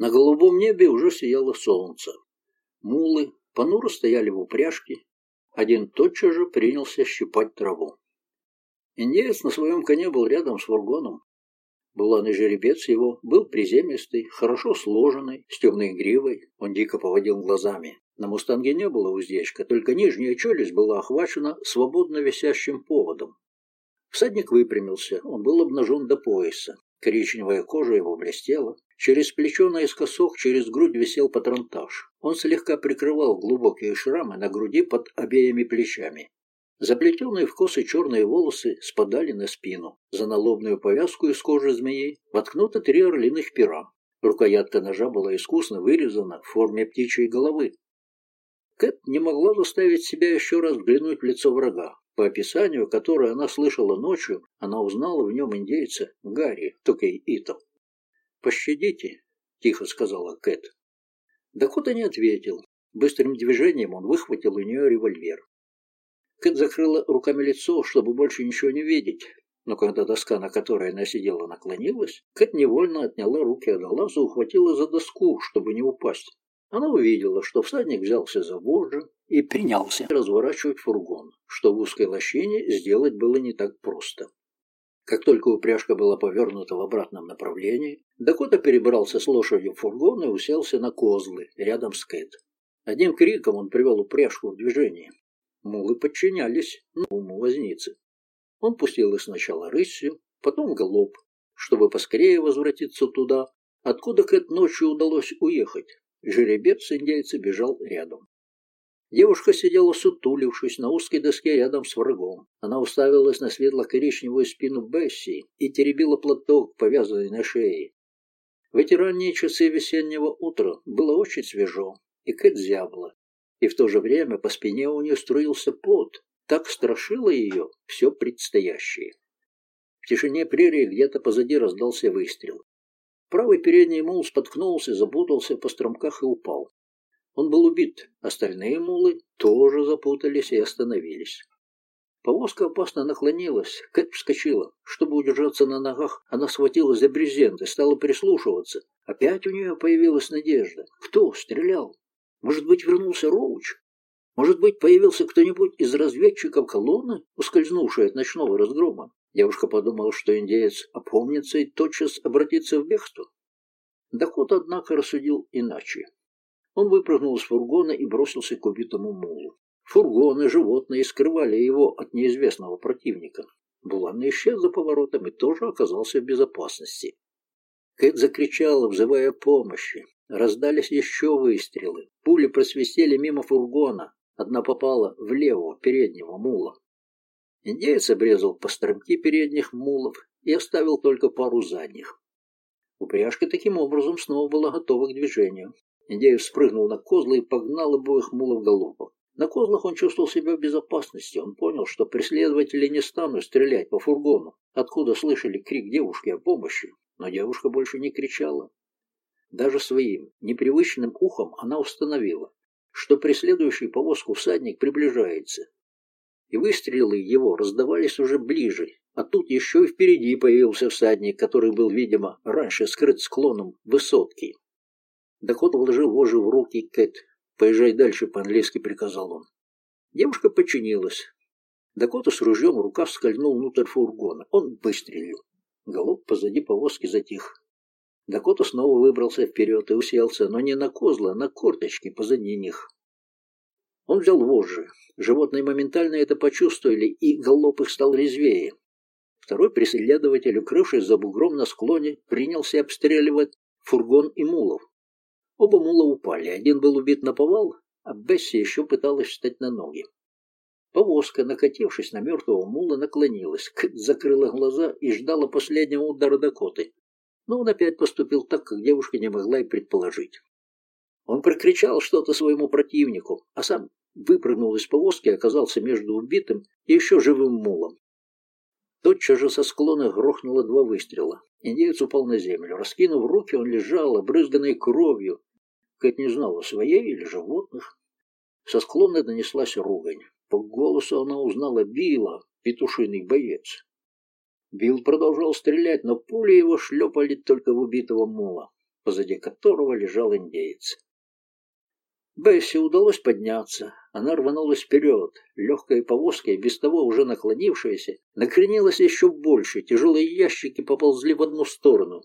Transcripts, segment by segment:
На голубом небе уже сияло солнце. Мулы понуро стояли в упряжке. Один тотчас же принялся щипать траву. Индеец на своем коне был рядом с фургоном. Буланый жеребец его был приземистый, хорошо сложенный, с темной гривой. Он дико поводил глазами. На мустанге не было уздечка, только нижняя челюсть была охвачена свободно висящим поводом. Всадник выпрямился, он был обнажен до пояса. Коричневая кожа его блестела. Через плечо наискосок, через грудь висел патронтаж. Он слегка прикрывал глубокие шрамы на груди под обеими плечами. Заплетенные в косы черные волосы спадали на спину. За налобную повязку из кожи змеи воткнуто три орлиных пера. Рукоятка ножа была искусно вырезана в форме птичьей головы. Кэт не могла заставить себя еще раз взглянуть в лицо врага. По описанию, которое она слышала ночью, она узнала в нем индейца Гарри Токей Ито. «Пощадите», — тихо сказала Кэт. Дакота не ответил. Быстрым движением он выхватил у нее револьвер. Кэт закрыла руками лицо, чтобы больше ничего не видеть. Но когда доска, на которой она сидела, наклонилась, Кэт невольно отняла руки от глаза и ухватила за доску, чтобы не упасть. Она увидела, что всадник взялся за вожжи и принялся разворачивать фургон, что в узкой лощине сделать было не так просто. Как только упряжка была повернута в обратном направлении, Дакота перебрался с лошадью в фургон и уселся на козлы рядом с Кэт. Одним криком он привел упряжку в движение. Мулы подчинялись новому вознице. Он пустил их сначала рысью, потом галоп, чтобы поскорее возвратиться туда, откуда Кэт ночью удалось уехать, Жеребец индейца бежал рядом. Девушка сидела сутулившись на узкой доске рядом с врагом. Она уставилась на светло-коричневую спину Бесси и теребила платок, повязанный на шее. В эти ранние часы весеннего утра было очень свежо, и Кэт зябла. И в то же время по спине у нее струился пот. Так страшило ее все предстоящее. В тишине прерии где-то позади раздался выстрел. Правый передний мул споткнулся, запутался по стромках и упал. Он был убит. Остальные мулы тоже запутались и остановились. Повозка опасно наклонилась. Кэт вскочила. Чтобы удержаться на ногах, она схватилась за брезент и стала прислушиваться. Опять у нее появилась надежда. Кто стрелял? Может быть, вернулся Роуч? Может быть, появился кто-нибудь из разведчиков колонны, ускользнувший от ночного разгрома? Девушка подумала, что индеец опомнится и тотчас обратится в бегство. Доход, однако, рассудил иначе. Он выпрыгнул из фургона и бросился к убитому мулу. Фургоны, животные скрывали его от неизвестного противника. Булан исчез за поворотом и тоже оказался в безопасности. Кэт закричала, взывая помощи. Раздались еще выстрелы. Пули просвистели мимо фургона. Одна попала в левого переднего мула. Индеец обрезал по стромке передних мулов и оставил только пару задних. Упряжка таким образом снова была готова к движению. Индеец спрыгнул на козлы и погнал обоих мулов галопом. На козлах он чувствовал себя в безопасности. Он понял, что преследователи не станут стрелять по фургону, откуда слышали крик девушки о помощи. Но девушка больше не кричала. Даже своим непривычным ухом она установила, что преследующий повозку всадник приближается, и выстрелы его раздавались уже ближе, а тут еще и впереди появился всадник, который был, видимо, раньше скрыт склоном высотки. Дакот вложил вожжи в руки Кэт. «Поезжай дальше», — по-английски приказал он. Девушка подчинилась. Дакота с ружьем в скользнул внутрь фургона. Он выстрелил. Голуб позади повозки затих. Дакота снова выбрался вперед и уселся, но не на козла, а на корточки позади них. Он взял вожжи. Животные моментально это почувствовали, и галоп их стал резвее. Второй преследователь, укрывшись за бугром на склоне, принялся обстреливать фургон и мулов. Оба мула упали. Один был убит на повал, а Бесси еще пыталась встать на ноги. Повозка, накатившись на мертвого мула, наклонилась, закрыла глаза и ждала последнего удара Дакоты. Но он опять поступил так, как девушка не могла и предположить. Он прокричал что-то своему противнику, а сам выпрыгнул из повозки и оказался между убитым и еще живым мулом. Тотчас же со склона грохнуло два выстрела. Индеец упал на землю. Раскинув руки, он лежал, обрызганный кровью. Кэт не знала, своей или животных. Со склона донеслась ругань. По голосу она узнала Билла, петушиный боец. Билл продолжал стрелять, но пули его шлепали только в убитого мула. позади которого лежал индеец. Бесси удалось подняться. Она рванулась вперед. Легкая повозка, без того уже наклонившаяся, накренилась еще больше. Тяжелые ящики поползли в одну сторону.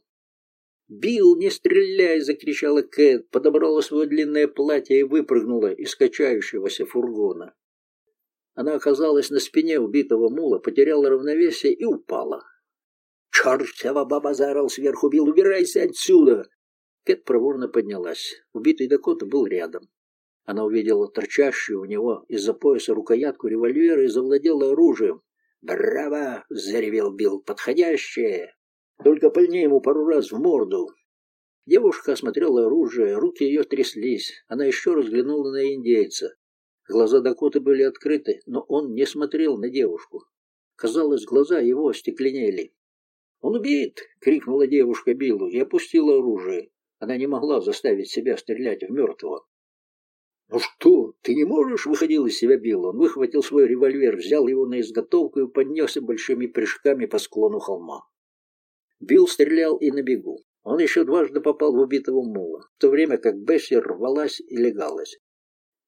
«Билл, не стреляй!» — закричала Кэт, подобрала свое длинное платье и выпрыгнула из качающегося фургона. Она оказалась на спине убитого мула, потеряла равновесие и упала. «Чертова баба!» — заорал сверху Билл. «Убирайся отсюда!» Кэт проворно поднялась. Убитый Дакота был рядом. Она увидела торчащую у него из-за пояса рукоятку револьвера и завладела оружием. «Браво!» — заревел Билл. «Подходящее!» Только пальни ему пару раз в морду. Девушка осмотрела оружие, руки ее тряслись. Она еще раз взглянула на индейца. Глаза Дакоты были открыты, но он не смотрел на девушку. Казалось, глаза его остекленели. «Он убит!» — крикнула девушка Биллу и опустила оружие. Она не могла заставить себя стрелять в мертвого. «Ну что, ты не можешь?» — выходил из себя Билл. Он выхватил свой револьвер, взял его на изготовку и поднесся большими прыжками по склону холма. Билл стрелял и на бегу. Он еще дважды попал в убитого мула, в то время как Бесси рвалась и легалась.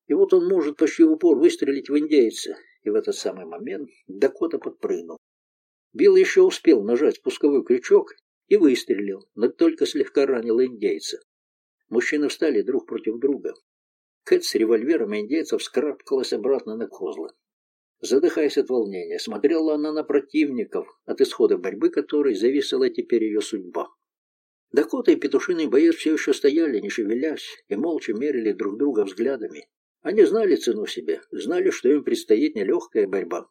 И вот он может почти в упор выстрелить в индейца, и в этот самый момент Дакота подпрыгнул. Билл еще успел нажать спусковой крючок и выстрелил, но только слегка ранил индейца. Мужчины встали друг против друга. Кэт с револьвером индейца вскарабкалась обратно на козлы. Задыхаясь от волнения, смотрела она на противников, от исхода борьбы которой зависела теперь ее судьба. Дакота и петушиный боец все еще стояли, не шевелясь, и молча мерили друг друга взглядами. Они знали цену себе, знали, что им предстоит нелегкая борьба.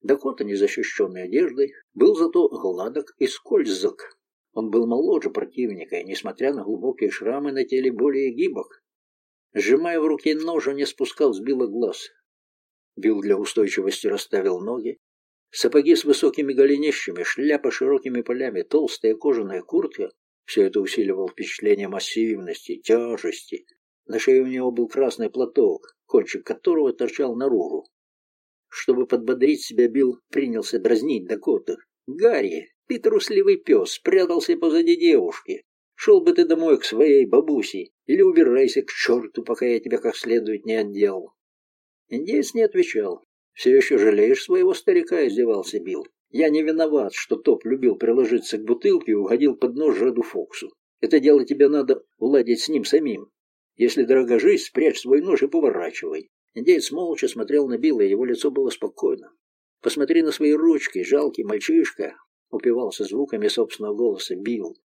Дакота, незащищенной одеждой, был зато гладок и скользок. Он был моложе противника, и, несмотря на глубокие шрамы на теле, более гибок. Сжимая в руке нож, он не спускал с била глаз. Билл для устойчивости расставил ноги. Сапоги с высокими голенищами, шляпа широкими полями, толстая кожаная куртка — все это усиливало впечатление массивности, тяжести. На шее у него был красный платок, кончик которого торчал наружу. Чтобы подбодрить себя, Билл принялся дразнить Дакота. «Гарри, ты трусливый пес, спрятался позади девушки. Шел бы ты домой к своей бабусе или убирайся к черту, пока я тебя как следует не отделал». Индеец не отвечал. «Все еще жалеешь своего старика?» — издевался Билл. «Я не виноват, что Топ любил приложиться к бутылке и угодил под нож Реду Фоксу. Это дело тебе надо уладить с ним самим. Если дорога жизнь, спрячь свой нож и поворачивай». Индеец молча смотрел на Билла, и его лицо было спокойно. «Посмотри на свои ручки, жалкий мальчишка!» — упивался звуками собственного голоса Билл.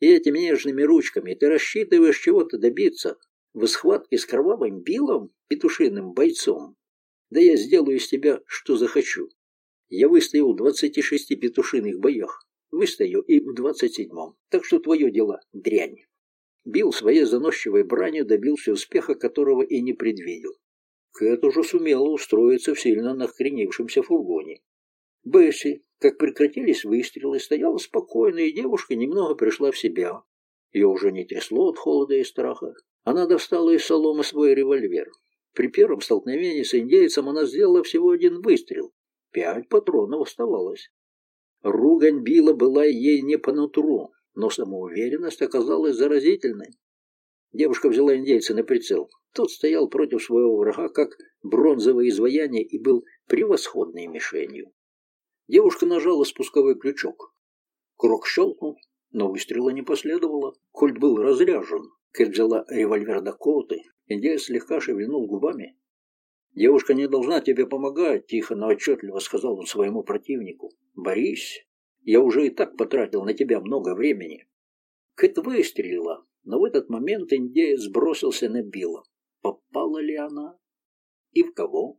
«И этими нежными ручками ты рассчитываешь чего-то добиться, в схватке с кровавым Биллом, петушиным бойцом. Да я сделаю из тебя, что захочу. Я выстоял в двадцати шести петушиных боях. Выстою и в двадцать седьмом. Так что твое дело — дрянь. Билл своей заносчивой бранью добился успеха, которого и не предвидел. Кэт уже сумела устроиться в сильно накренившемся фургоне. Бесси, как прекратились выстрелы, стояла спокойно, и девушка немного пришла в себя. Ее уже не трясло от холода и страха. Она достала из соломы свой револьвер. При первом столкновении с индейцем она сделала всего один выстрел. Пять патронов оставалось. Ругань Билла была ей не по нутру, но самоуверенность оказалась заразительной. Девушка взяла индейца на прицел. Тот стоял против своего врага, как бронзовое изваяние, и был превосходной мишенью. Девушка нажала спусковой крючок. Крок щелкнул, но выстрела не последовало. Кольт был разряжен. Кэт взяла револьвер Дакоты. Индеец слегка шевельнул губами. «Девушка не должна тебе помогать», — тихо, но отчетливо сказал он своему противнику. «Борись. Я уже и так потратил на тебя много времени». Кэт выстрелила, но в этот момент индеец бросился на Билла. Попала ли она? И в кого?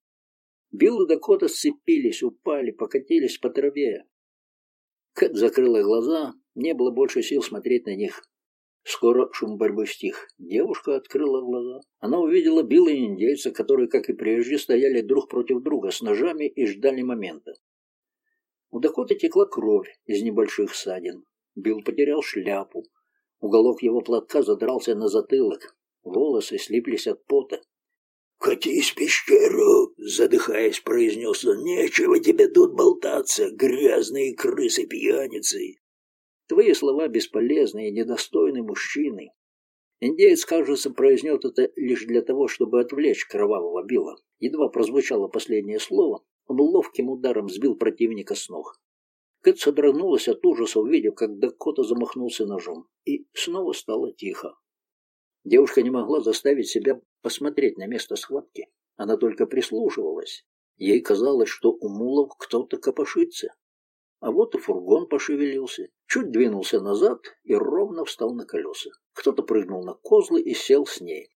Билл и Дакота сцепились, упали, покатились по траве. Кэт закрыла глаза, не было больше сил смотреть на них. Скоро шум борьбы стих. Девушка открыла глаза. Она увидела Билла и индейца, которые, как и прежде, стояли друг против друга с ножами и ждали момента. У Дакоты текла кровь из небольших ссадин. Билл потерял шляпу. Уголок его платка задрался на затылок. Волосы слиплись от пота. «Катись в пещеру!» — задыхаясь, произнес он. «Нечего тебе тут болтаться, грязные крысы-пьяницы!» Твои слова бесполезны и недостойны мужчины. Индеец, кажется, произнес это лишь для того, чтобы отвлечь кровавого Билла. Едва прозвучало последнее слово, он ловким ударом сбил противника с ног. Кэт содрогнулась от ужаса, увидев, как Дакота замахнулся ножом. И снова стало тихо. Девушка не могла заставить себя посмотреть на место схватки. Она только прислушивалась. Ей казалось, что у мулов кто-то копошится. А вот и фургон пошевелился, чуть двинулся назад и ровно встал на колеса. Кто-то прыгнул на козлы и сел с ней.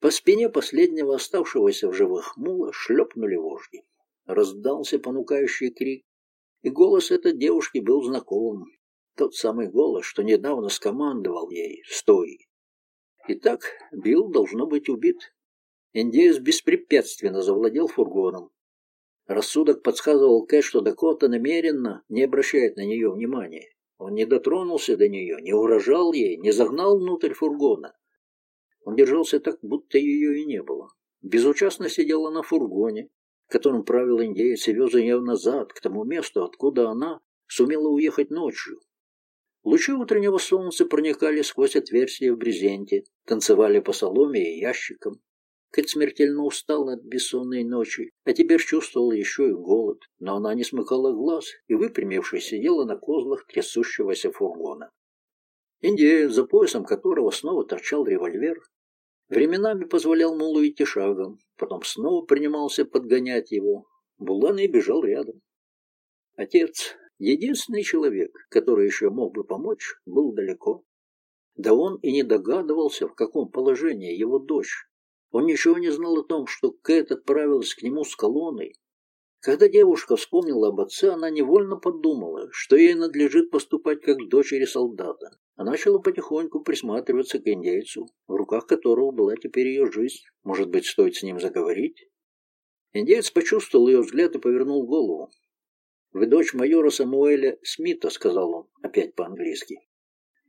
По спине последнего оставшегося в живых мула шлепнули вожди. Раздался понукающий крик, и голос этой девушки был знакомым. Тот самый голос, что недавно скомандовал ей «Стой!». Итак, Билл должно быть убит. Индеец беспрепятственно завладел фургоном. Рассудок подсказывал Кэт, что Дакота намеренно не обращает на нее внимания. Он не дотронулся до нее, не угрожал ей, не загнал внутрь фургона. Он держался так, будто ее и не было. Безучастно сидела на фургоне, которым правил индеец и вез ее назад, к тому месту, откуда она сумела уехать ночью. Лучи утреннего солнца проникали сквозь отверстия в брезенте, танцевали по соломе и ящикам. Кэт смертельно устала от бессонной ночи, а теперь чувствовала еще и голод, но она не смыкала глаз и, выпрямившись, сидела на козлах трясущегося фургона. Индия, за поясом которого снова торчал револьвер, временами позволял Мулу идти шагом, потом снова принимался подгонять его. Буланый бежал рядом. Отец, единственный человек, который еще мог бы помочь, был далеко. Да он и не догадывался, в каком положении его дочь. Он ничего не знал о том, что Кэт отправилась к нему с колонной. Когда девушка вспомнила об отце, она невольно подумала, что ей надлежит поступать как дочери солдата. Она начала потихоньку присматриваться к индейцу, в руках которого была теперь ее жизнь. Может быть, стоит с ним заговорить? Индеец почувствовал ее взгляд и повернул голову. «Вы дочь майора Самуэля Смита», — сказал он, опять по-английски.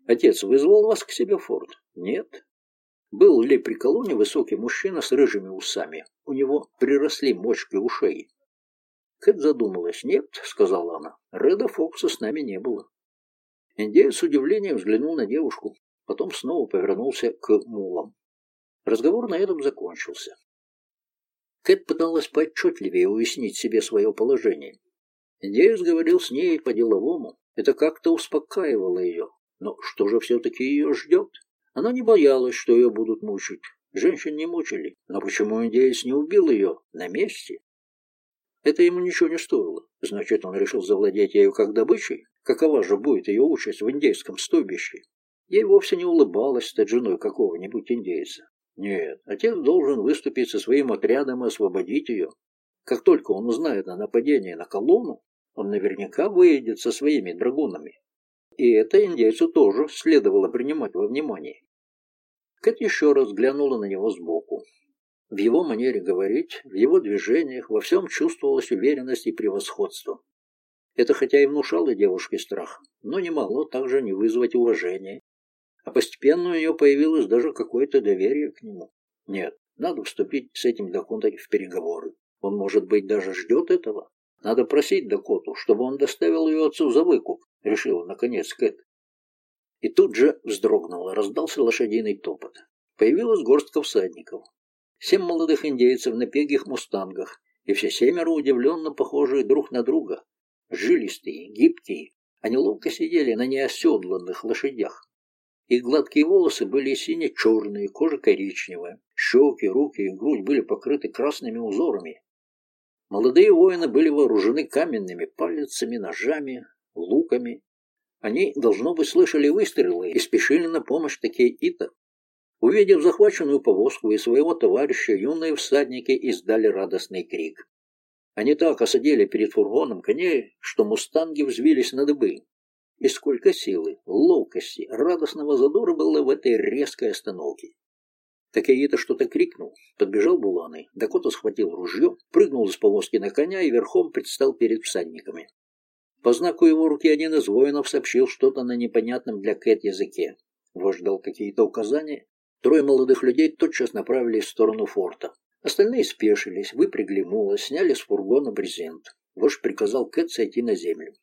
«Отец вызвал вас к себе в форт?» «Нет». Был ли при колонне высокий мужчина с рыжими усами? У него приросли мочки ушей. Кэт задумалась. «Нет», — сказала она, — «Реда Фокса с нами не было». Индеец с удивлением взглянул на девушку, потом снова повернулся к мулам. Разговор на этом закончился. Кэт пыталась поотчетливее уяснить себе свое положение. Индеец говорил с ней по-деловому. Это как-то успокаивало ее. Но что же все-таки ее ждет? Она не боялась, что ее будут мучить. Женщин не мучили. Но почему индеец не убил ее на месте? Это ему ничего не стоило. Значит, он решил завладеть ею как добычей? Какова же будет ее участь в индейском стойбище? Ей вовсе не улыбалась стать женой какого-нибудь индейца. Нет, отец должен выступить со своим отрядом и освободить ее. Как только он узнает о нападении на колонну, он наверняка выйдет со своими драгунами. И это индейцу тоже следовало принимать во внимание. Кэт еще раз глянула на него сбоку. В его манере говорить, в его движениях, во всем чувствовалась уверенность и превосходство. Это хотя и внушало девушке страх, но не могло также не вызвать уважения. А постепенно у нее появилось даже какое-то доверие к нему. Нет, надо вступить с этим Дакотой в переговоры. Он, может быть, даже ждет этого. Надо просить Дакоту, чтобы он доставил ее отцу за выкуп, решила, наконец, Кэт. И тут же вздрогнула, раздался лошадиный топот. Появилась горстка всадников. Семь молодых индейцев на пегих мустангах, и все семеро удивленно похожие друг на друга. Жилистые, гибкие, они ловко сидели на неоседланных лошадях. Их гладкие волосы были сине-черные, кожа коричневая. Щеки, руки и грудь были покрыты красными узорами. Молодые воины были вооружены каменными палицами, ножами, луками. Они, должно быть, слышали выстрелы и спешили на помощь Такей-Ита. Увидев захваченную повозку и своего товарища, юные всадники издали радостный крик. Они так осадили перед фургоном коней, что мустанги взвились на дыбы. И сколько силы, ловкости, радостного задора было в этой резкой остановке. Такеита что-то крикнул, подбежал Буланы, Дакота схватил ружье, прыгнул из повозки на коня и верхом предстал перед всадниками. По знаку его руки один из воинов сообщил что-то на непонятном для Кэт языке. Вождь дал какие-то указания. Трое молодых людей тотчас направились в сторону форта. Остальные спешились, выпрягли мула, сняли с фургона брезент. Вождь приказал Кэт сойти на землю.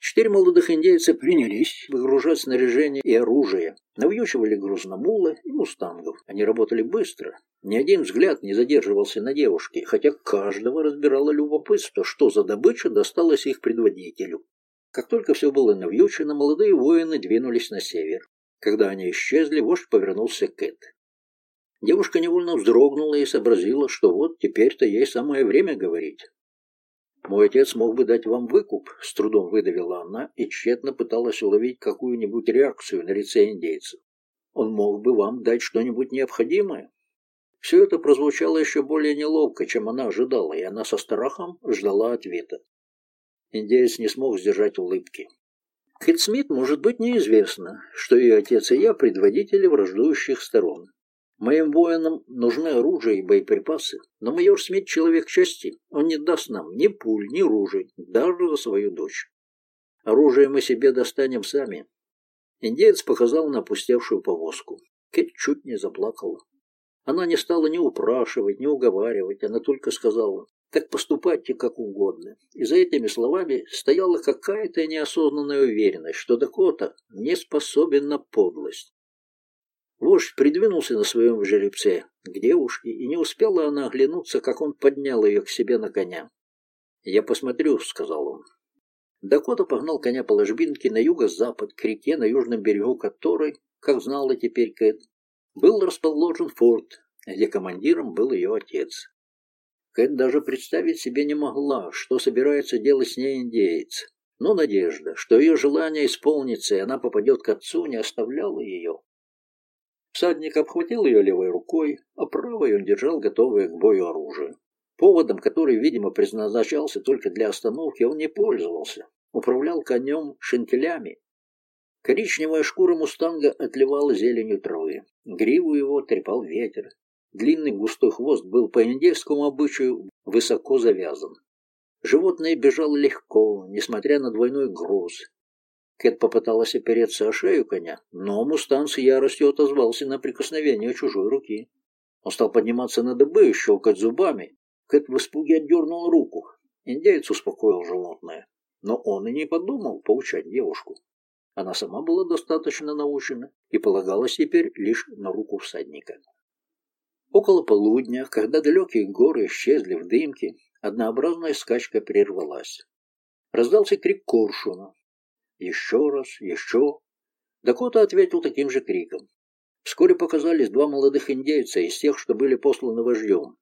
Четыре молодых индейца принялись выгружать снаряжение и оружие, навьючивали груз на мулы и мустангов. Они работали быстро. Ни один взгляд не задерживался на девушке, хотя каждого разбирало любопытство, что за добыча досталась их предводителю. Как только все было навьючено, молодые воины двинулись на север. Когда они исчезли, вождь повернулся к Кэт. Девушка невольно вздрогнула и сообразила, что вот теперь-то ей самое время говорить. «Мой отец мог бы дать вам выкуп», — с трудом выдавила она и тщетно пыталась уловить какую-нибудь реакцию на лице индейцев. «Он мог бы вам дать что-нибудь необходимое?» Все это прозвучало еще более неловко, чем она ожидала, и она со страхом ждала ответа. Индеец не смог сдержать улыбки. Кит Смит может быть неизвестно, что ее отец и я предводители враждующих сторон. Моим воинам нужны оружие и боеприпасы, но майор Смит человек чести. Он не даст нам ни пуль, ни ружей, даже за свою дочь. Оружие мы себе достанем сами. Индеец показал на опустевшую повозку. Кэт чуть не заплакала. Она не стала ни упрашивать, ни уговаривать, она только сказала, так поступайте как угодно. И за этими словами стояла какая-то неосознанная уверенность, что Дакота не способен на подлость. Вождь придвинулся на своем жеребце к девушке, и не успела она оглянуться, как он поднял ее к себе на коня. «Я посмотрю», — сказал он. Дакота погнал коня по ложбинке на юго-запад, к реке, на южном берегу которой, как знала теперь Кэт, был расположен форт, где командиром был ее отец. Кэт даже представить себе не могла, что собирается делать с ней индеец. Но надежда, что ее желание исполнится, и она попадет к отцу, не оставляла ее. Всадник обхватил ее левой рукой, а правой он держал готовое к бою оружие. Поводом, который, видимо, предназначался только для остановки, он не пользовался. Управлял конем шинкелями. Коричневая шкура мустанга отливала зеленью травы. Гриву его трепал ветер. Длинный густой хвост был по индейскому обычаю высоко завязан. Животное бежало легко, несмотря на двойной груз, Кэт попыталась опереться о шею коня, но мустан с яростью отозвался на прикосновение чужой руки. Он стал подниматься на дыбы и щелкать зубами. Кэт в испуге отдернул руку. Индеец успокоил животное, но он и не подумал поучать девушку. Она сама была достаточно научена и полагалась теперь лишь на руку всадника. Около полудня, когда далекие горы исчезли в дымке, однообразная скачка прервалась. Раздался крик коршуна, еще раз, еще. Дакота ответил таким же криком. Вскоре показались два молодых индейца из тех, что были посланы вождем.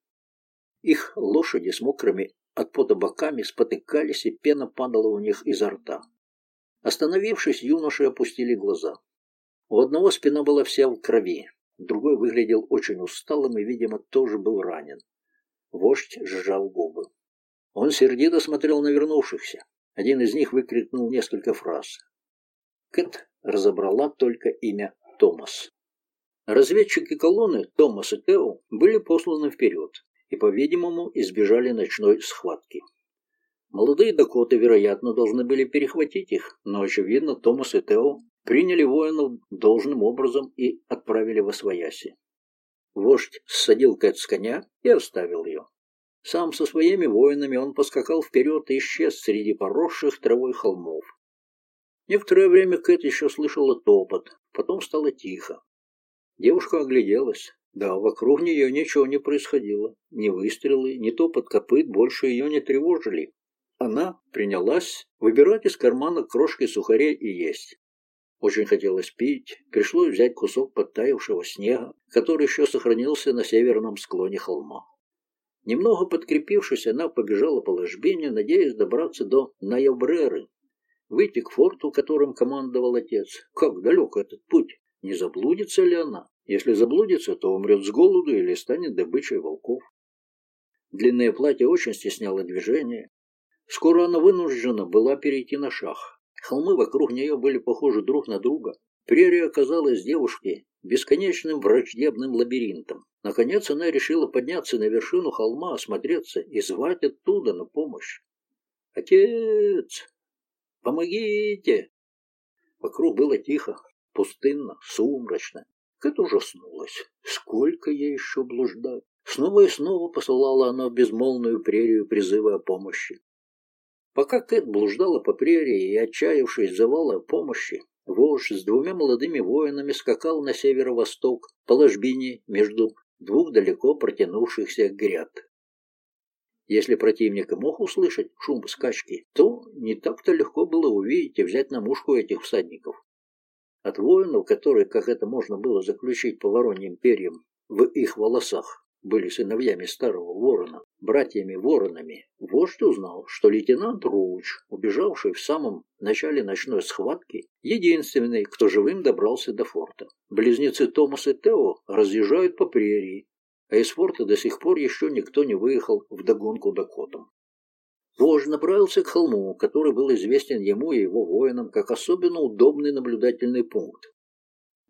Их лошади с мокрыми от пота боками спотыкались, и пена падала у них изо рта. Остановившись, юноши опустили глаза. У одного спина была вся в крови, другой выглядел очень усталым и, видимо, тоже был ранен. Вождь сжал губы. Он сердито смотрел на вернувшихся. Один из них выкрикнул несколько фраз. Кэт разобрала только имя Томас. Разведчики колонны Томас и Тео были посланы вперед и, по-видимому, избежали ночной схватки. Молодые Дакоты, вероятно, должны были перехватить их, но, очевидно, Томас и Тео приняли воинов должным образом и отправили во свояси. Вождь ссадил Кэт с коня и оставил ее. Сам со своими воинами он поскакал вперед и исчез среди поросших травой холмов. Некоторое время Кэт еще слышала топот, потом стало тихо. Девушка огляделась. Да, вокруг нее ничего не происходило. Ни выстрелы, ни топот копыт больше ее не тревожили. Она принялась выбирать из кармана крошки сухарей и есть. Очень хотелось пить, пришлось взять кусок подтаявшего снега, который еще сохранился на северном склоне холма. Немного подкрепившись, она побежала по ложбине, надеясь добраться до Наябреры, выйти к форту, которым командовал отец. Как далек этот путь? Не заблудится ли она? Если заблудится, то умрет с голоду или станет добычей волков. Длинное платье очень стесняло движение. Скоро она вынуждена была перейти на шаг. Холмы вокруг нее были похожи друг на друга. Прерия оказалась девушке бесконечным враждебным лабиринтом. Наконец она решила подняться на вершину холма, осмотреться и звать оттуда на помощь. «Отец! Помогите!» Вокруг было тихо, пустынно, сумрачно. Кэт ужаснулась. Сколько ей еще блуждать? Снова и снова посылала она в безмолвную прерию призывы о помощи. Пока Кэт блуждала по прерии и, отчаявшись, завала о помощи, вождь с двумя молодыми воинами скакал на северо-восток по ложбине между двух далеко протянувшихся гряд. Если противник мог услышать шум скачки, то не так-то легко было увидеть и взять на мушку этих всадников. От воинов, которые, как это можно было заключить по вороньим перьям, в их волосах были сыновьями старого ворона, братьями-воронами, вождь узнал, что лейтенант Роуч, убежавший в самом начале ночной схватки, единственный, кто живым добрался до форта. Близнецы Томас и Тео разъезжают по прерии, а из форта до сих пор еще никто не выехал в догонку Дакотам. Вождь направился к холму, который был известен ему и его воинам как особенно удобный наблюдательный пункт.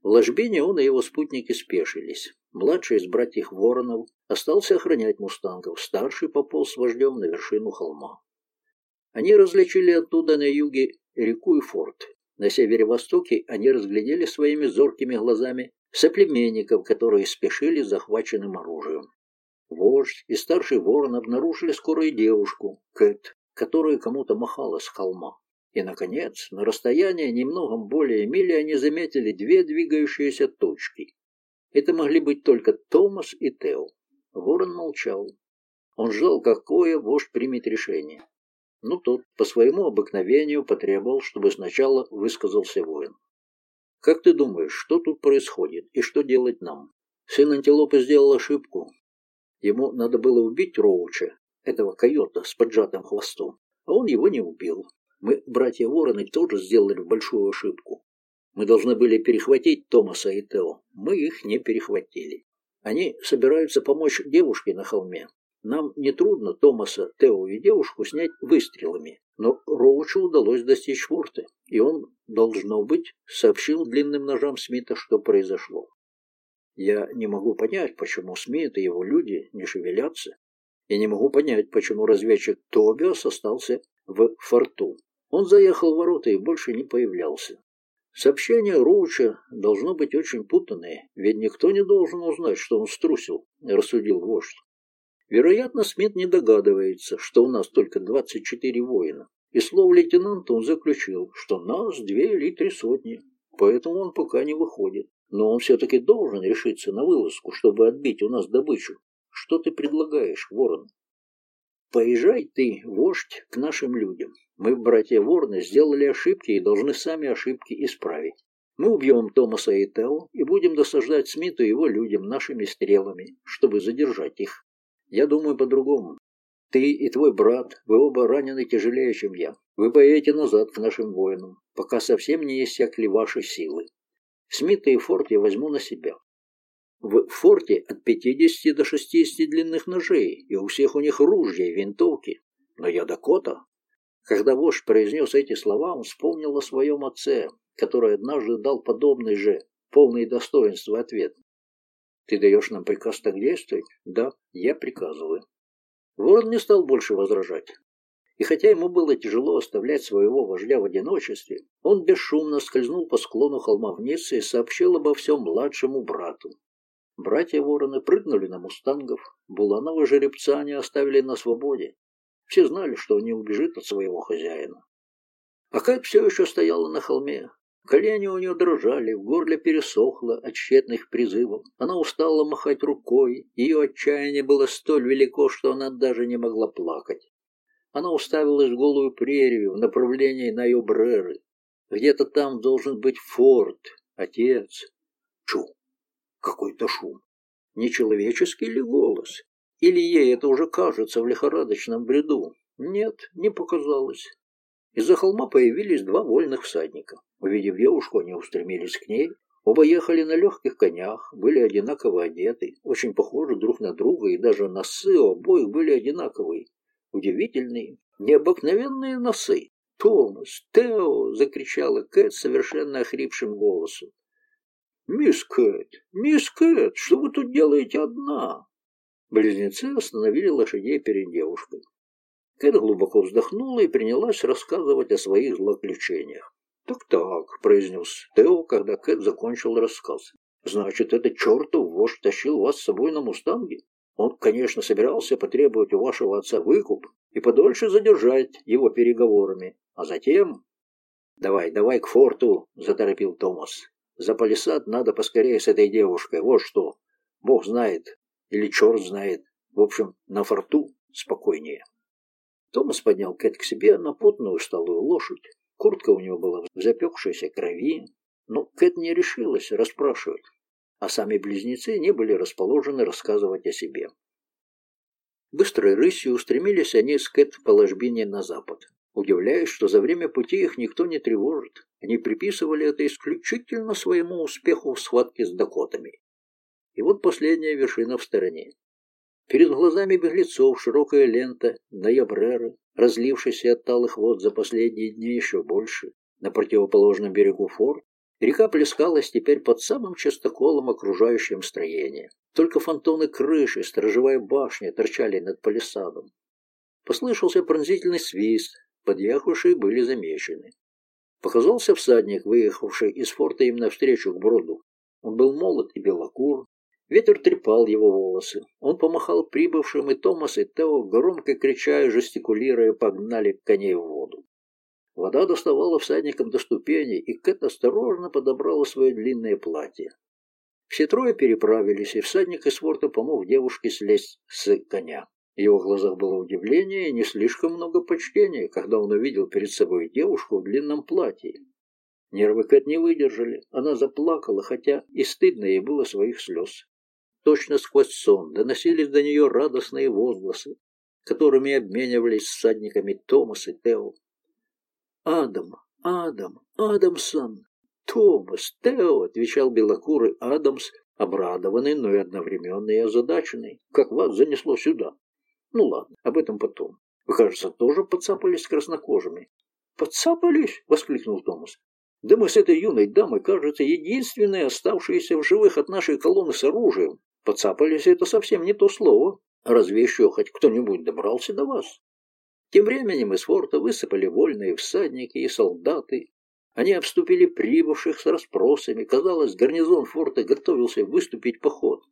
В ложбине он и его спутники спешились. Младший из братьев Воронов остался охранять мустангов, старший пополз вождем на вершину холма. Они различили оттуда на юге реку и форт. На севере-востоке они разглядели своими зоркими глазами соплеменников, которые спешили с захваченным оружием. Вождь и старший ворон обнаружили скоро девушку, Кэт, которая кому-то махала с холма. И, наконец, на расстоянии немногом более мили они заметили две двигающиеся точки. Это могли быть только Томас и Тео. Ворон молчал. Он ждал, какое вождь примет решение. Но тот, по своему обыкновению, потребовал, чтобы сначала высказался воин. Как ты думаешь, что тут происходит и что делать нам? Сын антилопы сделал ошибку. Ему надо было убить Роуча, этого койота с поджатым хвостом, а он его не убил. Мы, братья Вороны, тоже сделали большую ошибку. Мы должны были перехватить Томаса и Тео. Мы их не перехватили. Они собираются помочь девушке на холме. Нам нетрудно Томаса, Тео и девушку снять выстрелами, но Роучу удалось достичь форта, и он, должно быть, сообщил длинным ножам Смита, что произошло. Я не могу понять, почему Смит и его люди не шевелятся. Я не могу понять, почему разведчик Тобиас остался в форту. Он заехал в ворота и больше не появлялся. Сообщение Роуча должно быть очень путанное, ведь никто не должен узнать, что он струсил, рассудил вождь. Вероятно, Смит не догадывается, что у нас только 24 воина. И слов лейтенанта он заключил, что нас две или три сотни, поэтому он пока не выходит. Но он все-таки должен решиться на вылазку, чтобы отбить у нас добычу. Что ты предлагаешь, ворон? Поезжай ты, вождь, к нашим людям. Мы, братья Ворны, сделали ошибки и должны сами ошибки исправить. Мы убьем Томаса и Тео и будем досаждать Смиту и его людям нашими стрелами, чтобы задержать их. Я думаю по-другому. Ты и твой брат, вы оба ранены тяжелее, чем я. Вы поедете назад к нашим воинам, пока совсем не иссякли ваши силы. Смита и форт я возьму на себя. В форте от 50 до 60 длинных ножей, и у всех у них ружья и винтовки. Но я Дакота. Когда вождь произнес эти слова, он вспомнил о своем отце, который однажды дал подобный же, полный достоинства ответ. Ты даешь нам приказ так действовать? Да, я приказываю. Ворон не стал больше возражать. И хотя ему было тяжело оставлять своего вождя в одиночестве, он бесшумно скользнул по склону холма вниз и сообщил обо всем младшему брату. Братья вороны прыгнули на мустангов, Буланова жеребца они оставили на свободе. Все знали, что он не убежит от своего хозяина. А Кэт все еще стояла на холме, Колени у нее дрожали, в горле пересохло от тщетных призывов. Она устала махать рукой, ее отчаяние было столь велико, что она даже не могла плакать. Она уставилась в голую прерию в направлении на Йобреры. Где-то там должен быть форт, отец. Чу! Какой-то шум. Нечеловеческий ли голос? Или ей это уже кажется в лихорадочном бреду? Нет, не показалось. Из-за холма появились два вольных всадника. Увидев девушку, они устремились к ней. Оба ехали на легких конях, были одинаково одеты, очень похожи друг на друга, и даже носы у обоих были одинаковые. Удивительные, необыкновенные носы. «Томас! Тео!» — закричала Кэт совершенно охрипшим голосом. «Мисс Кэт! Мисс Кэт! Что вы тут делаете одна?» Близнецы остановили лошадей перед девушкой. Кэт глубоко вздохнула и принялась рассказывать о своих злоключениях. «Так-так», — произнес Тео, когда Кэт закончил рассказ. «Значит, этот чертов вождь тащил вас с собой на мустанге? Он, конечно, собирался потребовать у вашего отца выкуп и подольше задержать его переговорами, а затем... «Давай, давай к форту», — заторопил Томас. «За палисад надо поскорее с этой девушкой, вот что. Бог знает, или черт знает. В общем, на форту спокойнее». Томас поднял Кэт к себе на потную усталую лошадь. Куртка у него была в запекшейся крови, но Кэт не решилась расспрашивать, а сами близнецы не были расположены рассказывать о себе. Быстрой рысью устремились они с Кэт по ложбине на запад, удивляясь, что за время пути их никто не тревожит. Они приписывали это исключительно своему успеху в схватке с дакотами. И вот последняя вершина в стороне. Перед глазами беглецов широкая лента Ноябрера, разлившаяся от талых вод за последние дни еще больше. На противоположном берегу фор река плескалась теперь под самым частоколом окружающим строения. Только фонтоны крыши, сторожевая башня торчали над палисадом. Послышался пронзительный свист, подъехавшие были замечены. Показался всадник, выехавший из форта им навстречу к броду. Он был молод и белокур, Ветер трепал его волосы. Он помахал прибывшим, и Томас и Тео, громко крича и жестикулируя, погнали коней в воду. Вода доставала всадникам до ступени, и Кэт осторожно подобрала свое длинное платье. Все трое переправились, и всадник из форта помог девушке слезть с коня. Его глазах было удивление и не слишком много почтения, когда он увидел перед собой девушку в длинном платье. Нервы Кэт не выдержали, она заплакала, хотя и стыдно ей было своих слез. Точно сквозь сон доносились до нее радостные возгласы, которыми обменивались всадниками Томас и Тео. «Адам! Адам! Адамсон! Томас! Тео!» — отвечал белокурый Адамс, обрадованный, но и одновременно и озадаченный. «Как вас занесло сюда?» «Ну ладно, об этом потом. Вы, кажется, тоже подцапались с краснокожими?» «Подцапались?» — воскликнул Томас. «Да мы с этой юной дамой, кажется, единственные оставшиеся в живых от нашей колонны с оружием. Подцапались — это совсем не то слово. Разве еще хоть кто-нибудь добрался до вас? Тем временем из форта высыпали вольные всадники и солдаты. Они обступили прибывших с расспросами. Казалось, гарнизон форта готовился выступить поход.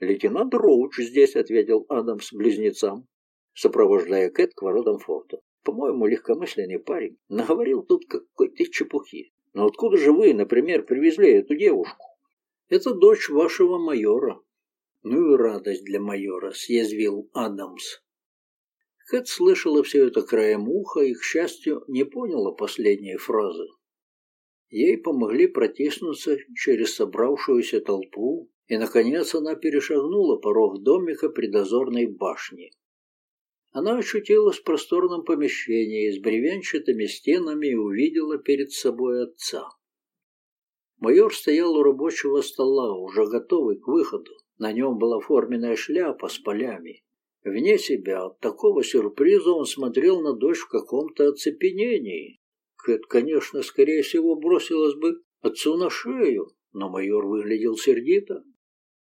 «Лейтенант Роуч здесь», — ответил Адамс близнецам, сопровождая Кэт к воротам форта. «По-моему, легкомысленный парень наговорил тут какой-то чепухи. Но откуда же вы, например, привезли эту девушку?» «Это дочь вашего майора», ну и радость для майора, съязвил Адамс. Кэт слышала все это краем уха и, к счастью, не поняла последней фразы. Ей помогли протиснуться через собравшуюся толпу, и, наконец, она перешагнула порог домика при дозорной башне. Она очутилась в просторном помещении с бревенчатыми стенами и увидела перед собой отца. Майор стоял у рабочего стола, уже готовый к выходу. На нем была форменная шляпа с полями. Вне себя от такого сюрприза он смотрел на дочь в каком-то оцепенении. Кэт, конечно, скорее всего, бросилась бы отцу на шею, но майор выглядел сердито.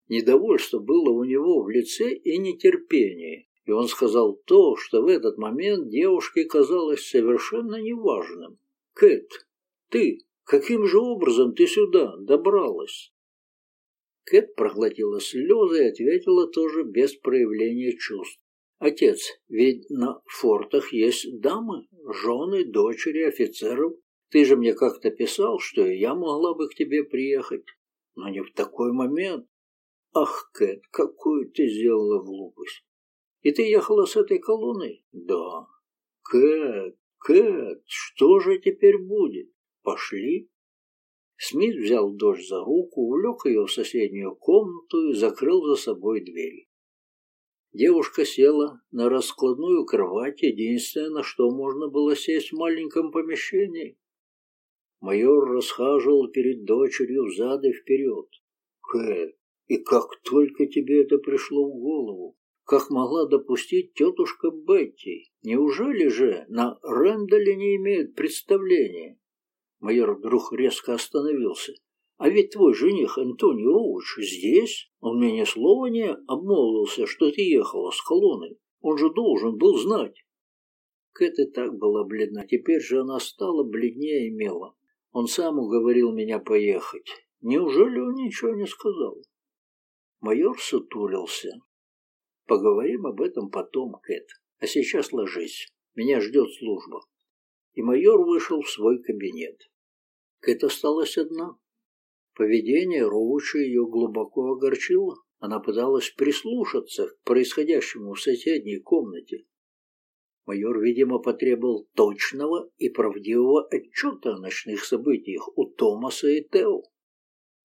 Недовольство было у него в лице и нетерпение, и он сказал то, что в этот момент девушке казалось совершенно неважным. «Кэт, ты, каким же образом ты сюда добралась?» Кэт проглотила слезы и ответила тоже без проявления чувств. «Отец, ведь на фортах есть дамы, жены, дочери офицеров. Ты же мне как-то писал, что я могла бы к тебе приехать. Но не в такой момент. Ах, Кэт, какую ты сделала глупость. И ты ехала с этой колонной? Да. Кэт, Кэт, что же теперь будет? Пошли. Смит взял дочь за руку, увлек ее в соседнюю комнату и закрыл за собой дверь. Девушка села на раскладную кровать, единственное, на что можно было сесть в маленьком помещении. Майор расхаживал перед дочерью взад и вперед. Кэт, и как только тебе это пришло в голову? Как могла допустить тетушка Бетти? Неужели же на Рэндале не имеет представления? Майор вдруг резко остановился. «А ведь твой жених Антонио Роуч здесь? Он мне ни слова не обмолвился, что ты ехала с колонной. Он же должен был знать». Кэт и так была бледна, теперь же она стала бледнее и мела. Он сам уговорил меня поехать. Неужели он ничего не сказал? Майор сутулился. Поговорим об этом потом, Кэт. А сейчас ложись. Меня ждет служба. И майор вышел в свой кабинет. Кэт осталась одна. Поведение Роуча ее глубоко огорчило. Она пыталась прислушаться к происходящему в соседней комнате. Майор, видимо, потребовал точного и правдивого отчета о ночных событиях у Томаса и Тео.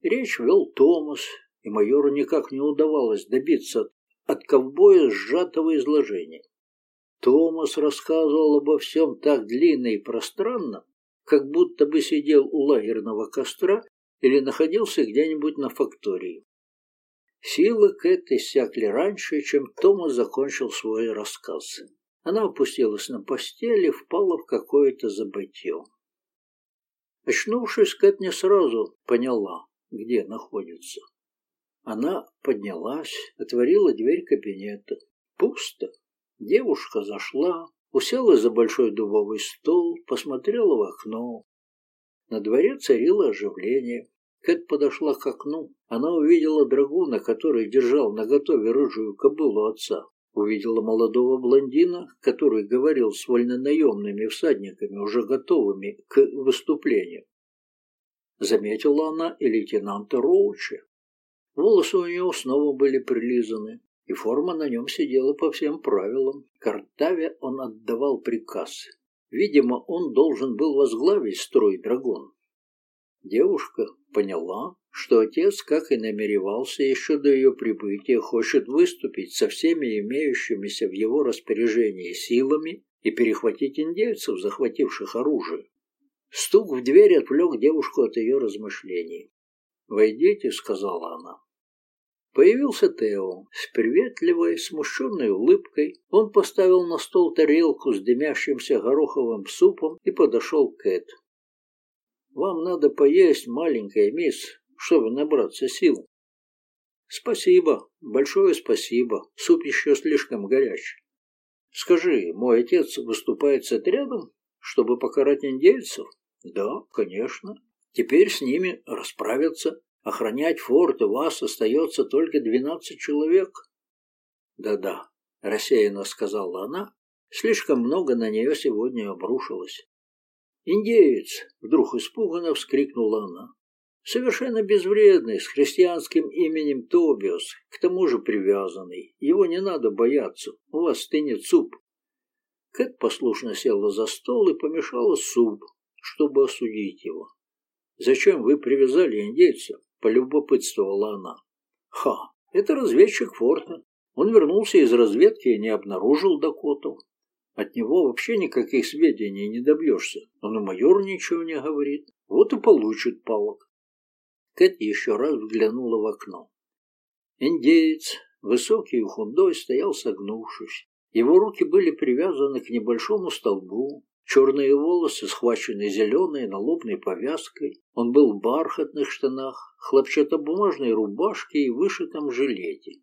Речь вел Томас, и майору никак не удавалось добиться от ковбоя сжатого изложения. Томас рассказывал обо всем так длинно и пространно, как будто бы сидел у лагерного костра или находился где-нибудь на фактории. Силы Кэт иссякли раньше, чем Томас закончил свой рассказ. Она опустилась на постель и впала в какое-то забытье. Очнувшись, Кэт не сразу поняла, где находится. Она поднялась, отворила дверь кабинета. Пусто. Девушка зашла, уселась за большой дубовый стол, посмотрела в окно. На дворе царило оживление. Кэт подошла к окну. Она увидела драгуна, который держал наготове рыжую кобылу отца. Увидела молодого блондина, который говорил с вольнонаемными всадниками, уже готовыми к выступлению. Заметила она и лейтенанта Роуча. Волосы у него снова были прилизаны, и форма на нем сидела по всем правилам. Картаве он отдавал приказ. Видимо, он должен был возглавить строй драгон. Девушка поняла, что отец, как и намеревался еще до ее прибытия, хочет выступить со всеми имеющимися в его распоряжении силами и перехватить индейцев, захвативших оружие. Стук в дверь отвлек девушку от ее размышлений. «Войдите», — сказала она. Появился Тео с приветливой, смущенной улыбкой. Он поставил на стол тарелку с дымящимся гороховым супом и подошел к Кэт. «Вам надо поесть, маленькая мисс, чтобы набраться сил». «Спасибо, большое спасибо. Суп еще слишком горячий. Скажи, мой отец выступает с отрядом, чтобы покарать индейцев?» «Да, конечно. Теперь с ними расправятся». Охранять форт у вас остается только двенадцать человек. Да-да, рассеянно сказала она. Слишком много на нее сегодня обрушилось. Индеец, вдруг испуганно вскрикнула она. Совершенно безвредный, с христианским именем Тобиос, к тому же привязанный. Его не надо бояться, у вас стынет суп. Кэт послушно села за стол и помешала суп, чтобы осудить его. «Зачем вы привязали индейца?» — полюбопытствовала она. «Ха, это разведчик форта. Он вернулся из разведки и не обнаружил Дакотов. От него вообще никаких сведений не добьешься. Он и майор ничего не говорит. Вот и получит палок». Кэт еще раз взглянула в окно. Индеец, высокий и худой, стоял согнувшись. Его руки были привязаны к небольшому столбу, Черные волосы, схваченные зеленой налобной повязкой. Он был в бархатных штанах, хлопчатобумажной рубашке и вышитом жилете.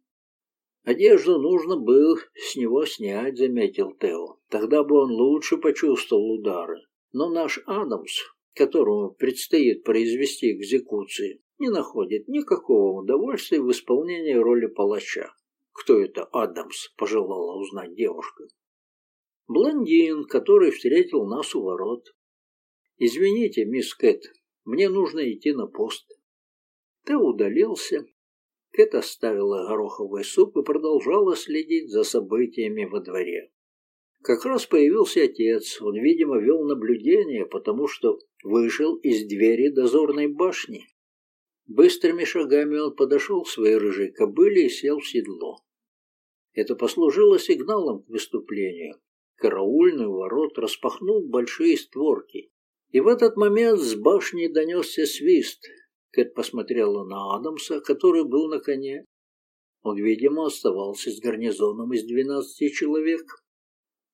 Одежду нужно было с него снять, заметил Тео. Тогда бы он лучше почувствовал удары. Но наш Адамс, которому предстоит произвести экзекуции, не находит никакого удовольствия в исполнении роли палача. Кто это Адамс? пожелала узнать девушка. Блондин, который встретил нас у ворот. «Извините, мисс Кэт, мне нужно идти на пост». Ты удалился. Кэт оставила гороховый суп и продолжала следить за событиями во дворе. Как раз появился отец. Он, видимо, вел наблюдение, потому что вышел из двери дозорной башни. Быстрыми шагами он подошел к своей рыжей кобыле и сел в седло. Это послужило сигналом к выступлению караульный ворот распахнул большие створки. И в этот момент с башни донесся свист. Кэт посмотрела на Адамса, который был на коне. Он, видимо, оставался с гарнизоном из двенадцати человек.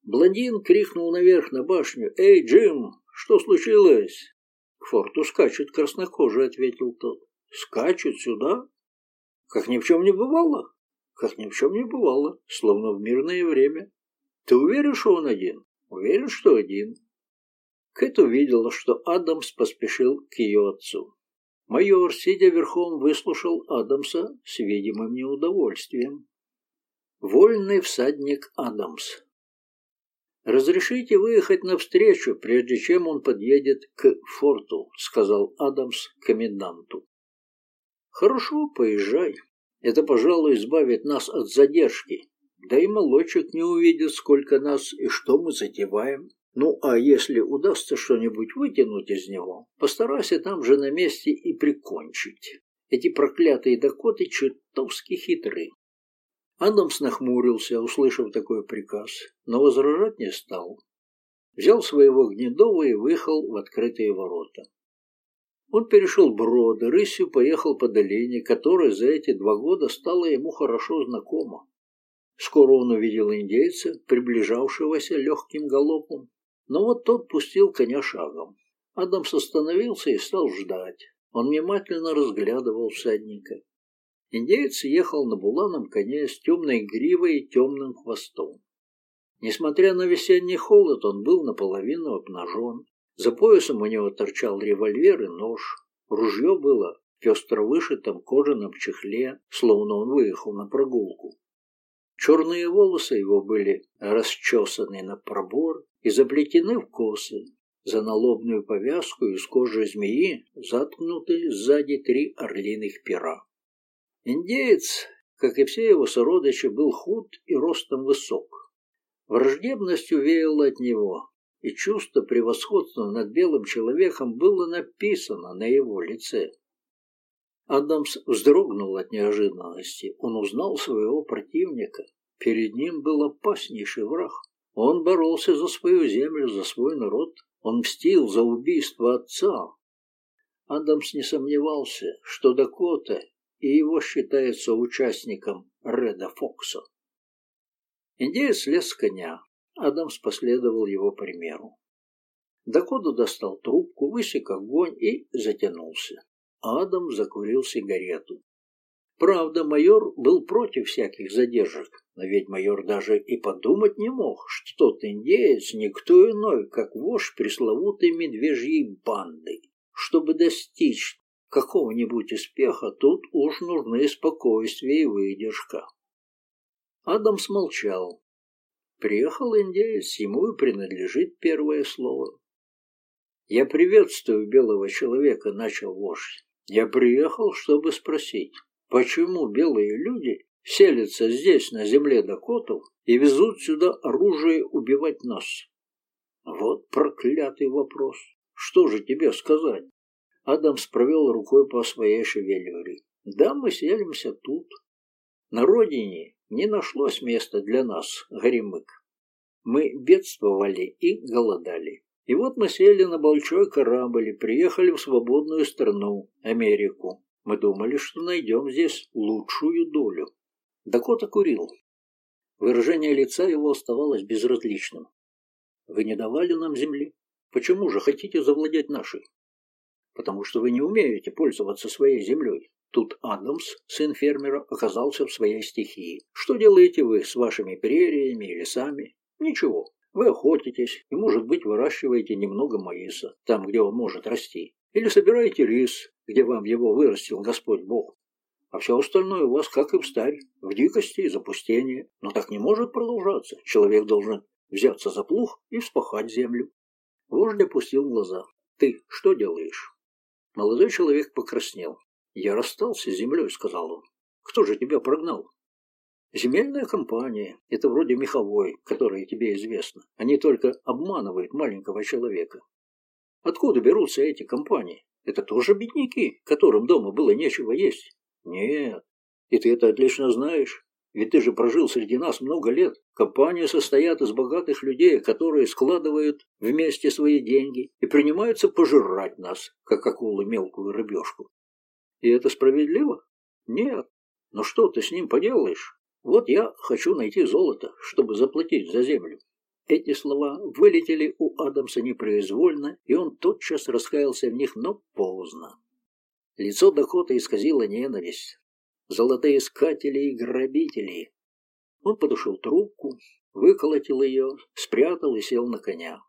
Блондин крикнул наверх на башню. «Эй, Джим, что случилось?» «К форту скачет краснокожий», — ответил тот. «Скачет сюда?» «Как ни в чем не бывало?» «Как ни в чем не бывало, словно в мирное время». Ты уверен, что он один? Уверен, что один. Кэт увидела, что Адамс поспешил к ее отцу. Майор, сидя верхом, выслушал Адамса с видимым неудовольствием. Вольный всадник Адамс. «Разрешите выехать навстречу, прежде чем он подъедет к форту», — сказал Адамс коменданту. «Хорошо, поезжай. Это, пожалуй, избавит нас от задержки. Да и молочек не увидит, сколько нас и что мы затеваем. Ну, а если удастся что-нибудь вытянуть из него, постарайся там же на месте и прикончить. Эти проклятые дакоты чертовски хитры. Адамс нахмурился, услышав такой приказ, но возражать не стал. Взял своего гнедого и выехал в открытые ворота. Он перешел броды, рысью поехал по долине, которая за эти два года стала ему хорошо знакома. Скоро он увидел индейца, приближавшегося легким галопом, но вот тот пустил коня шагом. Адамс остановился и стал ждать. Он внимательно разглядывал всадника. Индеец ехал на буланом коне с темной гривой и темным хвостом. Несмотря на весенний холод, он был наполовину обнажен. За поясом у него торчал револьвер и нож. Ружье было в пестро вышитом кожаном чехле, словно он выехал на прогулку. Черные волосы его были расчесаны на пробор и заплетены в косы. За налобную повязку из кожи змеи заткнуты сзади три орлиных пера. Индеец, как и все его сородичи, был худ и ростом высок. Враждебностью веяло от него, и чувство превосходства над белым человеком было написано на его лице. Адамс вздрогнул от неожиданности. Он узнал своего противника. Перед ним был опаснейший враг. Он боролся за свою землю, за свой народ. Он мстил за убийство отца. Адамс не сомневался, что Дакота и его считается участником Реда Фокса. Индеец слез с коня. Адамс последовал его примеру. Дакота достал трубку, высек огонь и затянулся. Адам закурил сигарету. Правда, майор был против всяких задержек, но ведь майор даже и подумать не мог, что тот индеец никто иной, как вождь пресловутой медвежьей банды. Чтобы достичь какого-нибудь успеха, тут уж нужны спокойствие и выдержка. Адам смолчал. Приехал индеец, ему и принадлежит первое слово. «Я приветствую белого человека», — начал вождь. «Я приехал, чтобы спросить, почему белые люди селятся здесь, на земле Дакотов, и везут сюда оружие убивать нас?» «Вот проклятый вопрос. Что же тебе сказать?» Адамс провел рукой по своей шевелюре. «Да, мы селимся тут. На родине не нашлось места для нас, Горемык. Мы бедствовали и голодали. И вот мы сели на большой корабль и приехали в свободную страну, Америку. Мы думали, что найдем здесь лучшую долю. Дакота курил. Выражение лица его оставалось безразличным. Вы не давали нам земли? Почему же хотите завладеть нашей? потому что вы не умеете пользоваться своей землей. Тут Адамс, сын фермера, оказался в своей стихии. Что делаете вы с вашими прериями и лесами? Ничего. Вы охотитесь и, может быть, выращиваете немного маиса, там, где он может расти. Или собираете рис, где вам его вырастил Господь Бог. А все остальное у вас, как и в старь, в дикости и запустении. Но так не может продолжаться. Человек должен взяться за плуг и вспахать землю. Вождь опустил глаза. Ты что делаешь? Молодой человек покраснел. «Я расстался с землей», — сказал он. «Кто же тебя прогнал?» «Земельная компания. Это вроде меховой, которая тебе известна. Они только обманывают маленького человека». «Откуда берутся эти компании? Это тоже бедняки, которым дома было нечего есть?» «Нет. И ты это отлично знаешь. Ведь ты же прожил среди нас много лет. Компания состоят из богатых людей, которые складывают вместе свои деньги и принимаются пожирать нас, как акулы мелкую рыбешку. И это справедливо? Нет. Но что ты с ним поделаешь? Вот я хочу найти золото, чтобы заплатить за землю. Эти слова вылетели у Адамса непроизвольно, и он тотчас раскаялся в них, но поздно. Лицо Дакота исказило ненависть золотоискатели и грабители. Он подушил трубку, выколотил ее, спрятал и сел на коня.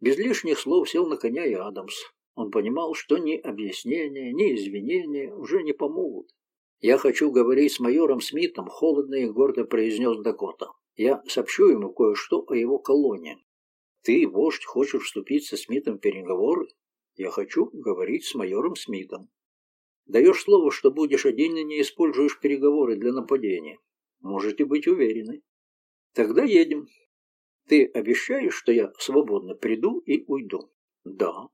Без лишних слов сел на коня и Адамс. Он понимал, что ни объяснения, ни извинения уже не помогут. «Я хочу говорить с майором Смитом», — холодно и гордо произнес Дакота. «Я сообщу ему кое-что о его колонии». «Ты, вождь, хочешь вступить со Смитом в переговоры?» «Я хочу говорить с майором Смитом». «Даешь слово, что будешь один и не используешь переговоры для нападения?» «Можете быть уверены». «Тогда едем». «Ты обещаешь, что я свободно приду и уйду?» «Да».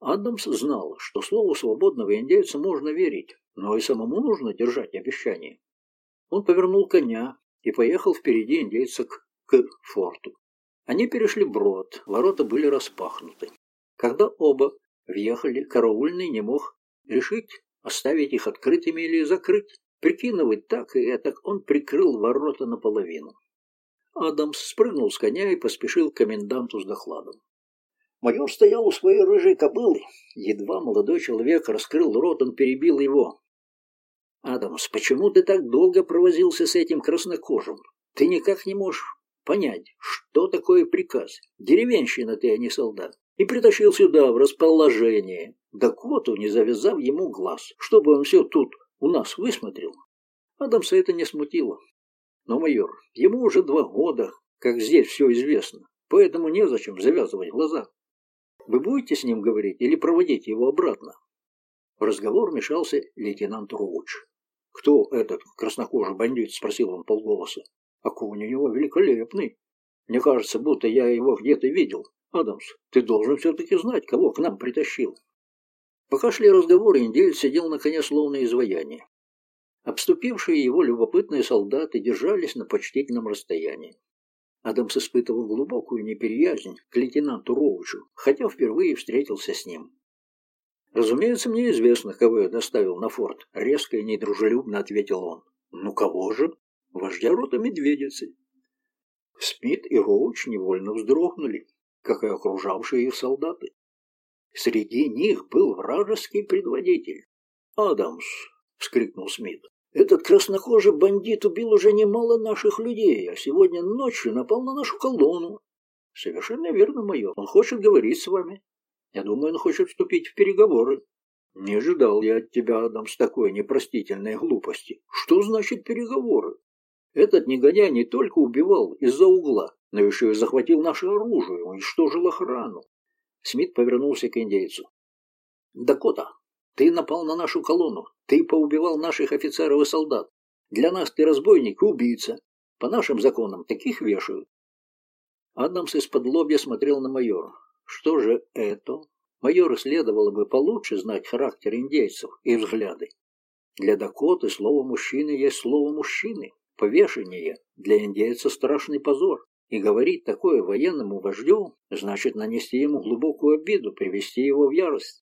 Адамс знал, что слову свободного индейца можно верить, но и самому нужно держать обещание. Он повернул коня и поехал впереди индейца к, к форту. Они перешли брод, ворота были распахнуты. Когда оба въехали, караульный не мог решить, оставить их открытыми или закрыть. Прикинывать так и этак, он прикрыл ворота наполовину. Адамс спрыгнул с коня и поспешил к коменданту с докладом. Майор стоял у своей рыжей кобылы. Едва молодой человек раскрыл рот, он перебил его. «Адамс, почему ты так долго провозился с этим краснокожим? Ты никак не можешь понять, что такое приказ. Деревенщина ты, а не солдат. И притащил сюда в расположение. Дакоту, не завязав ему глаз, чтобы он все тут у нас высмотрел. Адамса это не смутило. Но, майор, ему уже два года, как здесь все известно, поэтому незачем завязывать глаза. Вы будете с ним говорить или проводить его обратно? В разговор вмешался лейтенант Роуч. «Кто этот краснокожий бандит?» – спросил он полголоса. «А конь у него великолепный. Мне кажется, будто я его где-то видел. Адамс, ты должен все-таки знать, кого к нам притащил». Пока шли разговоры, индеец сидел на коне словно изваяние. Обступившие его любопытные солдаты держались на почтительном расстоянии. Адамс испытывал глубокую неприязнь к лейтенанту Роучу, хотя впервые встретился с ним. «Разумеется, мне известно, кого я доставил на форт», — резко и недружелюбно ответил он. «Ну кого же?» «Вождя рота медведицы». Смит и Роуч невольно вздрогнули, как и окружавшие их солдаты. Среди них был вражеский предводитель. «Адамс!» — вскрикнул Смит. «Этот краснокожий бандит убил уже немало наших людей, а сегодня ночью напал на нашу колонну». «Совершенно верно, майор. Он хочет говорить с вами. Я думаю, он хочет вступить в переговоры. Не ожидал я от тебя, Адам, с такой непростительной глупости. Что значит переговоры? Этот негодяй не только убивал из-за угла, но еще и захватил наше оружие, уничтожил охрану. Смит повернулся к индейцу. «Дакота, ты напал на нашу колонну. Ты поубивал наших офицеров и солдат. Для нас ты разбойник и убийца. По нашим законам таких вешают». Адамс из-под лобья смотрел на майора. Что же это? Майору следовало бы получше знать характер индейцев и взгляды. Для Дакоты слово «мужчины» есть слово «мужчины». Повешение для индейца страшный позор. И говорить такое военному вождю значит нанести ему глубокую обиду, привести его в ярость.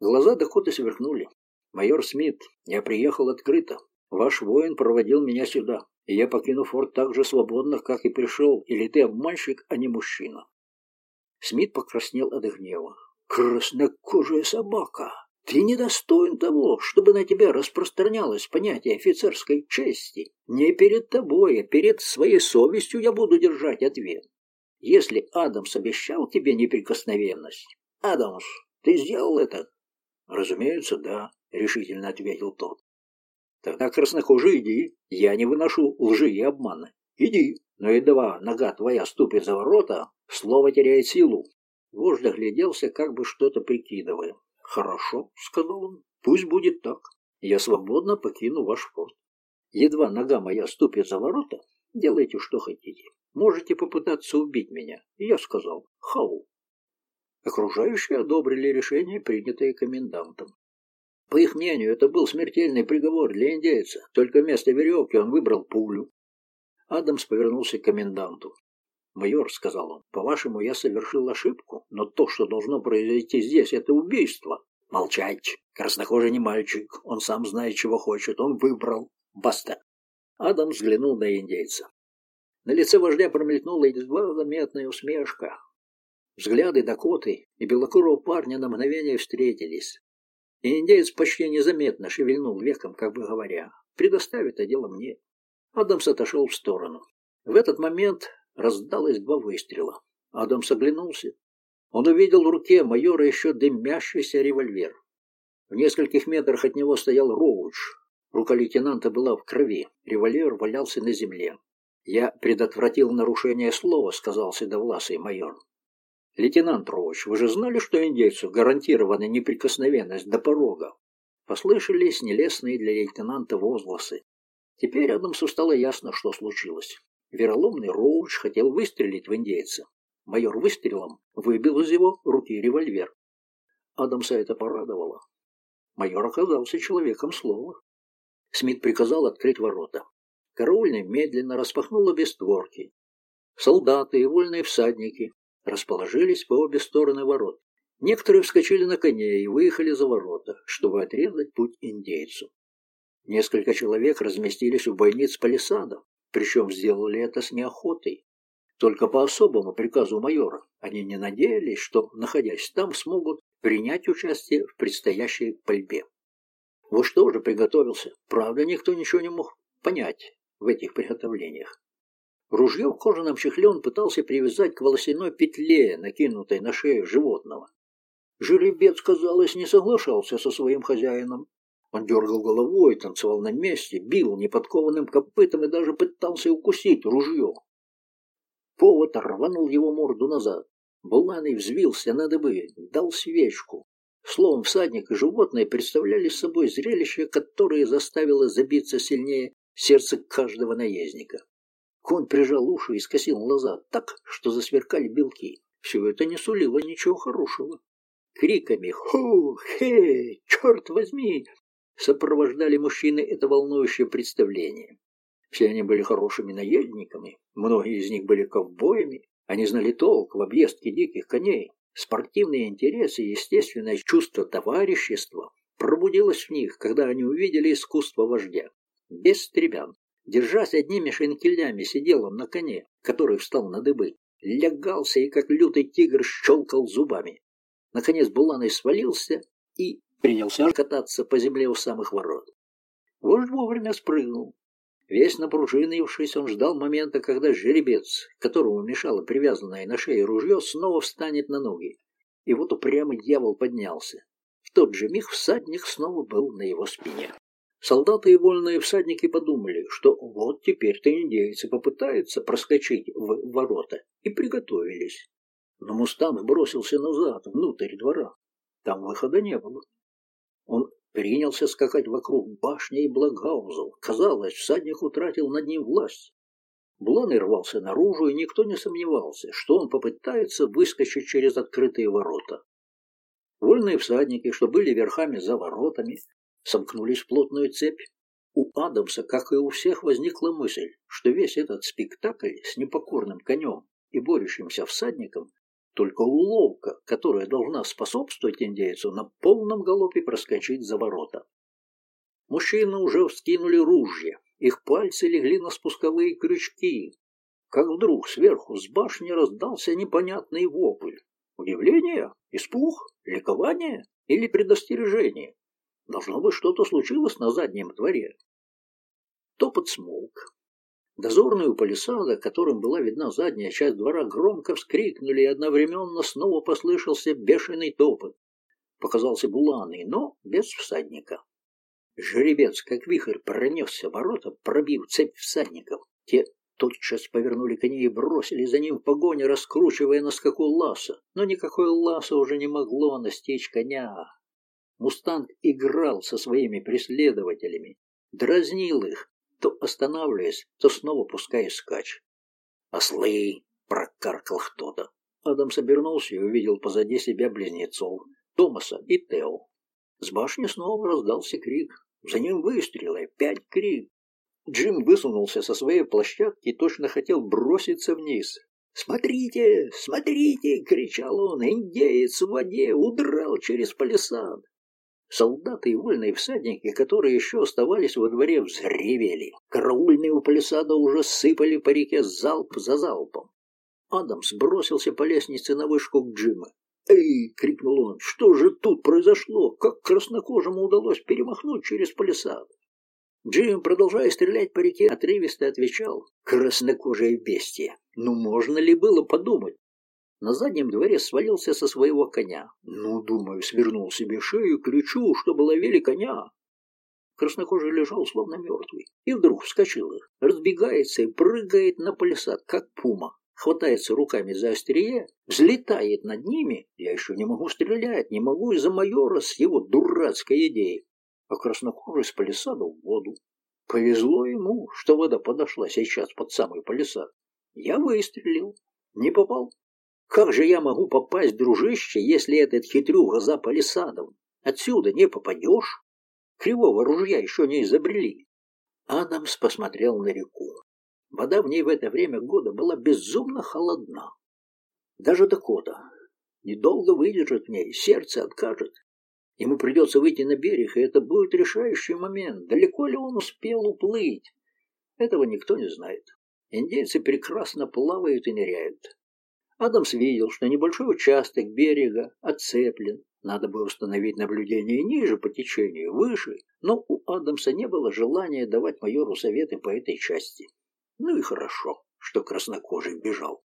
Глаза Дакоты сверкнули. «Майор Смит, я приехал открыто. Ваш воин проводил меня сюда, и я покину форт так же свободно, как и пришел. Или ты обманщик, а не мужчина?» Смит покраснел от гнева. «Краснокожая собака! Ты недостоин того, чтобы на тебя распространялось понятие офицерской чести. Не перед тобой, а перед своей совестью я буду держать ответ. Если Адамс обещал тебе неприкосновенность... Адамс, ты сделал это?» «Разумеется, да», — решительно ответил тот. «Тогда, краснокожий, иди. Я не выношу лжи и обмана. Иди, но едва нога твоя ступит за ворота, слово теряет силу. Вождь огляделся, как бы что-то прикидывая. «Хорошо», — сказал он, — «пусть будет так. Я свободно покину ваш форт. Едва нога моя ступит за ворота, делайте, что хотите. Можете попытаться убить меня». Я сказал «Хау». Окружающие одобрили решение, принятое комендантом. По их мнению, это был смертельный приговор для индейца, только вместо веревки он выбрал пулю. Адамс повернулся к коменданту. «Майор», — сказал он, — «по-вашему, я совершил ошибку, но то, что должно произойти здесь, это убийство». «Молчать! Краснокожий не мальчик, он сам знает, чего хочет, он выбрал. Баста!» Адам взглянул на индейца. На лице вождя промелькнула едва заметная усмешка. Взгляды Дакоты и белокурого парня на мгновение встретились. И индеец почти незаметно шевельнул веком, как бы говоря, «Предоставь это дело мне». Адамс отошел в сторону. В этот момент раздалось два выстрела. Адамс оглянулся. Он увидел в руке майора еще дымящийся револьвер. В нескольких метрах от него стоял Роуч. Рука лейтенанта была в крови, револьвер валялся на земле. «Я предотвратил нарушение слова», — сказал седовласый майор. «Лейтенант Роуч, вы же знали, что индейцу гарантирована неприкосновенность до порога?» Послышались нелестные для лейтенанта возгласы. Теперь Адамсу стало ясно, что случилось. Вероломный Роуч хотел выстрелить в индейца. Майор выстрелом выбил из его руки револьвер. Адамса это порадовало. Майор оказался человеком слова. Смит приказал открыть ворота. Караульный медленно распахнул обе створки. Солдаты и вольные всадники расположились по обе стороны ворот. Некоторые вскочили на коней и выехали за ворота, чтобы отрезать путь индейцу. Несколько человек разместились у бойниц палисада, причем сделали это с неохотой. Только по особому приказу майора они не надеялись, что, находясь там, смогут принять участие в предстоящей пальбе. Вот что же приготовился. Правда, никто ничего не мог понять в этих приготовлениях. Ружье в кожаном чехле он пытался привязать к волосяной петле, накинутой на шею животного. Жеребец, казалось, не соглашался со своим хозяином. Он дергал головой, танцевал на месте, бил неподкованным копытом и даже пытался укусить ружье. Повод рванул его морду назад. Буланый взвился на дыбы, дал свечку. Словом, всадник и животное представляли собой зрелище, которое заставило забиться сильнее сердце каждого наездника. Конь прижал уши и скосил глаза так, что засверкали белки. Все это не сулило ничего хорошего. Криками «Ху! Хе! Черт возьми!» Сопровождали мужчины это волнующее представление. Все они были хорошими наездниками, многие из них были ковбоями, они знали толк в объездке диких коней. Спортивные интересы и естественное чувство товарищества пробудилось в них, когда они увидели искусство вождя. Без стремян, держась одними шинкелями, сидел он на коне, который встал на дыбы, лягался и, как лютый тигр, щелкал зубами. Наконец Буланой свалился и принялся кататься по земле у самых ворот. Вождь вовремя спрыгнул. Весь напружинившись, он ждал момента, когда жеребец, которому мешало привязанное на шее ружье, снова встанет на ноги. И вот упрямый дьявол поднялся. В тот же миг всадник снова был на его спине. Солдаты и вольные всадники подумали, что вот теперь-то индейцы попытаются проскочить в ворота, и приготовились. Но Мустанг бросился назад, внутрь двора. Там выхода не было. Он принялся скакать вокруг башни и благаузов. Казалось, всадник утратил над ним власть. Бланный рвался наружу, и никто не сомневался, что он попытается выскочить через открытые ворота. Вольные всадники, что были верхами за воротами, сомкнулись в плотную цепь. У Адамса, как и у всех, возникла мысль, что весь этот спектакль с непокорным конем и борющимся всадником только уловка, которая должна способствовать индейцу на полном галопе проскочить за ворота. Мужчины уже вскинули ружья, их пальцы легли на спусковые крючки, как вдруг сверху с башни раздался непонятный вопль. Удивление? Испуг? Ликование? Или предостережение? Должно быть, что-то случилось на заднем дворе. Топот смолк. Дозорные у палисада, которым была видна задняя часть двора, громко вскрикнули, и одновременно снова послышался бешеный топот. Показался буланый, но без всадника. Жеребец, как вихрь, пронесся ворота, пробив цепь всадников. Те тотчас повернули коней и бросили за ним в погоне, раскручивая на скаку ласа. Но никакое ласо уже не могло настичь коня. Мустанг играл со своими преследователями, дразнил их, то останавливаясь, то снова пуская скач. «Ослы!» — прокаркал кто-то. Адамс обернулся и увидел позади себя близнецов, Томаса и Тео. С башни снова раздался крик. За ним выстрелы, пять крик. Джим высунулся со своей площадки и точно хотел броситься вниз. «Смотрите! Смотрите!» — кричал он. «Индеец в воде удрал через палисад!» Солдаты и вольные всадники, которые еще оставались во дворе, взревели. Караульные у палисада уже сыпали по реке залп за залпом. Адамс бросился по лестнице на вышку к Джима. «Эй!» — крикнул он. «Что же тут произошло? Как краснокожему удалось перемахнуть через палисад?» Джим, продолжая стрелять по реке, отрывисто отвечал. «Краснокожее бестие! Ну, можно ли было подумать, на заднем дворе свалился со своего коня. Ну, думаю, свернул себе шею, кричу, чтобы ловили коня. Краснокожий лежал, словно мертвый, и вдруг вскочил их, разбегается и прыгает на палисад, как пума, хватается руками за острие, взлетает над ними. Я еще не могу стрелять, не могу из-за майора с его дурацкой идеей. А краснокожий с палисада в воду. Повезло ему, что вода подошла сейчас под самый палисад. Я выстрелил. Не попал. Как же я могу попасть, дружище, если этот хитрюга за палисадом? Отсюда не попадешь. Кривого ружья еще не изобрели. Адамс посмотрел на реку. Вода в ней в это время года была безумно холодна. Даже Дакота недолго выдержит в ней, сердце откажет. Ему придется выйти на берег, и это будет решающий момент. Далеко ли он успел уплыть? Этого никто не знает. Индейцы прекрасно плавают и ныряют. Адамс видел, что небольшой участок берега отцеплен. Надо бы установить наблюдение ниже по течению, выше, но у Адамса не было желания давать майору советы по этой части. Ну и хорошо, что краснокожий бежал.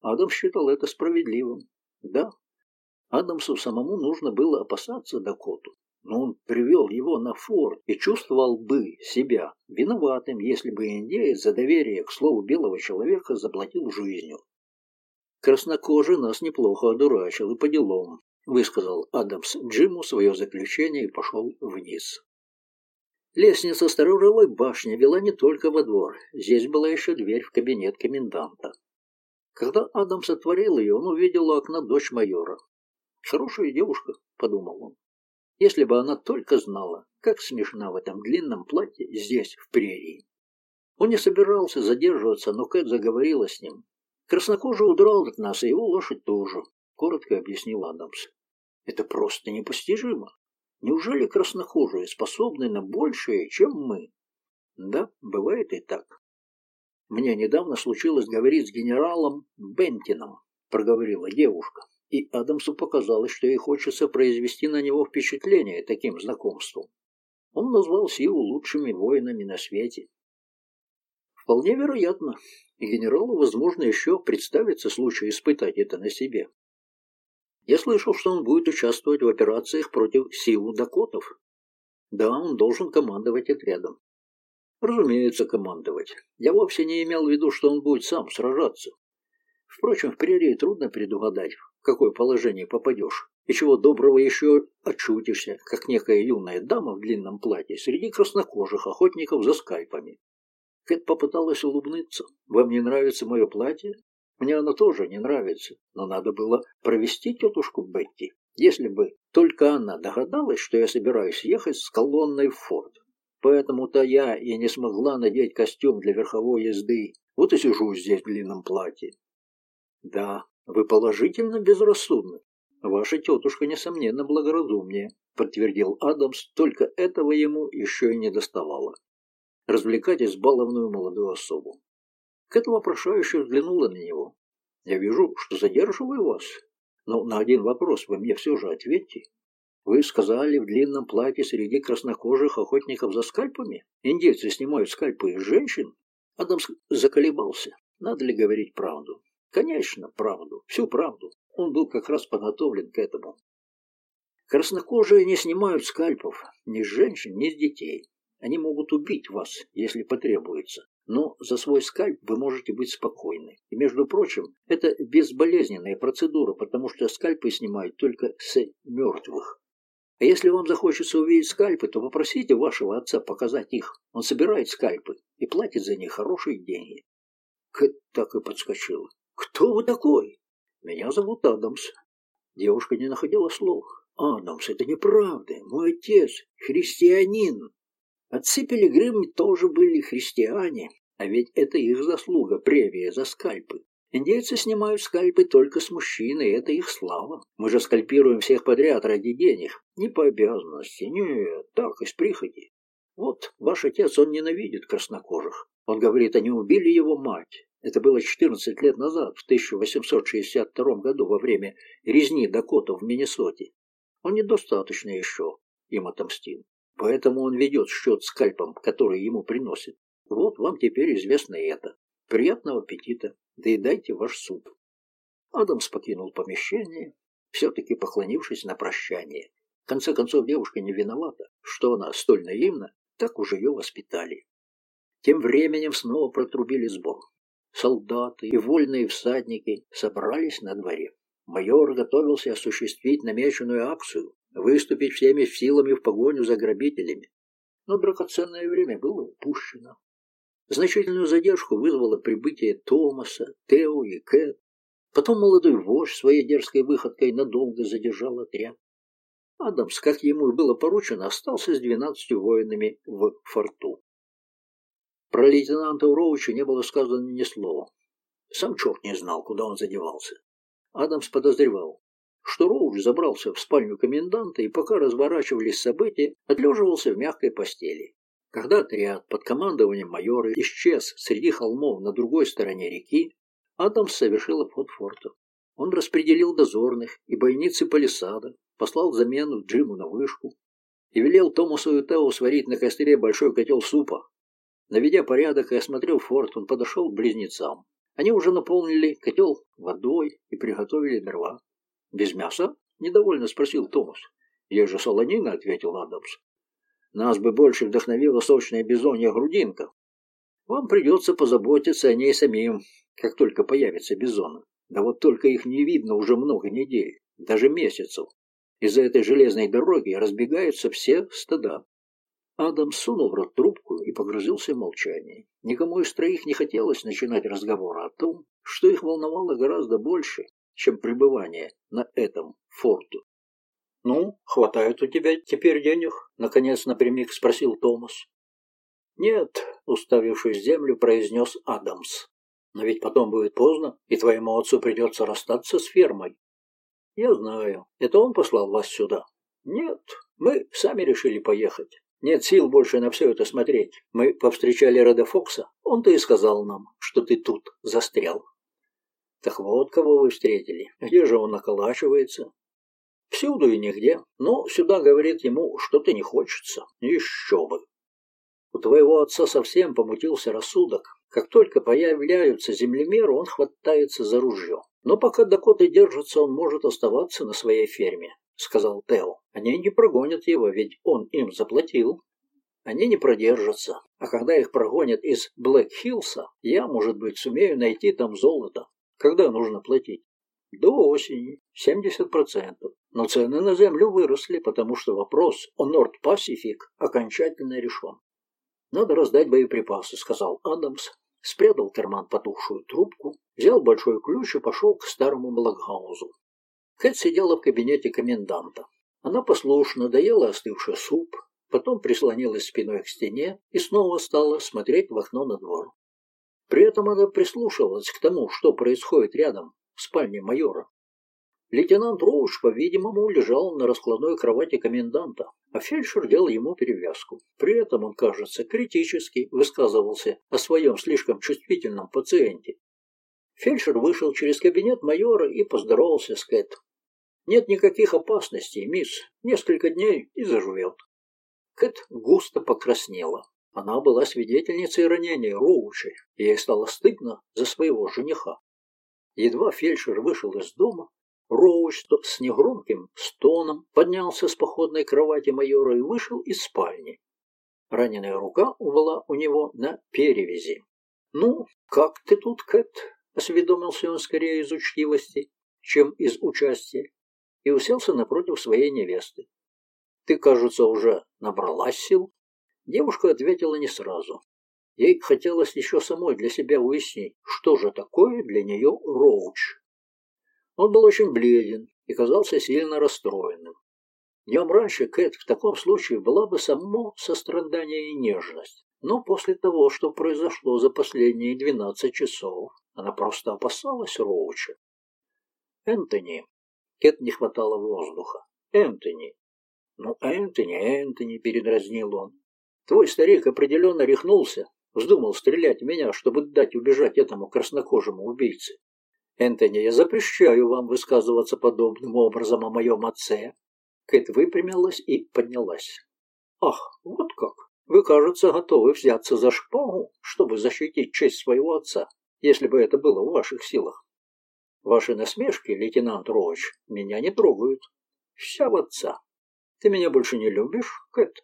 Адам считал это справедливым. Да, Адамсу самому нужно было опасаться Дакоту, но он привел его на форт и чувствовал бы себя виноватым, если бы индеец за доверие к слову белого человека заплатил жизнью. Краснокожий нас неплохо одурачил и по делам, высказал Адамс Джиму свое заключение и пошел вниз. Лестница сторожевой башни вела не только во двор, здесь была еще дверь в кабинет коменданта. Когда Адамс отворил ее, он увидел у окна дочь майора. «Хорошая девушка», — подумал он. «Если бы она только знала, как смешна в этом длинном платье здесь, в прерии». Он не собирался задерживаться, но Кэт заговорила с ним. «Краснокожий удрал от нас, и его лошадь тоже», — коротко объяснил Адамс. «Это просто непостижимо. Неужели краснокожие способны на большее, чем мы?» «Да, бывает и так». «Мне недавно случилось говорить с генералом Бентином», — проговорила девушка и Адамсу показалось, что ей хочется произвести на него впечатление таким знакомством. Он назвал Сиву лучшими воинами на свете. Вполне вероятно, генералу, возможно, еще представится случай испытать это на себе. Я слышал, что он будет участвовать в операциях против сил Дакотов. Да, он должен командовать отрядом. Разумеется, командовать. Я вовсе не имел в виду, что он будет сам сражаться. Впрочем, в прерии трудно предугадать, в какое положение попадешь. И чего доброго еще очутишься, как некая юная дама в длинном платье среди краснокожих охотников за скальпами. Кэт попыталась улыбнуться. «Вам не нравится мое платье?» «Мне оно тоже не нравится, но надо было провести тетушку Бетти, если бы только она догадалась, что я собираюсь ехать с колонной в форт. Поэтому-то я и не смогла надеть костюм для верховой езды. Вот и сижу здесь в длинном платье». «Да, вы положительно безрассудны. Ваша тетушка, несомненно, благоразумнее, подтвердил Адамс, только этого ему еще и не доставало. Развлекать избалованную молодую особу. Кэт вопрошающе взглянула на него. «Я вижу, что задерживаю вас, но на один вопрос вы мне все же ответьте. Вы сказали в длинном платье среди краснокожих охотников за скальпами? Индейцы снимают скальпы из женщин?» Адамс заколебался. Надо ли говорить правду? Конечно, правду, всю правду. Он был как раз подготовлен к этому. Краснокожие не снимают скальпов ни с женщин, ни с детей. Они могут убить вас, если потребуется. Но за свой скальп вы можете быть спокойны. И, между прочим, это безболезненная процедура, потому что скальпы снимают только с мертвых. А если вам захочется увидеть скальпы, то попросите вашего отца показать их. Он собирает скальпы и платит за них хорошие деньги. Кэт так и подскочила. «Кто вы такой?» «Меня зовут Адамс». Девушка не находила слов. «Адамс, это неправда. Мой отец – христианин». Отцы Пилигримы тоже были христиане, а ведь это их заслуга, премия за скальпы. Индейцы снимают скальпы только с мужчины, это их слава. Мы же скальпируем всех подряд ради денег. Не по обязанности, нет, так, из прихоти. Вот, ваш отец, он ненавидит краснокожих. Он говорит, они убили его мать. Это было 14 лет назад, в 1862 году, во время резни Дакотов в Миннесоте. Он недостаточно еще им отомстил. Поэтому он ведет счет скальпом, который ему приносит. Вот вам теперь известно это. Приятного аппетита. Да и дайте ваш суп. Адамс покинул помещение, все-таки поклонившись на прощание. В конце концов, девушка не виновата, что она столь наивна, так уже ее воспитали. Тем временем снова протрубили сбор. Солдаты и вольные всадники собрались на дворе. Майор готовился осуществить намеченную акцию, выступить всеми силами в погоню за грабителями. Но драгоценное время было упущено. Значительную задержку вызвало прибытие Томаса, Тео и Кэт. Потом молодой вождь своей дерзкой выходкой надолго задержал отряд. Адамс, как ему и было поручено, остался с двенадцатью воинами в форту. Про лейтенанта Уроуча не было сказано ни слова. Сам черт не знал, куда он задевался. Адамс подозревал, что Роуч забрался в спальню коменданта и, пока разворачивались события, отлеживался в мягкой постели. Когда отряд под командованием майора исчез среди холмов на другой стороне реки, Адамс совершил обход форта. Он распределил дозорных и бойницы палисада, послал замену Джиму на вышку и велел Томасу и Тео сварить на костре большой котел супа. Наведя порядок и осмотрев форт, он подошел к близнецам. Они уже наполнили котел водой и приготовили дрова. «Без мяса?» – недовольно спросил Томас. «Есть же солонина», – ответил Адамс. «Нас бы больше вдохновила сочная бизонья грудинка. Вам придется позаботиться о ней самим, как только появится бизона. Да вот только их не видно уже много недель, даже месяцев. Из-за этой железной дороги разбегаются все стада. Адам сунул в рот трубку и погрузился в молчание. Никому из троих не хотелось начинать разговор о том, что их волновало гораздо больше, чем пребывание на этом форту. «Ну, хватает у тебя теперь денег?» — наконец напрямик спросил Томас. «Нет», — уставившись в землю, произнес Адамс. «Но ведь потом будет поздно, и твоему отцу придется расстаться с фермой». «Я знаю. Это он послал вас сюда?» «Нет, мы сами решили поехать. Нет сил больше на все это смотреть. Мы повстречали Реда Фокса. Он-то и сказал нам, что ты тут застрял. Так вот, кого вы встретили. Где же он наколачивается? Всюду и нигде. Но сюда, говорит ему, что-то не хочется. Еще бы. У твоего отца совсем помутился рассудок. Как только появляются землемеры, он хватается за ружье. Но пока Дакоты держатся, он может оставаться на своей ферме. — сказал Тео. «Они не прогонят его, ведь он им заплатил. Они не продержатся, а когда их прогонят из Блэк-Хиллса, я, может быть, сумею найти там золото. Когда нужно платить?» «До осени. 70%. Но цены на землю выросли, потому что вопрос о Норд-Пасифик окончательно решен. «Надо раздать боеприпасы», — сказал Адамс, спрятал в карман потухшую трубку, взял большой ключ и пошел к старому Блокгаузу. Кэт сидела в кабинете коменданта. Она послушно доела остывший суп, потом прислонилась спиной к стене и снова стала смотреть в окно на двор. При этом она прислушивалась к тому, что происходит рядом, в спальне майора. Лейтенант Роуш, по-видимому, лежал на раскладной кровати коменданта, а фельдшер делал ему перевязку. При этом он, кажется, критически высказывался о своем слишком чувствительном пациенте. Фельдшер вышел через кабинет майора и поздоровался с Кэт. «Нет никаких опасностей, мисс. Несколько дней и заживет». Кэт густо покраснела. Она была свидетельницей ранения Роучи, и ей стало стыдно за своего жениха. Едва фельдшер вышел из дома, Роуч с негромким стоном поднялся с походной кровати майора и вышел из спальни. Раненая рука была у него на перевязи. «Ну, как ты тут, Кэт?» Осведомился он скорее из учтивости, чем из участия, и уселся напротив своей невесты. «Ты, кажется, уже набралась сил?» Девушка ответила не сразу. Ей хотелось еще самой для себя выяснить, что же такое для нее Роуч. Он был очень бледен и казался сильно расстроенным. Днем раньше Кэт в таком случае была бы само сострадание и нежность. Но после того, что произошло за последние двенадцать часов, она просто опасалась Роуча. «Энтони!» Кет не хватало воздуха. «Энтони!» «Ну, Энтони, Энтони!» — передразнил он. «Твой старик определенно рехнулся, вздумал стрелять меня, чтобы дать убежать этому краснокожему убийце. Энтони, я запрещаю вам высказываться подобным образом о моем отце». Кэт выпрямилась и поднялась. «Ах, вот как! Вы, кажется, готовы взяться за шпагу, чтобы защитить честь своего отца если бы это было в ваших силах. Ваши насмешки, лейтенант Роуч, меня не трогают. Вся в отца. Ты меня больше не любишь, Кэт?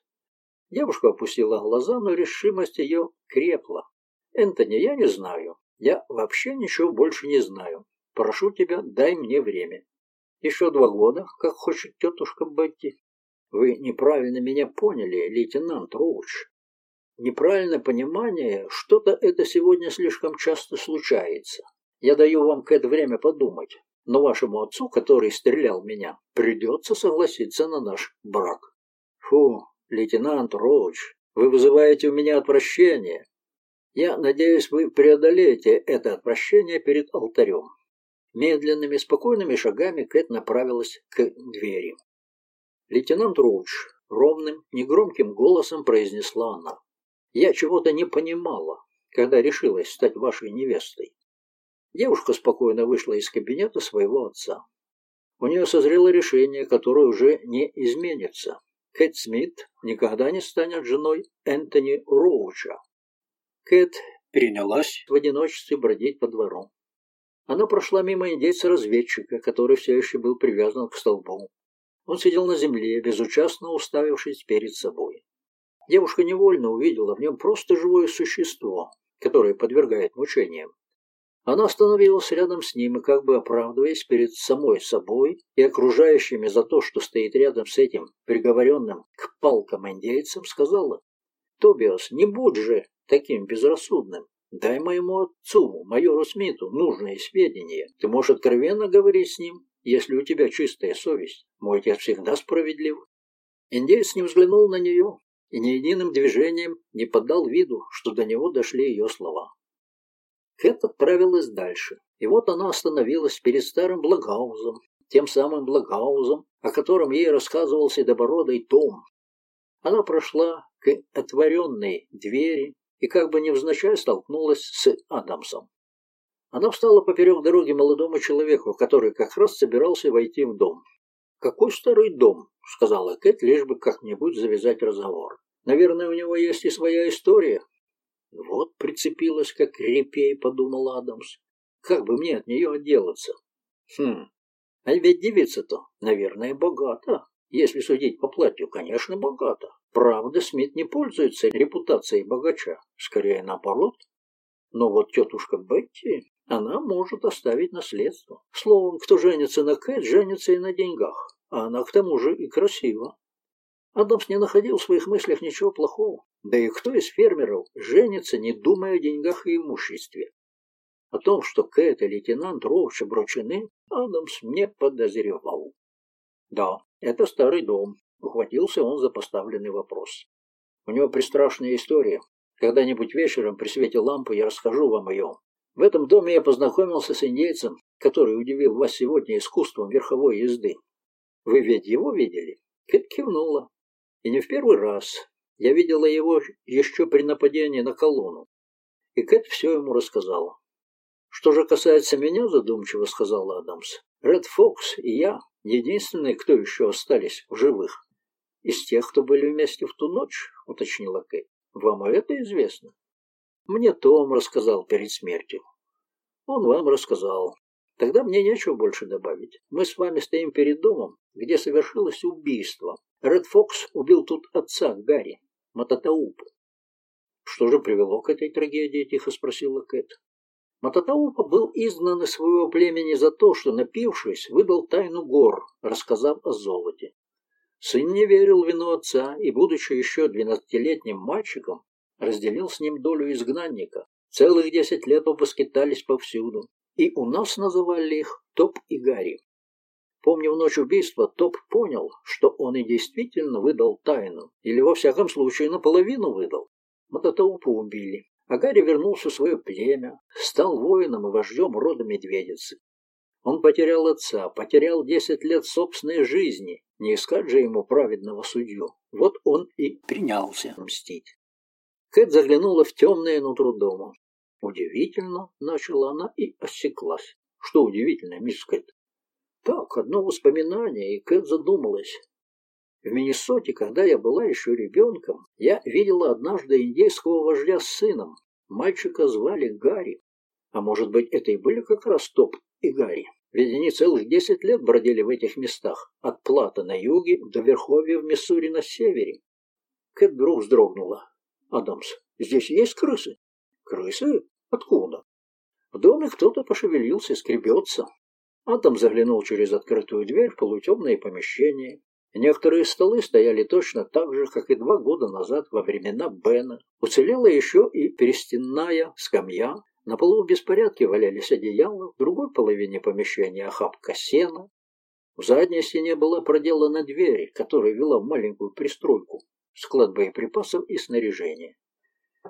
Девушка опустила глаза, но решимость ее крепла. Энтони, я не знаю. Я вообще ничего больше не знаю. Прошу тебя, дай мне время. Еще два года, как хочет тетушка Бетти. Вы неправильно меня поняли, лейтенант Роуч. Неправильное понимание, что-то это сегодня слишком часто случается. Я даю вам Кэт время подумать, но вашему отцу, который стрелял меня, придется согласиться на наш брак. Фу, лейтенант Роуч, вы вызываете у меня отвращение. Я надеюсь, вы преодолеете это отвращение перед алтарем. Медленными, спокойными шагами Кэт направилась к двери. «Лейтенант Роуч», — ровным, негромким голосом произнесла она. «Я чего-то не понимала, когда решилась стать вашей невестой. Девушка спокойно вышла из кабинета своего отца. У нее созрело решение, которое уже не изменится. Кэт Смит никогда не станет женой Энтони Роуча. Кэт перенялась в одиночестве бродить по двору. Она прошла мимо индейца-разведчика, который все еще был привязан к столбу. Он сидел на земле, безучастно уставившись перед собой. Девушка невольно увидела в нем просто живое существо, которое подвергает мучениям. Она остановилась рядом с ним и, как бы оправдываясь перед самой собой и окружающими за то, что стоит рядом с этим приговоренным к палкам индейцем, сказала, «Тобиас, не будь же таким безрассудным. Дай моему отцу, майору Смиту, нужные сведения. Ты можешь откровенно говорить с ним, если у тебя чистая совесть. Мой отец всегда справедлив». Индеец не взглянул на нее и ни единым движением не подал виду, что до него дошли ее слова. Кэт отправилась дальше, и вот она остановилась перед старым Благаузом, тем самым Благаузом, о котором ей рассказывал седобородый Том. Она прошла к отворенной двери и как бы невзначай столкнулась с Адамсом. Она встала поперек дороги молодому человеку, который как раз собирался войти в дом. «Какой старый дом?» — сказала Кэт, лишь бы как-нибудь завязать разговор. «Наверное, у него есть и своя история, вот прицепилась, как репей, подумал Адамс. Как бы мне от нее отделаться? Хм, а ведь девица-то, наверное, богата. Если судить по платью, конечно, богата. Правда, Смит не пользуется репутацией богача. Скорее, наоборот. Но вот тетушка Бетти, она может оставить наследство. Словом, кто женится на Кэт, женится и на деньгах. А она к тому же и красива. Адамс не находил в своих мыслях ничего плохого. Да и кто из фермеров женится, не думая о деньгах и имуществе? О том, что Кэт и лейтенант Роуч обручены, Адамс не подозревал. Да, это старый дом. Ухватился он за поставленный вопрос. У него пристрашная история. Когда-нибудь вечером при свете лампы я расскажу вам ее. В этом доме я познакомился с индейцем, который удивил вас сегодня искусством верховой езды. Вы ведь его видели? Кэт кивнула. И не в первый раз. Я видела его еще при нападении на колонну. И Кэт все ему рассказала. «Что же касается меня, задумчиво сказал Адамс, Ред Фокс и я единственные, кто еще остались в живых. Из тех, кто были вместе в ту ночь, уточнила Кэт. Вам это известно? Мне Том рассказал перед смертью. Он вам рассказал. Тогда мне нечего больше добавить. Мы с вами стоим перед домом, где совершилось убийство, Ред Фокс убил тут отца Гарри, Мататаупа. «Что же привело к этой трагедии?» – тихо спросила Кэт. Мататаупа был изгнан из своего племени за то, что, напившись, выдал тайну гор, рассказав о золоте. Сын не верил вину отца и, будучи еще двенадцатилетним мальчиком, разделил с ним долю изгнанника. Целых десять лет оба скитались повсюду, и у нас называли их Топ и Гарри. Помню, в ночь убийства Топ понял, что он и действительно выдал тайну, или во всяком случае наполовину выдал. Мототоупа убили, а Гарри вернулся в свое племя, стал воином и вождем рода медведицы. Он потерял отца, потерял десять лет собственной жизни, не искать же ему праведного судью. Вот он и принялся мстить. Кэт заглянула в темное нутро дома. Удивительно, начала она и осеклась. Что удивительно, мисс Кэт? Так, одно воспоминание, и Кэт задумалась. В Миннесоте, когда я была еще ребенком, я видела однажды индейского вождя с сыном. Мальчика звали Гарри. А может быть, это и были как раз Топ и Гарри. Ведь они целых десять лет бродили в этих местах, от Плата на юге до Верховья в Миссури на севере. Кэт вдруг вздрогнула. «Адамс, здесь есть крысы?» «Крысы? Откуда?» В доме кто-то пошевелился, скребется. Адам заглянул через открытую дверь в полутемное помещение. Некоторые столы стояли точно так же, как и два года назад во времена Бена. Уцелела еще и перестенная скамья. На полу в беспорядке валялись одеяла, в другой половине помещения охапка сена. В задней стене была проделана дверь, которая вела в маленькую пристройку, склад боеприпасов и снаряжения.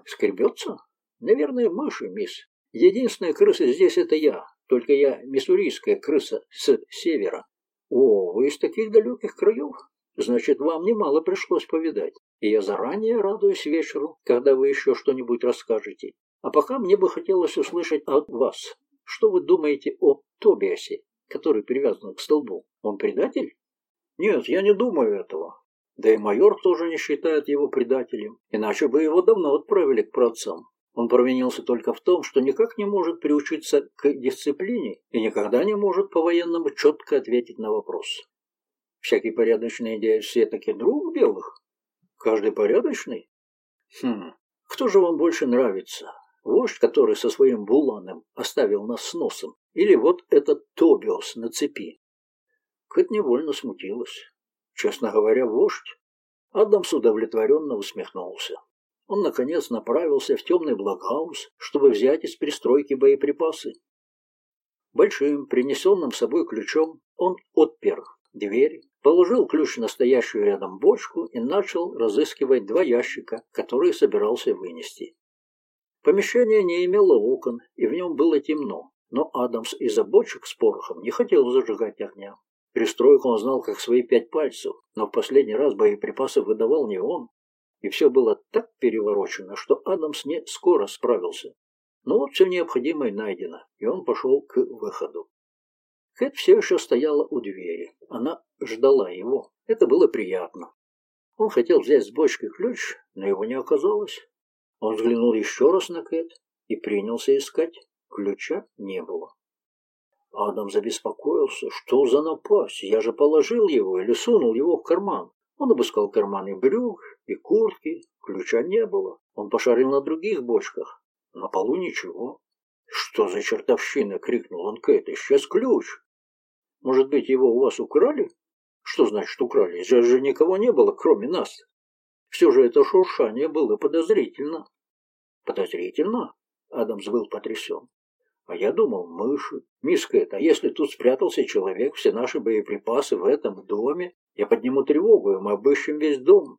«Скребется? Наверное, мыши, мисс. Единственная крыса здесь это я, только я миссурийская крыса с севера. О, вы из таких далеких краев? Значит, вам немало пришлось повидать. И я заранее радуюсь вечеру, когда вы еще что-нибудь расскажете. А пока мне бы хотелось услышать от вас. Что вы думаете о Тобиасе, который привязан к столбу? Он предатель? Нет, я не думаю этого. Да и майор тоже не считает его предателем, иначе бы его давно отправили к праотцам. Он провинился только в том, что никак не может приучиться к дисциплине и никогда не может по-военному четко ответить на вопрос. Всякий порядочный идея все-таки друг белых? Каждый порядочный? Хм, кто же вам больше нравится? Вождь, который со своим буланом оставил нас с носом? Или вот этот Тобиос на цепи? Кэт невольно смутилась. Честно говоря, вождь. Адамс удовлетворенно усмехнулся он, наконец, направился в темный блокгаус, чтобы взять из пристройки боеприпасы. Большим, принесенным с собой ключом, он отпер дверь, положил ключ на стоящую рядом бочку и начал разыскивать два ящика, которые собирался вынести. Помещение не имело окон, и в нем было темно, но Адамс из-за бочек с порохом не хотел зажигать огня. Пристройку он знал как свои пять пальцев, но в последний раз боеприпасы выдавал не он, и все было так переворочено, что Адамс не скоро справился. Но вот все необходимое найдено, и он пошел к выходу. Кэт все еще стояла у двери. Она ждала его. Это было приятно. Он хотел взять с бочки ключ, но его не оказалось. Он взглянул еще раз на Кэт и принялся искать. Ключа не было. Адам забеспокоился. Что за напасть? Я же положил его или сунул его в карман. Он обыскал карманы брюк и куртки, ключа не было. Он пошарил на других бочках. На полу ничего. «Что за чертовщина?» — крикнул он Кэт. «Исчез ключ!» «Может быть, его у вас украли?» «Что значит украли? Здесь же никого не было, кроме нас!» Все же это шуршание было подозрительно. «Подозрительно?» — Адамс был потрясен. А я думал, мыши. Кэт, а если тут спрятался человек, все наши боеприпасы в этом доме, я подниму тревогу, и мы обыщем весь дом.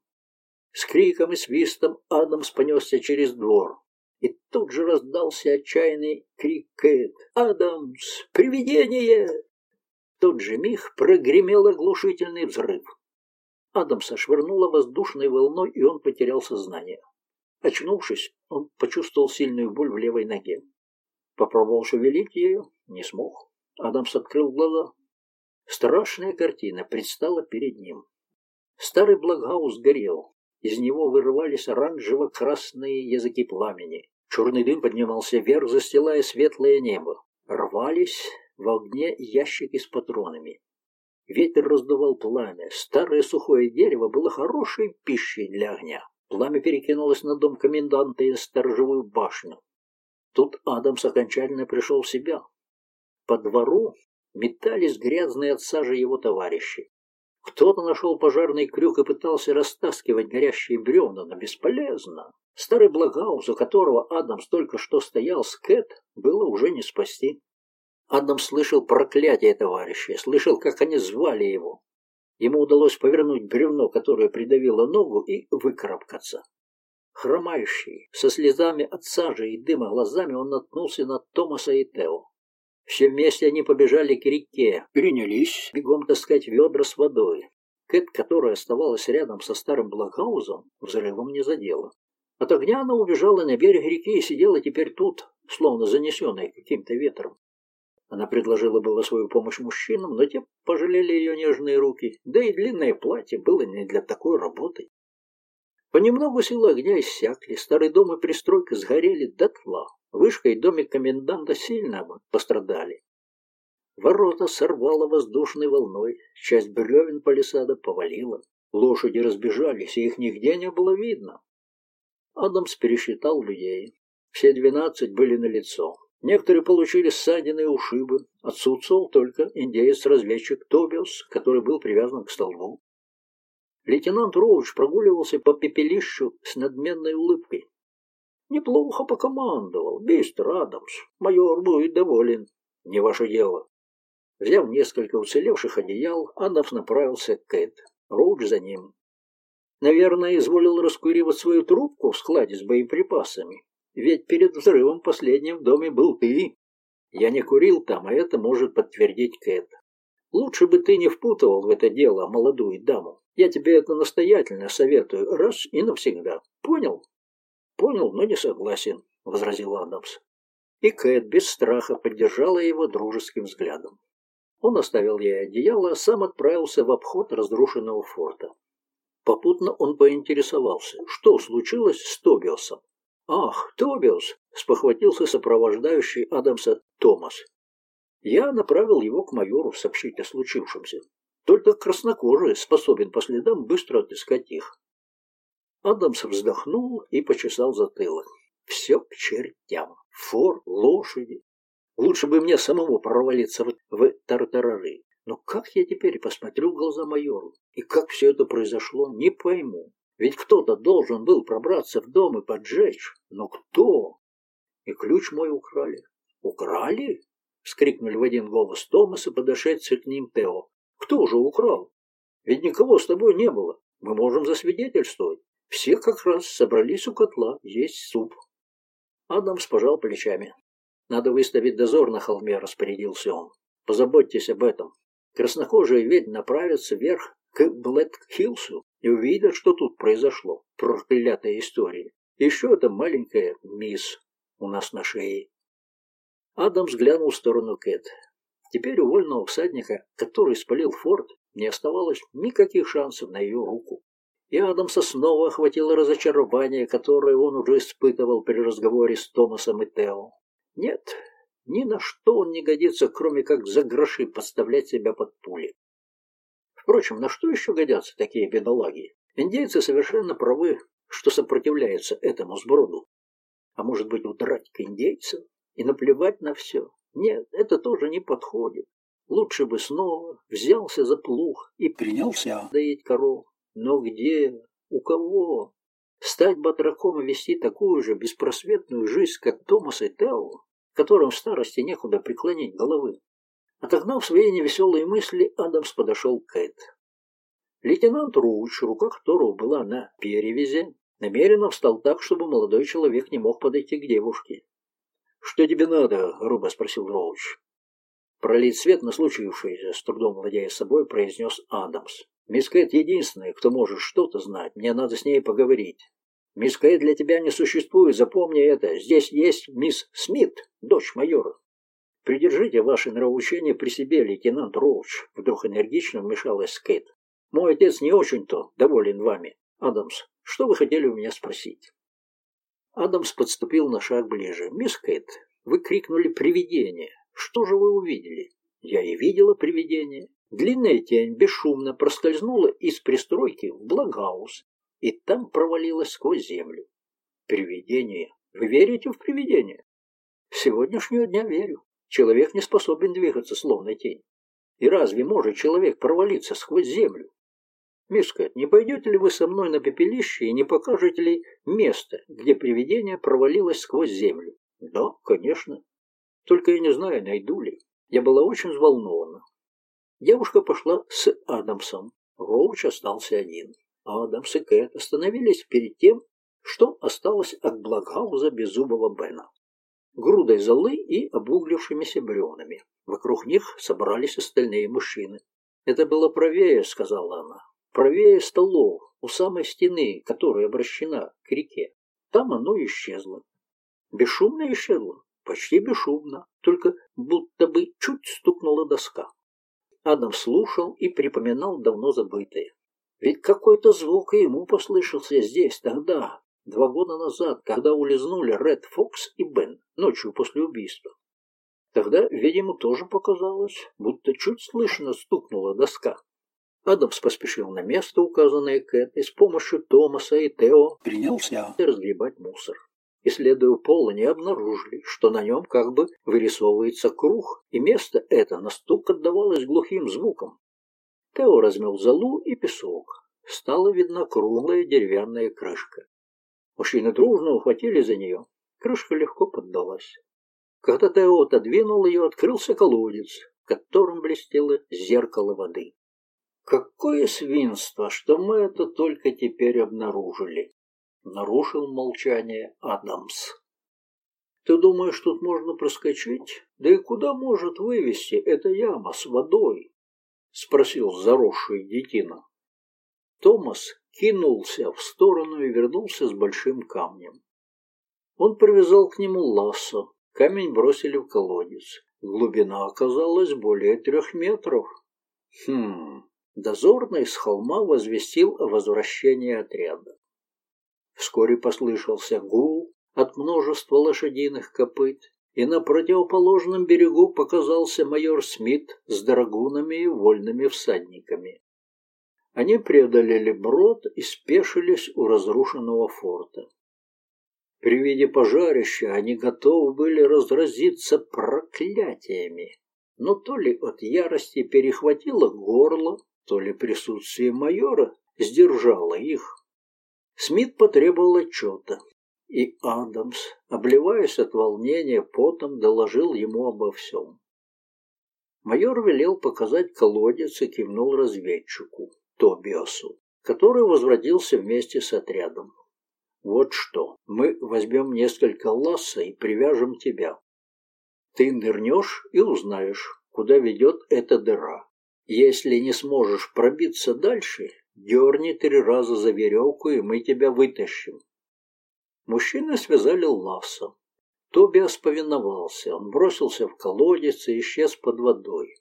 С криком и свистом Адамс понесся через двор. И тут же раздался отчаянный крик Кэт. «Адамс! Привидение!» В тот же миг прогремел оглушительный взрыв. Адамса швырнуло воздушной волной, и он потерял сознание. Очнувшись, он почувствовал сильную боль в левой ноге. Попробовал шевелить ее, не смог. Адамс открыл глаза. Страшная картина предстала перед ним. Старый Блокгаус горел. Из него вырывались оранжево-красные языки пламени. Черный дым поднимался вверх, застилая светлое небо. Рвались в огне ящики с патронами. Ветер раздувал пламя. Старое сухое дерево было хорошей пищей для огня. Пламя перекинулось на дом коменданта и сторожевую башню. Тут Адамс окончательно пришел в себя. По двору метались грязные от сажи его товарищи. Кто-то нашел пожарный крюк и пытался растаскивать горящие бревна, но бесполезно. Старый Благаус, у которого Адамс только что стоял с Кэт, было уже не спасти. Адам слышал проклятие товарищей, слышал, как они звали его. Ему удалось повернуть бревно, которое придавило ногу, и выкарабкаться. Хромающий, со слезами от сажи и дыма глазами, он наткнулся на Томаса и Тео. Все вместе они побежали к реке, принялись бегом таскать ведра с водой. Кэт, которая оставалась рядом со старым блокаузом, взрывом не задела. От огня она убежала на берег реки и сидела теперь тут, словно занесенная каким-то ветром. Она предложила было свою помощь мужчинам, но те пожалели ее нежные руки, да и длинное платье было не для такой работы. Понемногу силы огня иссякли, старый дом и пристройка сгорели дотла. Вышка и домик коменданта сильно пострадали. Ворота сорвало воздушной волной, часть бревен палисада повалила. Лошади разбежались, и их нигде не было видно. Адамс пересчитал людей. Все двенадцать были на лицо. Некоторые получили ссадины и ушибы. Отсутствовал только индеец-разведчик Тобиус, который был привязан к столбу. Лейтенант Роуч прогуливался по пепелищу с надменной улыбкой. Неплохо покомандовал, мистер Адамс. Майор будет доволен. Не ваше дело. Взяв несколько уцелевших одеял, Адамс направился к Кэт. Роуч за ним. Наверное, изволил раскуривать свою трубку в складе с боеприпасами. Ведь перед взрывом последним в доме был ты. Я не курил там, а это может подтвердить Кэт. Лучше бы ты не впутывал в это дело молодую даму. Я тебе это настоятельно советую раз и навсегда. Понял? Понял, но не согласен, — возразил Адамс. И Кэт без страха поддержала его дружеским взглядом. Он оставил ей одеяло, а сам отправился в обход разрушенного форта. Попутно он поинтересовался, что случилось с Тобиосом. «Ах, Тобиус!» — спохватился сопровождающий Адамса Томас. «Я направил его к майору сообщить о случившемся. Только краснокожий способен по следам быстро отыскать их». Адамс вздохнул и почесал затылок. «Все к чертям. Фор, лошади. Лучше бы мне самому провалиться в, в тартарары. Но как я теперь посмотрю в глаза майору? И как все это произошло, не пойму. Ведь кто-то должен был пробраться в дом и поджечь. Но кто? И ключ мой украли. Украли? Вскрикнули в один голос Томас и подошедший к ним Тео. Кто же украл? Ведь никого с тобой не было. Мы можем засвидетельствовать. Все как раз собрались у котла, есть суп. Адамс пожал плечами. Надо выставить дозор на холме, распорядился он. Позаботьтесь об этом. Краснокожие ведь направятся вверх к Блэк-Хиллсу и увидят, что тут произошло. Проклятая история. Еще эта маленькая мисс у нас на шее. Адам взглянул в сторону Кэт. Теперь у вольного всадника, который спалил форт, не оставалось никаких шансов на ее руку. И Адамса снова охватило разочарование, которое он уже испытывал при разговоре с Томасом и Тео. Нет, ни на что он не годится, кроме как за гроши подставлять себя под пули. Впрочем, на что еще годятся такие бедолаги? Индейцы совершенно правы, что сопротивляются этому сброду. А может быть, удрать к индейцам и наплевать на все? Нет, это тоже не подходит. Лучше бы снова взялся за плуг и принялся доить коров. Но где? У кого? Стать батраком и вести такую же беспросветную жизнь, как Томас и Тео, которым в старости некуда преклонить головы. Отогнав свои невеселые мысли, Адамс подошел к Кэт. Лейтенант Руч, рука которого была на перевязи, намеренно встал так, чтобы молодой человек не мог подойти к девушке. «Что тебе надо?» — грубо спросил Роуч. «Пролить свет на случившееся», — с трудом владея собой, произнес Адамс. «Мисс Кэт единственная, кто может что-то знать. Мне надо с ней поговорить». «Мисс Кэт для тебя не существует, запомни это. Здесь есть мисс Смит, дочь майора». «Придержите ваши нравоучения при себе, лейтенант Роуч», — вдруг энергично вмешалась Кейт. «Мой отец не очень-то доволен вами. Адамс, что вы хотели у меня спросить?» Адамс подступил на шаг ближе. «Мисс Кейт, вы крикнули «привидение». Что же вы увидели?» «Я и видела привидение. Длинная тень бесшумно проскользнула из пристройки в Благаус и там провалилась сквозь землю. Привидение. Вы верите в привидение? С сегодняшнего дня верю. Человек не способен двигаться, словно тень. И разве может человек провалиться сквозь землю? Мишка, не пойдете ли вы со мной на пепелище и не покажете ли место, где привидение провалилось сквозь землю? Да, конечно. Только я не знаю, найду ли. Я была очень взволнована. Девушка пошла с Адамсом. Роуч остался один. Адамс и Кэт остановились перед тем, что осталось от Благауза беззубого Бена грудой золы и обуглившимися бревнами. Вокруг них собрались остальные мужчины. «Это было правее», — сказала она. «Правее столов, у самой стены, которая обращена к реке. Там оно исчезло». «Бесшумно исчезло?» «Почти бесшумно, только будто бы чуть стукнула доска». Адам слушал и припоминал давно забытое. Ведь какой-то звук ему послышался здесь тогда, Два года назад, когда улизнули Ред Фокс и Бен, ночью после убийства. Тогда, видимо, тоже показалось, будто чуть слышно стукнула доска. Адамс поспешил на место, указанное Кэт, и с помощью Томаса и Тео принялся разгребать мусор. Исследуя пол, они обнаружили, что на нем как бы вырисовывается круг, и место это на стук отдавалось глухим звуком. Тео размел золу и песок. Стала видна круглая деревянная крышка. Мужчины дружно ухватили за нее. Крышка легко поддалась. Когда Тео отодвинул ее, открылся колодец, в котором блестело зеркало воды. Какое свинство, что мы это только теперь обнаружили, нарушил молчание Адамс. Ты думаешь, тут можно проскочить? Да и куда может вывести эта яма с водой? Спросил заросший детина. Томас кинулся в сторону и вернулся с большим камнем. Он привязал к нему лассо, камень бросили в колодец. Глубина оказалась более трех метров. Хм, Дозорный с холма возвестил о возвращении отряда. Вскоре послышался гул от множества лошадиных копыт, и на противоположном берегу показался майор Смит с драгунами и вольными всадниками. Они преодолели брод и спешились у разрушенного форта. При виде пожарища они готовы были разразиться проклятиями, но то ли от ярости перехватило горло, то ли присутствие майора сдержало их. Смит потребовал отчета, и Адамс, обливаясь от волнения, потом доложил ему обо всем. Майор велел показать колодец и кивнул разведчику, Тобиасу, который возвратился вместе с отрядом. «Вот что, мы возьмем несколько ласса и привяжем тебя. Ты нырнешь и узнаешь, куда ведет эта дыра. Если не сможешь пробиться дальше, дерни три раза за веревку, и мы тебя вытащим. Мужчины связали лассо. Тобиас повиновался. Он бросился в колодец и исчез под водой.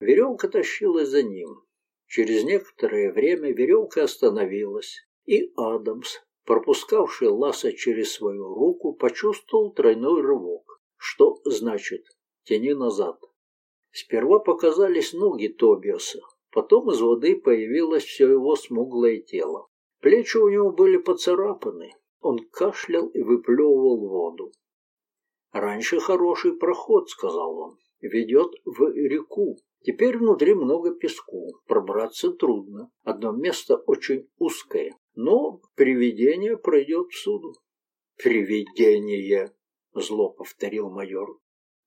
Веревка тащилась за ним. Через некоторое время веревка остановилась, и Адамс, пропускавший ласса через свою руку, почувствовал тройной рывок. Что значит «тяни назад»? Сперва показались ноги Тобиаса, потом из воды появилось все его смуглое тело. Плечи у него были поцарапаны, он кашлял и выплевывал воду. «Раньше хороший проход», — сказал он, — «ведет в реку. Теперь внутри много песку, пробраться трудно. Одно место очень узкое, но привидение пройдет всюду». «Привидение», — зло повторил майор.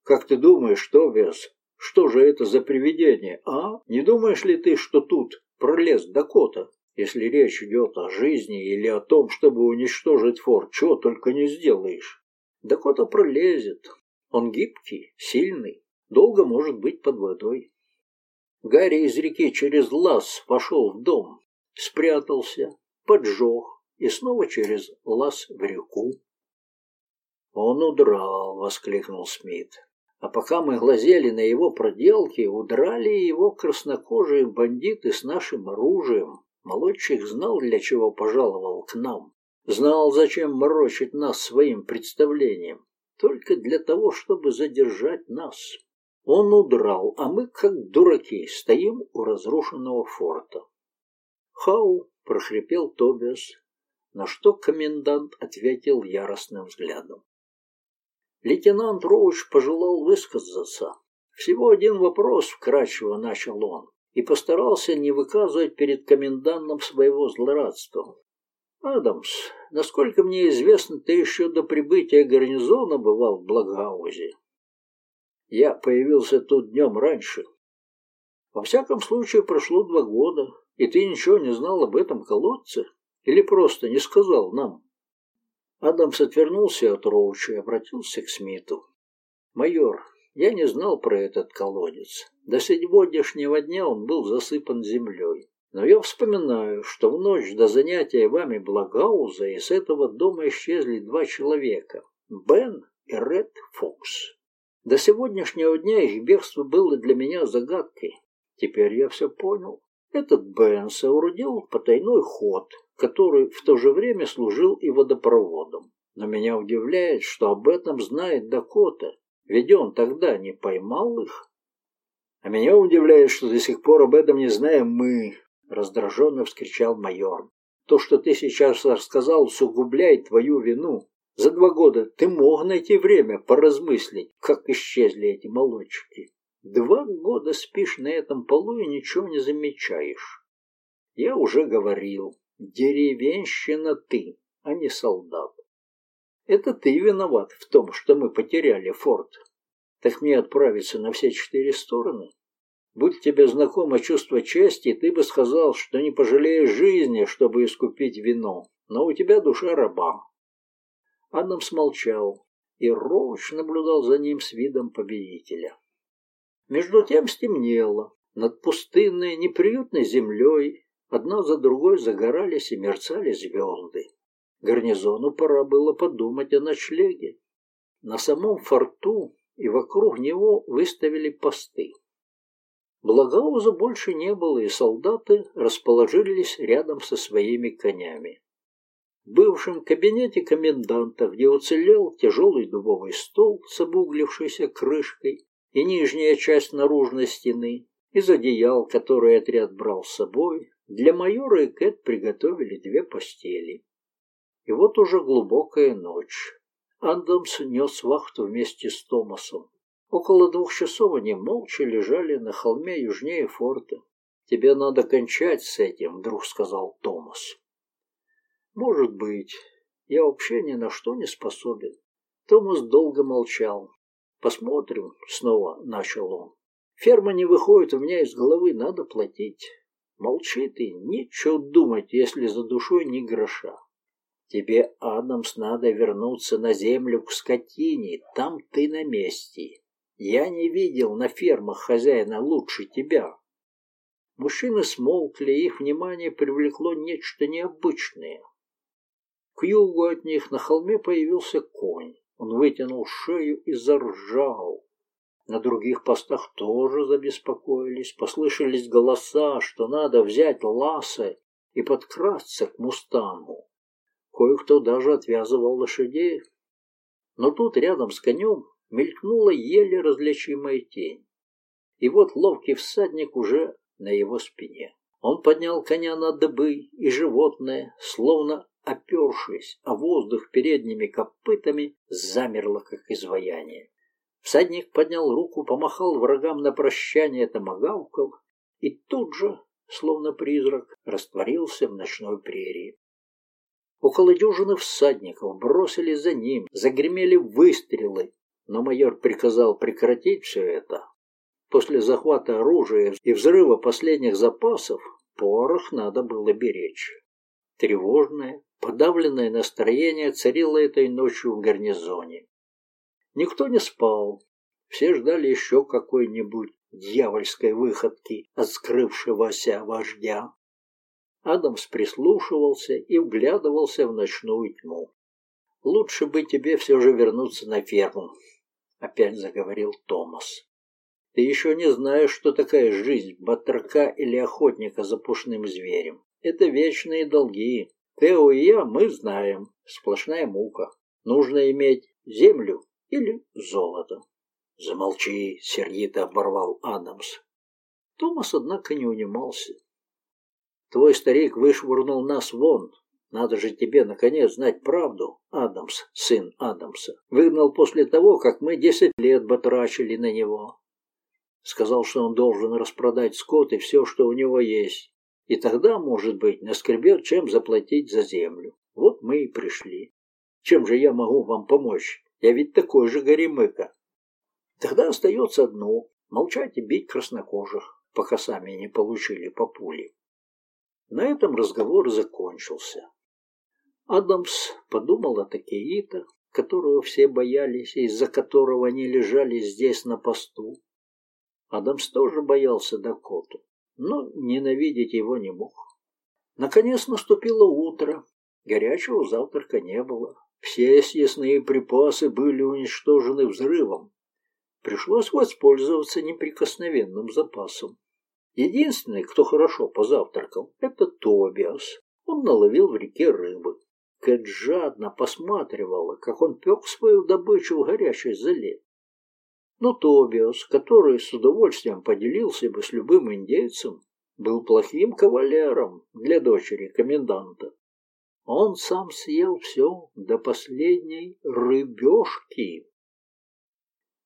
«Как ты думаешь, Тобиас, что же это за привидение, а? Не думаешь ли ты, что тут пролез Дакота? Если речь идет о жизни или о том, чтобы уничтожить форт, чего только не сделаешь. Дакота пролезет. Он гибкий, сильный, долго может быть под водой. Гарри из реки через лаз пошел в дом, спрятался, поджег и снова через лаз в реку. «Он удрал!» — воскликнул Смит. А пока мы глазели на его проделки, удрали его краснокожие бандиты с нашим оружием. Молодчик знал, для чего пожаловал к нам. Знал, зачем морочить нас своим представлением. Только для того, чтобы задержать нас. Он удрал, а мы, как дураки, стоим у разрушенного форта. «Хау!» — прохрипел Тобиас, на что комендант ответил яростным взглядом. Лейтенант Роуч пожелал высказаться. Всего один вопрос вкрадчиво начал он и постарался не выказывать перед комендантом своего злорадства. «Адамс, насколько мне известно, ты еще до прибытия гарнизона бывал в Благаузе. Я появился тут днем раньше. Во всяком случае, прошло два года, и ты ничего не знал об этом колодце? Или просто не сказал нам?» Адамс отвернулся от Роуча и обратился к Смиту. «Майор, я не знал про этот колодец. До сегодняшнего дня он был засыпан землей. Но я вспоминаю, что в ночь до занятия вами Благауза из этого дома исчезли два человека – Бен и Ред Фокс. До сегодняшнего дня их бегство было для меня загадкой. Теперь я все понял. Этот Бен соорудил потайной ход – который в то же время служил и водопроводом. Но меня удивляет, что об этом знает Дакота, Ведь он тогда не поймал их. А меня удивляет, что до сих пор об этом не знаем мы, раздраженно вскричал майор. То, что ты сейчас рассказал, усугубляет твою вину. За два года ты мог найти время поразмыслить, как исчезли эти молодчики. Два года спишь на этом полу и ничего не замечаешь. Я уже говорил, деревенщина ты, а не солдат. Это ты виноват в том, что мы потеряли форт. Так мне отправиться на все четыре стороны? Будь тебе знакомо чувство чести, ты бы сказал, что не пожалеешь жизни, чтобы искупить вино. Но у тебя душа раба. Адам смолчал, и Роуч наблюдал за ним с видом победителя. Между тем стемнело. Над пустынной, неприютной землей одна за другой загорались и мерцали звезды. Гарнизону пора было подумать о ночлеге. На самом форту и вокруг него выставили посты. Благоуза больше не было, и солдаты расположились рядом со своими конями. В бывшем кабинете коменданта, где уцелел тяжелый дубовый стол с обуглившейся крышкой и нижняя часть наружной стены, из одеял, которые отряд брал с собой, для майора и Кэт приготовили две постели. И вот уже глубокая ночь. Андамс нес вахту вместе с Томасом. Около двух часов они молча лежали на холме южнее форта. «Тебе надо кончать с этим», — вдруг сказал Томас. «Может быть. Я вообще ни на что не способен». Томас долго молчал. «Посмотрим», — снова начал он. «Ферма не выходит у меня из головы, надо платить». Молчи ты, нечего думать, если за душой ни гроша. Тебе, Адамс, надо вернуться на землю к скотине, там ты на месте. Я не видел на фермах хозяина лучше тебя. Мужчины смолкли, их внимание привлекло нечто необычное. К югу от них на холме появился конь. Он вытянул шею и заржал. На других постах тоже забеспокоились. Послышались голоса, что надо взять лассы и подкрасться к мустангу. Кое-кто даже отвязывал лошадей. Но тут рядом с конем мелькнула еле различимая тень. И вот ловкий всадник уже на его спине. Он поднял коня на дыбы, и животное, словно опершись о воздух передними копытами, замерло, как изваяние. Всадник поднял руку, помахал врагам на прощание томагавков и тут же, словно призрак, растворился в ночной прерии. Около дюжины всадников бросили за ним, загремели выстрелы, но майор приказал прекратить все это. После захвата оружия и взрыва последних запасов порох надо было беречь. Тревожное, подавленное настроение царило этой ночью в гарнизоне. Никто не спал, все ждали еще какой-нибудь дьявольской выходки от скрывшегося вождя. Адамс прислушивался и вглядывался в ночную тьму. «Лучше бы тебе все же вернуться на ферму», — опять заговорил Томас. «Ты еще не знаешь, что такая жизнь батрака или охотника за пушным зверем. Это вечные долги. Тео и я, мы знаем. Сплошная мука. Нужно иметь землю или золото». «Замолчи!» — сердито оборвал Адамс. Томас, однако, не унимался. Твой старик вышвырнул нас вон. Надо же тебе, наконец, знать правду, Адамс, сын Адамса. Выгнал после того, как мы десять лет батрачили на него. Сказал, что он должен распродать скот и все, что у него есть. И тогда, может быть, наскребет, чем заплатить за землю. Вот мы и пришли. Чем же я могу вам помочь? Я ведь такой же горемыка. Тогда остается одно — молчать и бить краснокожих, пока сами не получили по пуле. На этом разговор закончился. Адамс подумал о Такеита, которого все боялись и из-за которого они лежали здесь на посту. Адамс тоже боялся Дакоту, но ненавидеть его не мог. Наконец наступило утро. Горячего завтрака не было. Все съестные припасы были уничтожены взрывом. Пришлось воспользоваться неприкосновенным запасом. Единственный, кто хорошо позавтракал, это Тобиас. Он наловил в реке рыбы. Кэт жадно посматривала, как он пек свою добычу в горячей зале. Но Тобиас, который с удовольствием поделился бы с любым индейцем, был плохим кавалером для дочери коменданта. Он сам съел все до последней рыбешки.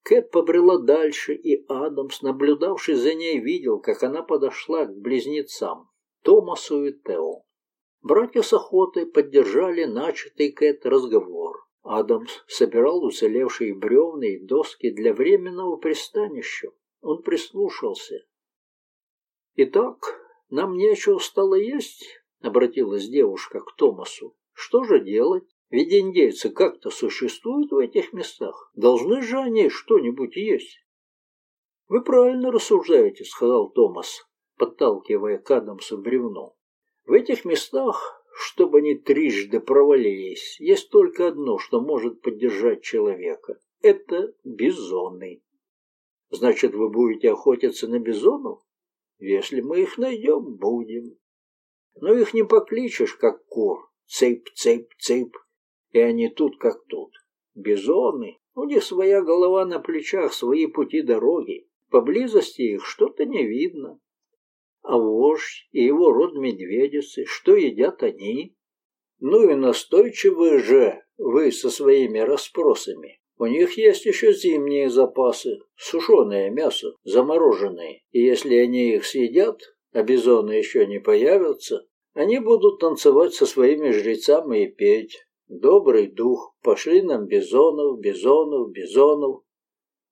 Кэт побрела дальше, и Адамс, наблюдавший за ней, видел, как она подошла к близнецам, Томасу и Тео. Братья с охотой поддержали начатый Кэт разговор. Адамс собирал уцелевшие бревна и доски для временного пристанища. Он прислушался. «Итак, нам нечего стало есть?» — обратилась девушка к Томасу. «Что же делать? Ведь индейцы как-то существуют в этих местах. Должны же они что-нибудь есть». «Вы правильно рассуждаете», — сказал Томас, подталкивая к Адамсу бревно. В этих местах, чтобы они трижды провалились, есть только одно, что может поддержать человека. Это бизоны. Значит, вы будете охотиться на бизонов? Если мы их найдем, будем. Но их не покличешь, как кур. Цейп, цейп, цейп. И они тут, как тут. Бизоны. У них своя голова на плечах, свои пути дороги. Поблизости их что-то не видно. А вождь и его род медведицы, что едят они? Ну и настойчивые же вы со своими расспросами. У них есть еще зимние запасы, сушеное мясо, замороженные. И если они их съедят, а бизоны еще не появятся, они будут танцевать со своими жрецами и петь. Добрый дух, пошли нам бизонов, бизонов, бизонов.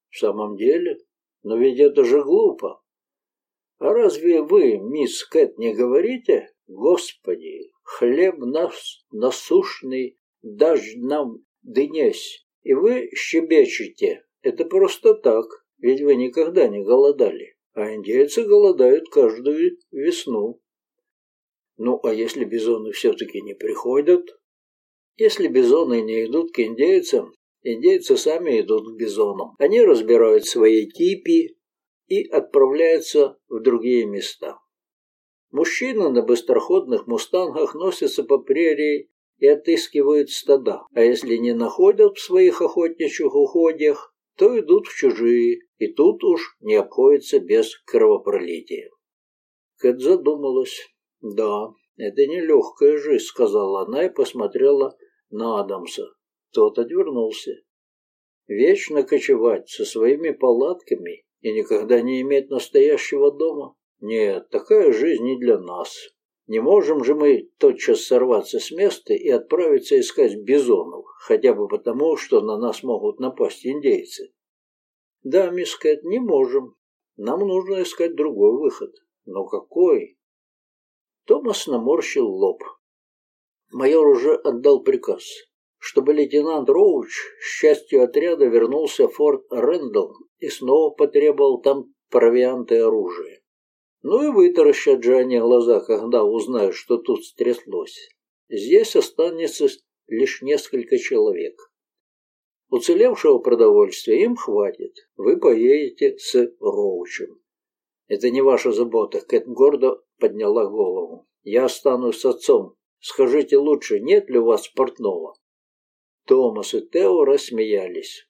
В самом деле? Но ведь это же глупо. А разве вы, мисс Кэт, не говорите? Господи, хлеб наш насущный, дашь нам дынесь. И вы щебечете. Это просто так, ведь вы никогда не голодали. А индейцы голодают каждую весну. Ну, а если бизоны все-таки не приходят? Если бизоны не идут к индейцам, индейцы сами идут к бизонам. Они разбирают свои типи, и отправляются в другие места. Мужчины на быстроходных мустангах носятся по прерии и отыскивают стада, а если не находят в своих охотничьих уходьях, то идут в чужие, и тут уж не обходится без кровопролития. Кэт задумалась. «Да, это нелегкая жизнь», — сказала она и посмотрела на Адамса. Тот отвернулся. «Вечно кочевать со своими палатками и никогда не иметь настоящего дома? Нет, такая жизнь не для нас. Не можем же мы тотчас сорваться с места и отправиться искать бизонов, хотя бы потому, что на нас могут напасть индейцы. Да, мисс Кэт, не можем. Нам нужно искать другой выход. Но какой? Томас наморщил лоб. Майор уже отдал приказ чтобы лейтенант Роуч, с частью отряда, вернулся в форт Рэндалл и снова потребовал там провианты и оружие. Ну и вытаращат же они глаза, когда узнают, что тут стряслось. Здесь останется лишь несколько человек. Уцелевшего продовольствия им хватит. Вы поедете с Роучем. Это не ваша забота. Кэт гордо подняла голову. Я останусь с отцом. Скажите лучше, нет ли у вас портного? Томас и Тео рассмеялись.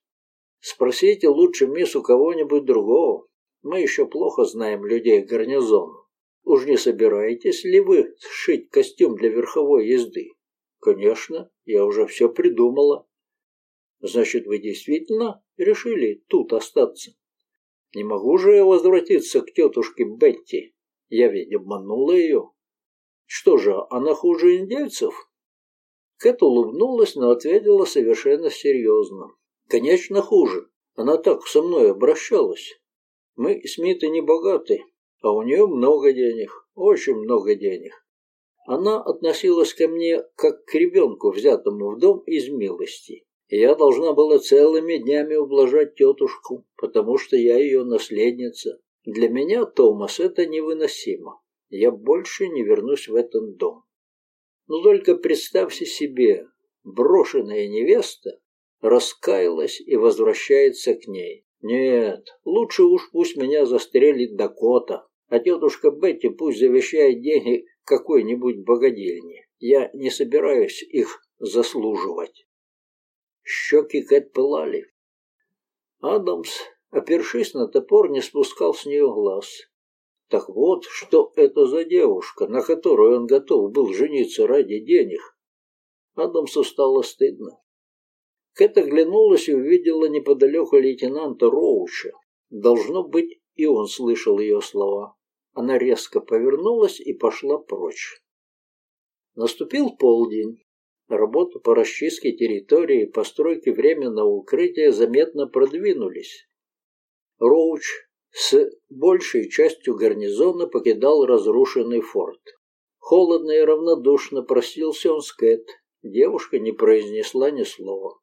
«Спросите лучше мисс у кого-нибудь другого. Мы еще плохо знаем людей гарнизона. Уж не собираетесь ли вы сшить костюм для верховой езды?» «Конечно, я уже все придумала». «Значит, вы действительно решили тут остаться?» «Не могу же я возвратиться к тетушке Бетти. Я ведь обманула ее». «Что же, она хуже индейцев?» Кэт улыбнулась, но ответила совершенно серьезно. «Конечно, хуже. Она так со мной обращалась. Мы, Смиты, не богаты, а у нее много денег, очень много денег. Она относилась ко мне как к ребенку, взятому в дом из милости. Я должна была целыми днями ублажать тетушку, потому что я ее наследница. Для меня, Томас, это невыносимо. Я больше не вернусь в этот дом. Но только представьте себе, брошенная невеста раскаялась и возвращается к ней. Нет, лучше уж пусть меня застрелит Дакота, а тетушка Бетти пусть завещает деньги какой-нибудь богадельне. Я не собираюсь их заслуживать. Щеки Кэт пылали. Адамс опершись на топор, не спускал с нее глаз. Так вот, что это за девушка, на которую он готов был жениться ради денег. Адамсу стало стыдно. Кэт оглянулась и увидела неподалеку лейтенанта Роуча. Должно быть, и он слышал ее слова. Она резко повернулась и пошла прочь. Наступил полдень. Работы по расчистке территории и постройке временного укрытия заметно продвинулись. Роуч с большей частью гарнизона покидал разрушенный форт. Холодно и равнодушно простился он с Кэт. Девушка не произнесла ни слова.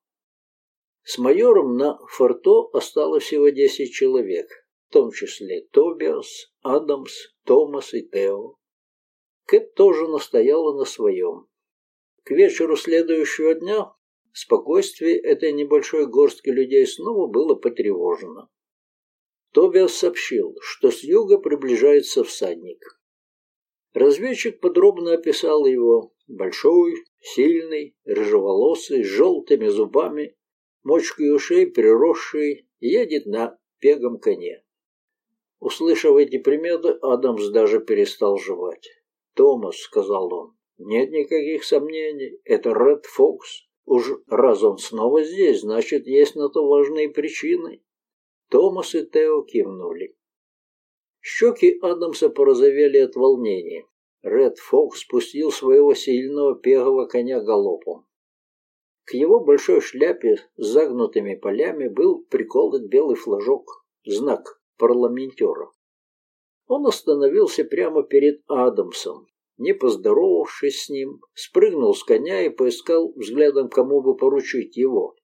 С майором на форто осталось всего десять человек, в том числе Тобиас, Адамс, Томас и Тео. Кэт тоже настояла на своем. К вечеру следующего дня спокойствие этой небольшой горстки людей снова было потревожено. Тобиас сообщил, что с юга приближается всадник. Разведчик подробно описал его. Большой, сильный, рыжеволосый, с желтыми зубами, мочкой ушей приросший, едет на пегом коне. Услышав эти приметы, Адамс даже перестал жевать. «Томас», — сказал он, — «нет никаких сомнений, это Ред Фокс. Уж раз он снова здесь, значит, есть на то важные причины. Томас и Тео кивнули. Щеки Адамса порозовели от волнения. Ред Фокс спустил своего сильного пегового коня галопом. К его большой шляпе с загнутыми полями был приколот белый флажок, знак парламентера. Он остановился прямо перед Адамсом, не поздоровавшись с ним, спрыгнул с коня и поискал взглядом, кому бы поручить его.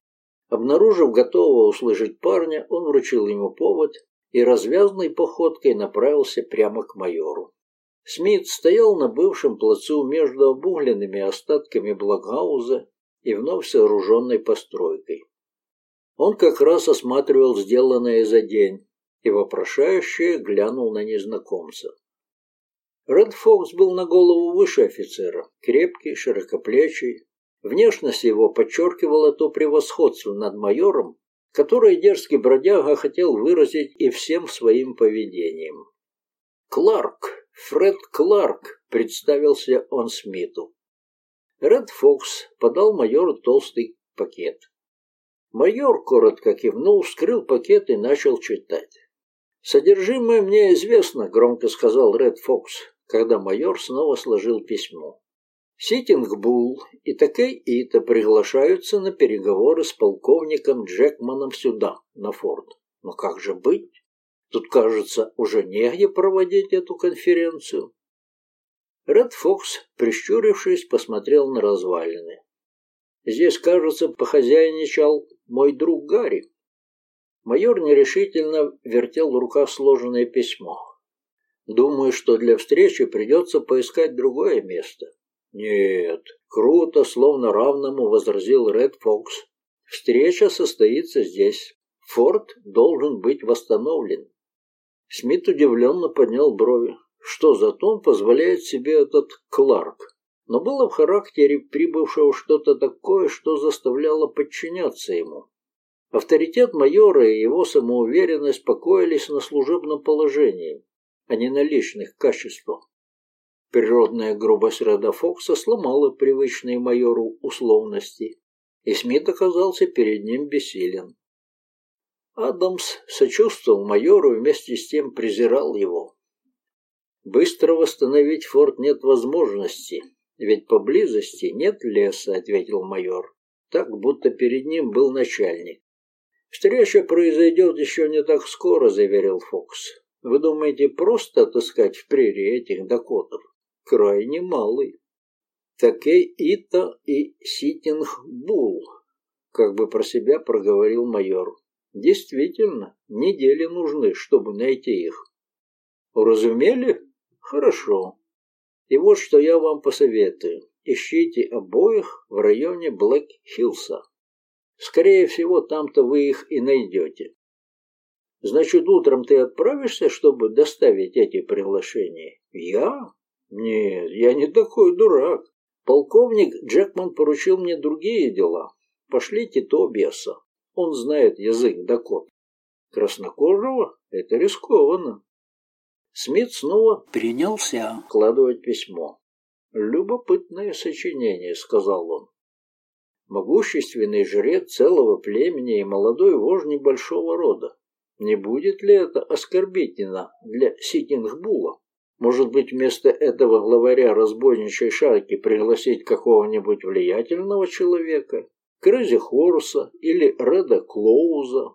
Обнаружив готового услышать парня, он вручил ему повод и развязной походкой направился прямо к майору. Смит стоял на бывшем плацу между обугленными остатками Блокгауза и вновь сооруженной постройкой. Он как раз осматривал сделанное за день и вопрошающе глянул на незнакомца. Ред Фокс был на голову выше офицера, крепкий, широкоплечий, Внешность его подчеркивала то превосходство над майором, которое дерзкий бродяга хотел выразить и всем своим поведением. «Кларк! Фред Кларк!» — представился он Смиту. Ред Фокс подал майору толстый пакет. Майор коротко кивнул, вскрыл пакет и начал читать. «Содержимое мне известно», — громко сказал Ред Фокс, когда майор снова сложил письмо. Ситингбул и Такей Ита приглашаются на переговоры с полковником Джекманом сюда, на форт. Но как же быть? Тут, кажется, уже негде проводить эту конференцию. Ред Фокс, прищурившись, посмотрел на развалины. Здесь, кажется, похозяйничал мой друг Гарри. Майор нерешительно вертел в руках сложенное письмо. Думаю, что для встречи придется поискать другое место. «Нет, круто, словно равному», — возразил Ред Фокс. «Встреча состоится здесь. Форт должен быть восстановлен». Смит удивленно поднял брови. Что за тон позволяет себе этот Кларк? Но было в характере прибывшего что-то такое, что заставляло подчиняться ему. Авторитет майора и его самоуверенность покоились на служебном положении, а не на личных качествах. Природная грубость Реда Фокса сломала привычные майору условности, и Смит оказался перед ним бессилен. Адамс сочувствовал майору и вместе с тем презирал его. «Быстро восстановить форт нет возможности, ведь поблизости нет леса», — ответил майор, так будто перед ним был начальник. «Встреча произойдет еще не так скоро», — заверил Фокс. «Вы думаете просто отыскать в прерии этих дакотов?» крайне малый. Такей Ита и Ситинг Бул, как бы про себя проговорил майор. Действительно, недели нужны, чтобы найти их. Уразумели? Хорошо. И вот что я вам посоветую. Ищите обоих в районе Блэк-Хиллса. Скорее всего, там-то вы их и найдете. Значит, утром ты отправишься, чтобы доставить эти приглашения? Я? Нет, я не такой дурак. Полковник Джекман поручил мне другие дела. Пошлите Тобиаса. Он знает язык Дакот. Краснокожего? Это рискованно. Смит снова принялся вкладывать письмо. «Любопытное сочинение», — сказал он. «Могущественный жрец целого племени и молодой вождь небольшого рода. Не будет ли это оскорбительно для Ситингбула? Может быть, вместо этого главаря разбойничьей шайки пригласить какого-нибудь влиятельного человека? Крызи Хорса или Реда Клоуза?»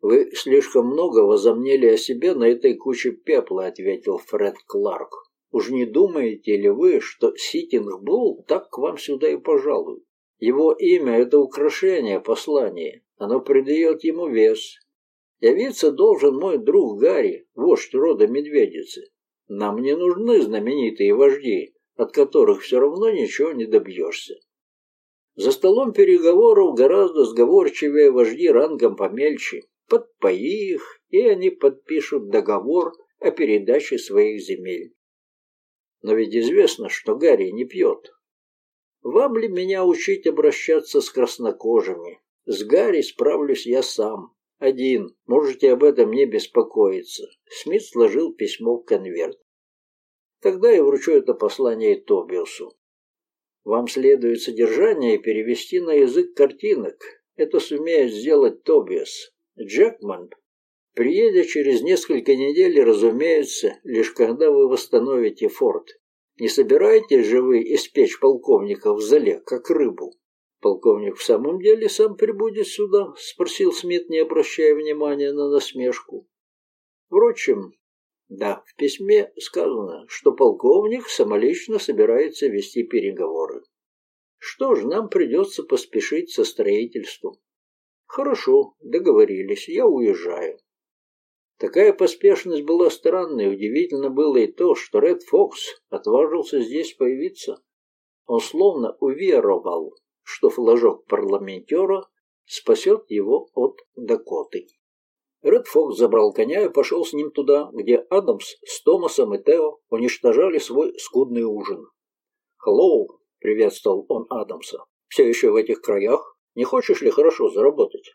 «Вы слишком много возомнили о себе на этой куче пепла», — ответил Фред Кларк. «Уж не думаете ли вы, что Ситинг Булл так к вам сюда и пожалует? Его имя — это украшение послания. Оно придает ему вес. Явиться должен мой друг Гарри, вождь рода медведицы. Нам не нужны знаменитые вожди, от которых все равно ничего не добьешься. За столом переговоров гораздо сговорчивее вожди рангом помельче, подпои их, и они подпишут договор о передаче своих земель. Но ведь известно, что Гарри не пьет. Вам ли меня учить обращаться с краснокожими? С Гарри справлюсь я сам. Один. Можете об этом не беспокоиться. Смит сложил письмо в конверт. Тогда я вручу это послание Тобиусу. Вам следует содержание перевести на язык картинок. Это сумеет сделать Тобиас. Джекман приедет через несколько недель, разумеется, лишь когда вы восстановите форт. Не собираетесь же вы испечь полковника в зале, как рыбу? Полковник в самом деле сам прибудет сюда? Спросил Смит, не обращая внимания на насмешку. Впрочем, да, в письме сказано, что полковник самолично собирается вести переговоры. Что ж, нам придется поспешить со строительством. Хорошо, договорились, я уезжаю. Такая поспешность была странной, удивительно было и то, что Ред Фокс отважился здесь появиться. Он словно уверовал, что флажок парламентера спасет его от Дакоты. Ред Фокс забрал коня и пошел с ним туда, где Адамс с Томасом и Тео уничтожали свой скудный ужин. «Хеллоу!» — приветствовал он Адамса. «Все еще в этих краях?» Не хочешь ли хорошо заработать?»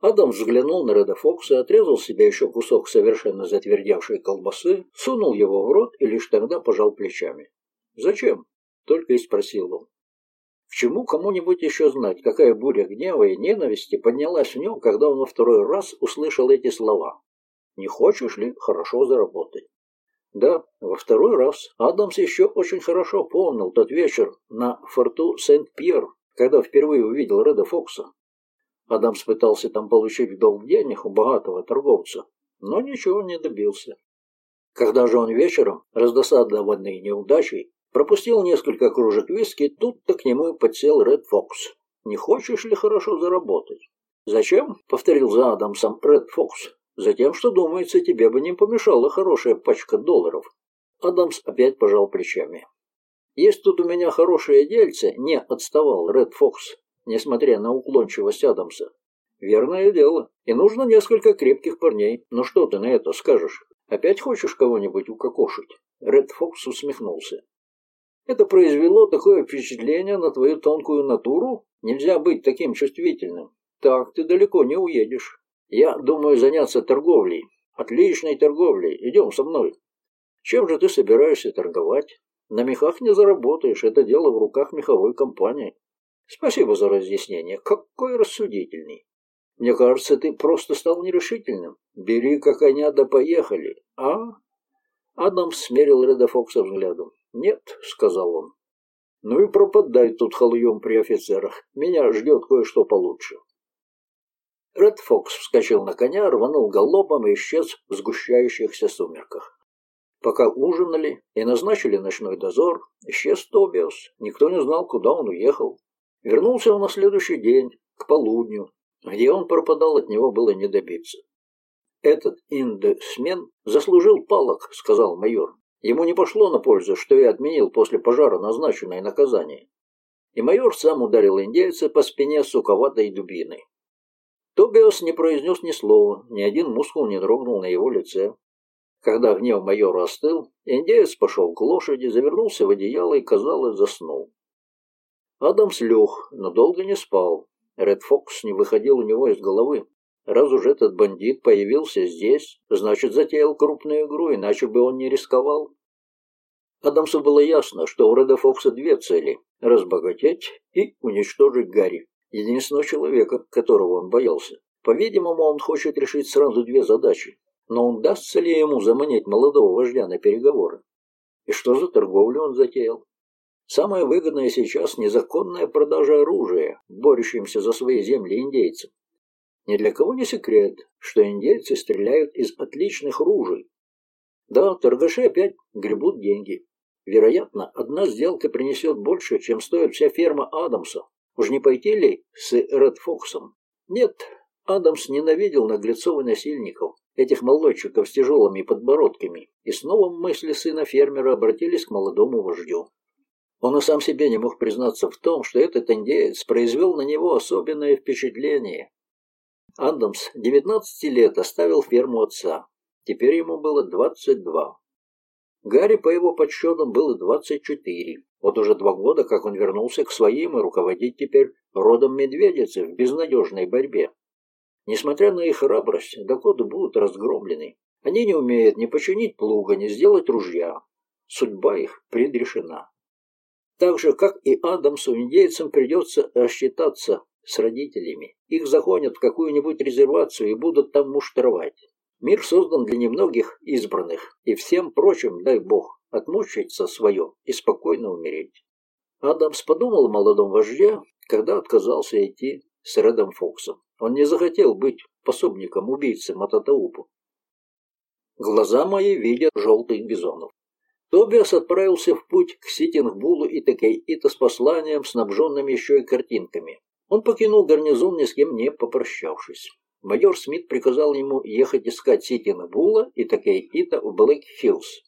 Адам взглянул на Реда Фокса, отрезал себе еще кусок совершенно затвердевшей колбасы, сунул его в рот и лишь тогда пожал плечами. «Зачем?» — только и спросил он. К чему кому-нибудь еще знать, какая буря гнева и ненависти поднялась в нем, когда он во второй раз услышал эти слова? «Не хочешь ли хорошо заработать?» Да, во второй раз Адамс еще очень хорошо помнил тот вечер на форту Сент-Пьер, когда впервые увидел Реда Фокса. Адамс пытался там получить в денег у богатого торговца, но ничего не добился. Когда же он вечером, раздосадованный неудачей, пропустил несколько кружек виски, тут-то к нему подсел Ред Фокс. «Не хочешь ли хорошо заработать?» «Зачем?» — повторил за Адамсом Ред Фокс. «Затем, что, думается, тебе бы не помешала хорошая пачка долларов». Адамс опять пожал плечами. Есть тут у меня хорошее дельце, не отставал Ред Фокс, несмотря на уклончивость Адамса. Верное дело. И нужно несколько крепких парней. Ну что ты на это скажешь? Опять хочешь кого-нибудь укокошить? Ред Фокс усмехнулся. Это произвело такое впечатление на твою тонкую натуру? Нельзя быть таким чувствительным. Так ты далеко не уедешь. Я думаю заняться торговлей. Отличной торговлей. Идем со мной. Чем же ты собираешься торговать? На мехах не заработаешь, это дело в руках меховой компании. Спасибо за разъяснение. Какой рассудительный. Мне кажется, ты просто стал нерешительным. Бери-ка коня да поехали. А? Адам смерил Реда Фокса взглядом. Нет, сказал он. Ну и пропадай тут халуем при офицерах. Меня ждет кое-что получше. Ред Фокс вскочил на коня, рванул галопом и исчез в сгущающихся сумерках. Пока ужинали и назначили ночной дозор, исчез Тобиас. Никто не знал, куда он уехал. Вернулся он на следующий день, к полудню. Где он пропадал, от него было не добиться. «Этот индесмен заслужил палок», — сказал майор. Ему не пошло на пользу, что я отменил после пожара назначенное наказание. И майор сам ударил индейца по спине суковатой дубиной. Тобиас не произнес ни слова, ни один мускул не дрогнул на его лице. Когда гнев майора остыл, индеец пошел к лошади, завернулся в одеяло и, казалось, заснул. Адамс лег, но долго не спал. Ред Фокс не выходил у него из головы. Раз уж этот бандит появился здесь, значит, затеял крупную игру, иначе бы он не рисковал. Адамсу было ясно, что у Реда Фокса две цели – разбогатеть и уничтожить Гарри, единственного человека, которого он боялся. По-видимому, он хочет решить сразу две задачи. Но он дастся ли ему заманить молодого вождя на переговоры? И что за торговлю он затеял? Самое выгодное сейчас – незаконная продажа оружия, борющимся за свои земли индейцам. Ни для кого не секрет, что индейцы стреляют из отличных ружей. Да, торгаши опять гребут деньги. Вероятно, одна сделка принесет больше, чем стоит вся ферма Адамса. Уж не пойти ли с Ред Фоксом? Нет, Адамс ненавидел наглецов и насильников, этих молодчиков с тяжелыми подбородками, и снова мысли сына фермера обратились к молодому вождю. Он и сам себе не мог признаться в том, что этот индеец произвел на него особенное впечатление. Адамс 19 лет оставил ферму отца. Теперь ему было 22. Гарри, по его подсчетам, было 24. Вот уже два года, как он вернулся к своим и руководить теперь родом медведицы в безнадежной борьбе. Несмотря на их храбрость, докоты будут разгромлены. Они не умеют ни починить плуга, ни сделать ружья. Судьба их предрешена. Так же, как и Адамсу, индейцам придется рассчитаться с родителями. Их загонят в какую-нибудь резервацию и будут там муштровать. Мир создан для немногих избранных, и всем прочим, дай бог, отмучиться свое и спокойно умереть. Адамс подумал о молодом вожде, когда отказался идти с Редом Фоксом. Он не захотел быть пособником убийцы Мататаупу. Глаза мои видят желтых бизонов. Тобиас отправился в путь к Ситтинг Буллу и Токей Ито с посланием, снабженным еще и картинками. Он покинул гарнизон, ни с кем не попрощавшись. Майор Смит приказал ему ехать искать Ситтинг Булла и Токей Ито в Блэк-Хиллз.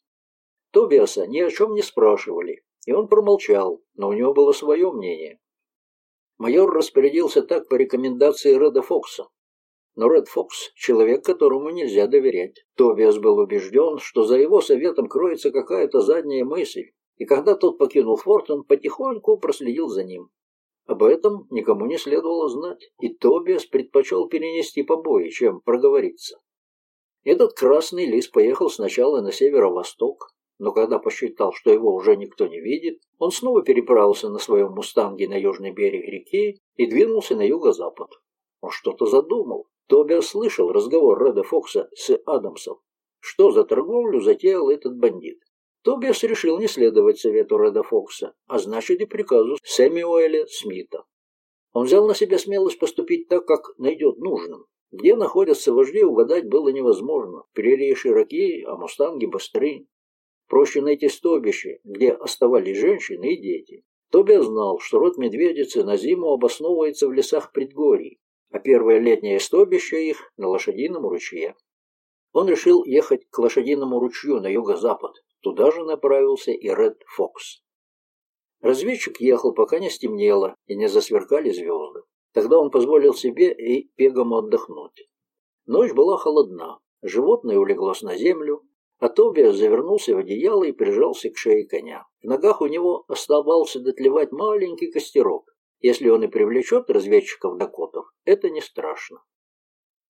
Тобиаса ни о чем не спрашивали, и он промолчал, но у него было свое мнение. Майор распорядился так по рекомендации Реда Фокса. Но Ред Фокс – человек, которому нельзя доверять. Тобиас был убежден, что за его советом кроется какая-то задняя мысль, и когда тот покинул форт, он потихоньку проследил за ним. Об этом никому не следовало знать, и Тобиас предпочел перенести побои, чем проговориться. Этот красный лис поехал сначала на северо-восток, но когда посчитал, что его уже никто не видит, он снова переправился на своем мустанге на южный берег реки и двинулся на юго-запад. Он что-то задумал. Тобиас слышал разговор Реда Фокса с Адамсом. Что за торговлю затеял этот бандит? Тобиас решил не следовать совету Реда Фокса, а значит и приказу Сэмюэля Смита. Он взял на себя смелость поступить так, как найдет нужным. Где находятся вожди, угадать было невозможно. Прерии широки, а мустанги быстры. Проще найти стойбище, где оставались женщины и дети. Тобиас знал, что род медведицы на зиму обосновывается в лесах предгорий, а первое летнее стойбище их на лошадином ручье. Он решил ехать к лошадиному ручью на юго-запад. Туда же направился и Ред Фокс. Разведчик ехал, пока не стемнело и не засверкали звезды. Тогда он позволил себе и пегому отдохнуть. Ночь была холодна, животное улеглось на землю, а Тобиас завернулся в одеяло и прижался к шее коня. В ногах у него оставался дотлевать маленький костерок. Если он и привлечет разведчиков Дакотов, это не страшно.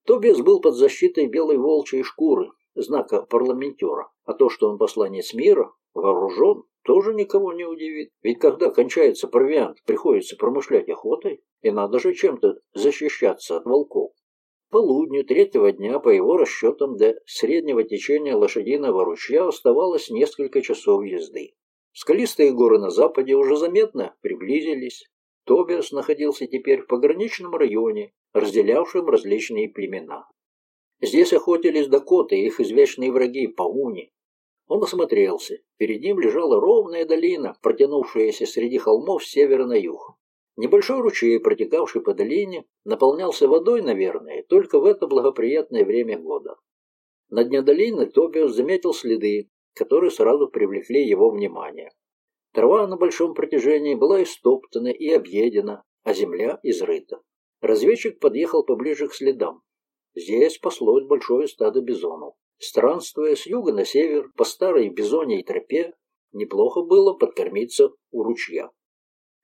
Тобиас был под защитой белой волчьей шкуры, знака парламентера, а то, что он посланец мира, вооружен, тоже никого не удивит. Ведь когда кончается провиант, приходится промышлять охотой, и надо же чем-то защищаться от волков. Полудню третьего дня, по его расчетам, до среднего течения лошадиного ручья оставалось несколько часов езды. Скалистые горы на западе уже заметно приблизились. Тобиас находился теперь в пограничном районе, разделявшем различные племена. Здесь охотились дакоты и их извечные враги – пауни. Он осмотрелся. Перед ним лежала ровная долина, протянувшаяся среди холмов с севера на юг. Небольшой ручей, протекавший по долине, наполнялся водой, наверное, только в это благоприятное время года. На дне долины Тобиас заметил следы, которые сразу привлекли его внимание. Трава на большом протяжении была истоптана и объедена, а земля изрыта. Разведчик подъехал поближе к следам. Здесь паслось большое стадо бизонов. Странствуя с юга на север по старой бизоньей тропе, неплохо было подкормиться у ручья.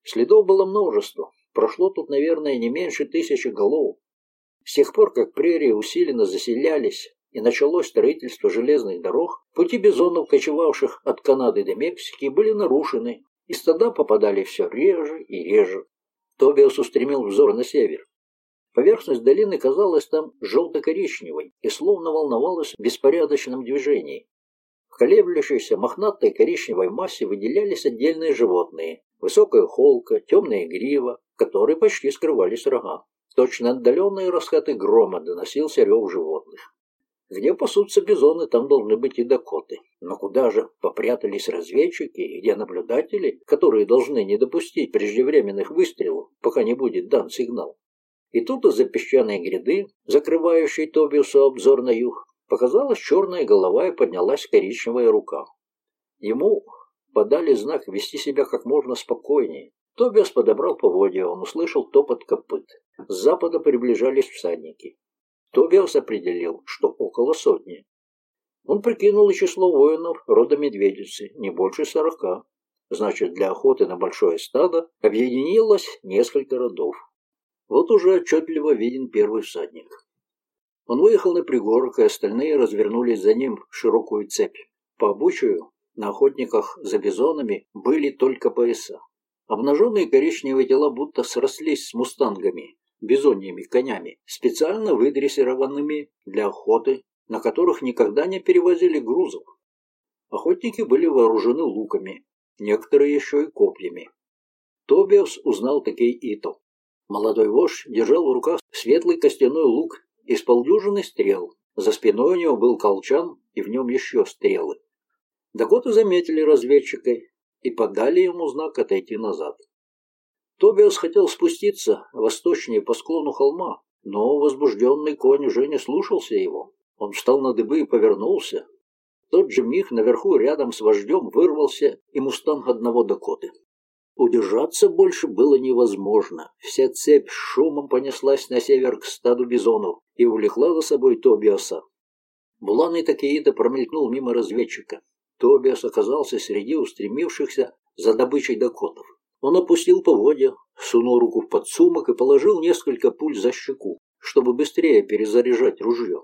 Следов было множество. Прошло тут, наверное, не меньше тысячи голов. С тех пор, как прерии усиленно заселялись и началось строительство железных дорог, пути бизонов, кочевавших от Канады до Мексики, были нарушены, и стада попадали все реже и реже. Тобиас устремил взор на север. Поверхность долины казалась там желто-коричневой и словно волновалась в беспорядочном движении. В колеблющейся мохнатой коричневой массе выделялись отдельные животные. Высокая холка, темная грива, в которой почти скрывались рога. Точно отдаленные раскаты грома доносился рев животных. Где пасутся бизоны, там должны быть и дакоты. Но куда же попрятались разведчики и где наблюдатели, которые должны не допустить преждевременных выстрелов, пока не будет дан сигнал? И тут из-за песчаной гряды, закрывающей Тобиусу обзор на юг, показалась черная голова и поднялась коричневая рука. Ему подали знак вести себя как можно спокойнее. Тобиас подобрал поводья, он услышал топот копыт. С запада приближались всадники. Тобиас определил, что около сотни. Он прикинул и число воинов рода медведицы, не больше сорока. Значит, для охоты на большое стадо объединилось несколько родов. Вот уже отчетливо виден первый всадник. Он выехал на пригорок, и остальные развернулись за ним в широкую цепь. По обучаю на охотниках за бизонами были только пояса. Обнаженные коричневые тела будто срослись с мустангами, бизоньими конями, специально выдрессированными для охоты, на которых никогда не перевозили грузов. Охотники были вооружены луками, некоторые еще и копьями. Тобиас узнал такие Ито. Молодой вождь держал в руках светлый костяной лук из полдюжины стрел. За спиной у него был колчан, и в нем еще стрелы. Дакоты заметили разведчика и подали ему знак отойти назад. Тобиас хотел спуститься восточнее по склону холма, но возбужденный конь уже не слушался его. Он встал на дыбы и повернулся. В тот же миг наверху рядом с вождем вырвался и мустанг одного Дакоты. Удержаться больше было невозможно. Вся цепь шумом понеслась на север к стаду бизонов и увлекла за собой Тобиаса. Булан Такеида промелькнул мимо разведчика. Тобиас оказался среди устремившихся за добычей дакотов. Он опустил поводья, сунул руку в подсумок и положил несколько пуль за щеку, чтобы быстрее перезаряжать ружье.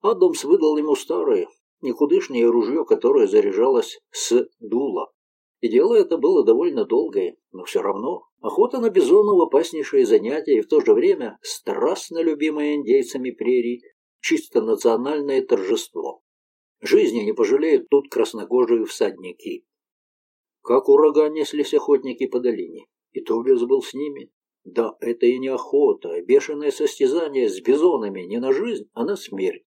Адамс выдал ему старое, никудышнее ружье, которое заряжалось с дула. И дело это было довольно долгое, но все равно охота на бизонов опаснейшее занятие и в то же время страстно любимое индейцами прерий, чисто национальное торжество. Жизни не пожалеют тут краснокожие всадники. Как ураган неслись охотники по долине, и Тобиас был с ними. Да, это и не охота, а бешеное состязание с бизонами не на жизнь, а на смерть.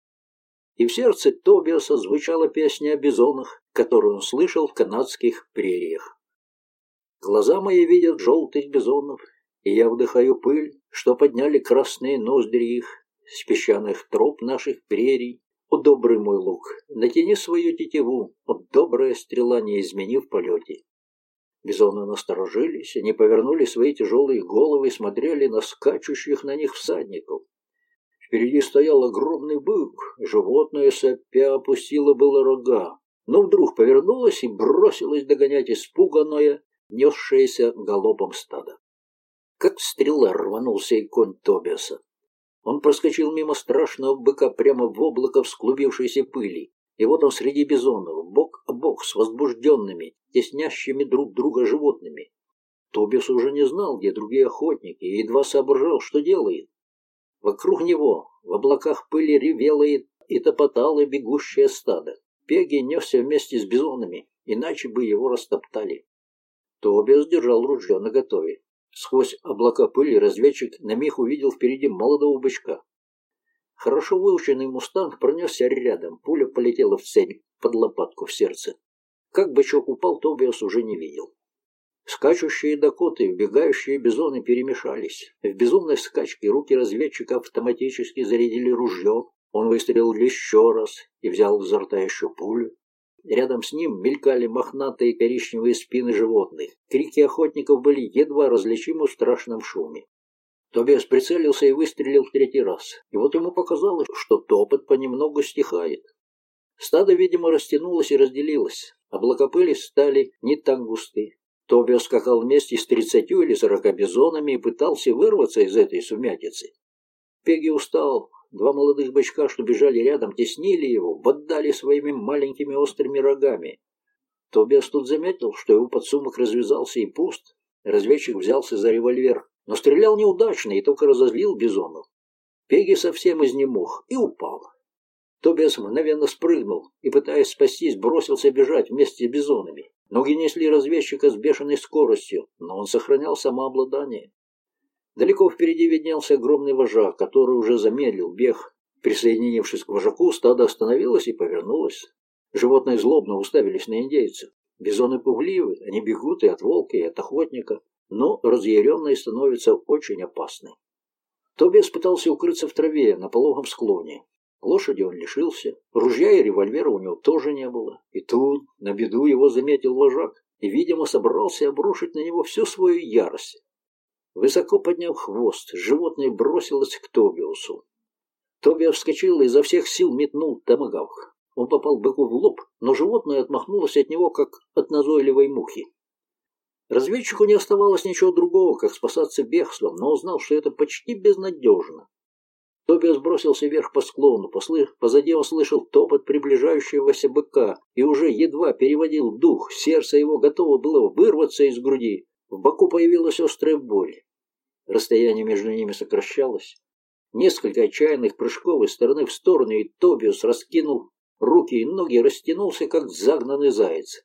И в сердце Тобиаса звучала песня о бизонах, которую он слышал в канадских прериях. Глаза мои видят желтых бизонов, и я вдыхаю пыль, что подняли красные ноздри их с песчаных троп наших прерий. О, добрый мой лук, натяни свою тетиву, о, добрая стрела, не изменив полете. Бизоны насторожились, они повернули свои тяжелые головы и смотрели на скачущих на них всадников. Впереди стоял огромный бык, животное сопя опустило было рога, но вдруг повернулось и бросилось догонять испуганное, несшееся галопом стадо. Как стрела рванулся и конь Тобиаса. Он проскочил мимо страшного быка прямо в облако всклубившейся пыли, и вот он среди бизонов, бок о бок с возбужденными, теснящими друг друга животными. Тобис уже не знал, где другие охотники, и едва соображал, что делает. Вокруг него в облаках пыли ревело и, и топотало бегущее стадо. Пеги несся вместе с бизонами, иначе бы его растоптали. Тобиас держал ружье наготове. Сквозь облака пыли разведчик на миг увидел впереди молодого бычка. Хорошо выученный мустанг пронесся рядом, пуля полетела в цель, под лопатку в сердце. Как бычок упал, Тобиас уже не видел. Скачущие дакоты и убегающие бизоны перемешались. В безумной скачке руки разведчика автоматически зарядили ружье. Он выстрелил еще раз и взял изо рта еще пулю. Рядом с ним мелькали мохнатые коричневые спины животных. Крики охотников были едва различимы в страшном шуме. Тобиас прицелился и выстрелил в третий раз. И вот ему показалось, что топот понемногу стихает. Стадо, видимо, растянулось и разделилось. Облака пыли стали не так густы. Тобиас скакал вместе с тридцатью или сорока бизонами и пытался вырваться из этой сумятицы. Пеги устал. Два молодых бычка, что бежали рядом, теснили его, бодали своими маленькими острыми рогами. Тобиас тут заметил, что его подсумок развязался и пуст. Разведчик взялся за револьвер, но стрелял неудачно и только разозлил бизонов. Пеги совсем изнемог и упал. Тобиас мгновенно спрыгнул и, пытаясь спастись, бросился бежать вместе с бизонами. Ноги несли разведчика с бешеной скоростью, но он сохранял самообладание. Далеко впереди виднелся огромный вожак, который уже замедлил бег. Присоединившись к вожаку, стадо остановилось и повернулось. Животные злобно уставились на индейцев. Бизоны пугливы, они бегут и от волка, и от охотника, но разъяренные становятся очень опасны. Тобиас пытался укрыться в траве на пологом склоне. Лошади он лишился, ружья и револьвера у него тоже не было. И тут на беду его заметил вожак и, видимо, собрался обрушить на него всю свою ярость. Высоко подняв хвост, животное бросилось к Тобиусу. Тобиас вскочил и изо всех сил метнул томагавк. Он попал быку в лоб, но животное отмахнулось от него, как от назойливой мухи. Разведчику не оставалось ничего другого, как спасаться бегством, но узнал, что это почти безнадежно. Тобиас бросился вверх по склону, послы... позади он слышал топот приближающегося быка и уже едва переводил дух, сердце его готово было вырваться из груди. В боку появилась острая боль. Расстояние между ними сокращалось. Несколько отчаянных прыжков из стороны в сторону, и Тобиус раскинул руки и ноги, растянулся, как загнанный заяц.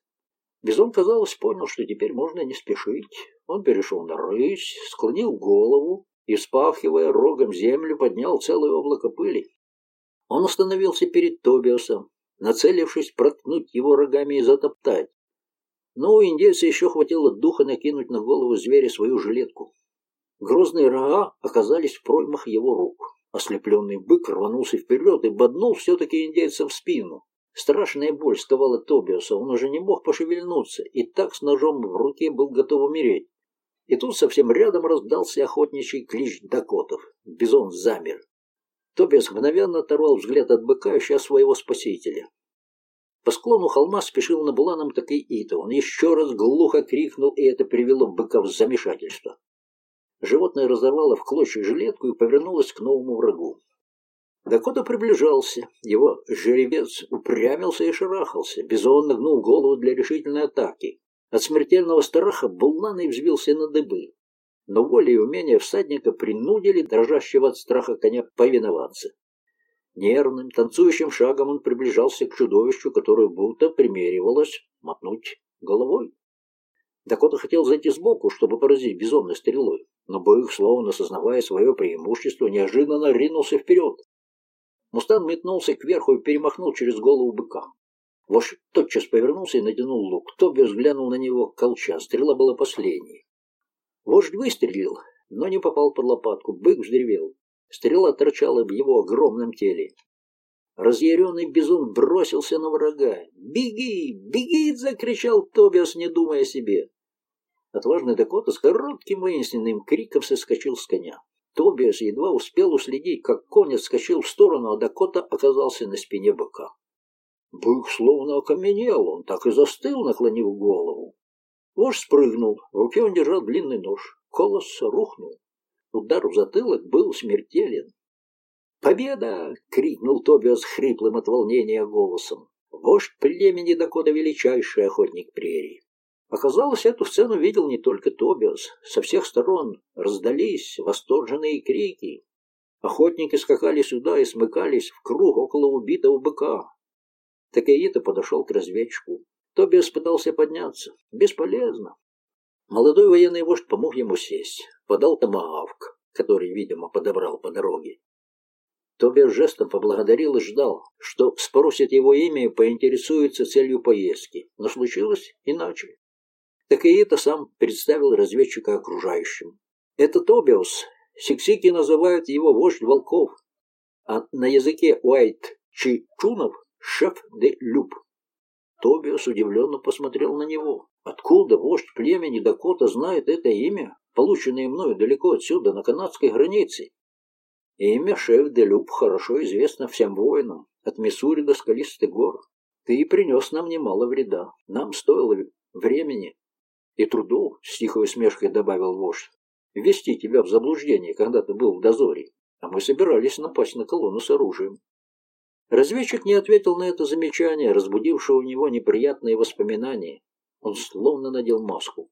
Бизон, казалось, понял, что теперь можно не спешить. Он перешел на рысь, склонил голову и, спахивая рогом землю, поднял целое облако пыли. Он остановился перед Тобиасом, нацелившись проткнуть его рогами и затоптать. Но у индейца еще хватило духа накинуть на голову зверя свою жилетку. Грозные рога оказались в проймах его рук. Ослепленный бык рванулся вперед и боднул все-таки индейца в спину. Страшная боль сковала Тобиаса, он уже не мог пошевельнуться, и так с ножом в руке был готов умереть. И тут совсем рядом раздался охотничий клич Дакотов. Бизон замер. Тобиас мгновенно оторвал взгляд от быка, ища своего спасителя. По склону холма спешил на буланом так и Ита. Он еще раз глухо крикнул, и это привело быка в замешательство. Животное разорвало в клочья жилетку и повернулось к новому врагу. Дакота приближался. Его жеребец упрямился и шарахался. Бизон нагнул голову для решительной атаки. От смертельного страха Булнаный взвился на дыбы. Но воля и умение всадника принудили дрожащего от страха коня повиноваться. Нервным, танцующим шагом он приближался к чудовищу, которое будто примеривалось мотнуть головой. Дакота хотел зайти сбоку, чтобы поразить бизонной стрелой, но бык, словно осознавая свое преимущество, неожиданно ринулся вперед. Мустан метнулся кверху и перемахнул через голову быка. Вождь тотчас повернулся и натянул лук. Тобиас взглянул на него колча. Стрела была последней. Вождь выстрелил, но не попал под лопатку. Бык вздревел. Стрела торчала в его огромном теле. Разъяренный бизон бросился на врага. «Беги! Беги!» — закричал Тобиас, не думая о себе. Отважный Дакота с коротким воинственным криком соскочил с коня. Тобиас едва успел уследить, как конь отскочил в сторону, а Дакота оказался на спине быка. Бык словно окаменел, он так и застыл, наклонив голову. Вождь спрыгнул, в руке он держал длинный нож. Колос рухнул. Удар в затылок был смертелен. «Победа!» — крикнул Тобиас хриплым от волнения голосом. Вождь племени Дакота величайший охотник прерий. Оказалось, эту сцену видел не только Тобиас. Со всех сторон раздались восторженные крики. Охотники скакали сюда и смыкались в круг около убитого быка. Такеита подошел к разведчику. Тобиас пытался подняться. Бесполезно. Молодой военный вождь помог ему сесть. Подал томагавк, который, видимо, подобрал по дороге. Тобиас жестом поблагодарил и ждал, что спросит его имя и поинтересуется целью поездки. Но случилось иначе. Так и это сам представил разведчика окружающим. Это Тобиас. Сиксики называют его вождь волков, а на языке Уайт Чичунов шеф де Люб. Тобиас удивленно посмотрел на него. Откуда вождь племени Дакота знает это имя, полученное мною далеко отсюда, на канадской границе? Имя шеф де Люб хорошо известно всем воинам, от Миссури до скалистых гор. Ты принес нам немало вреда. Нам стоило времени и трудов, с тихой усмешкой добавил вождь, ввести тебя в заблуждение, когда ты был в дозоре. а мы собирались напасть на колонну с оружием. Разведчик не ответил на это замечание, разбудившее у него неприятные воспоминания. Он словно надел маску.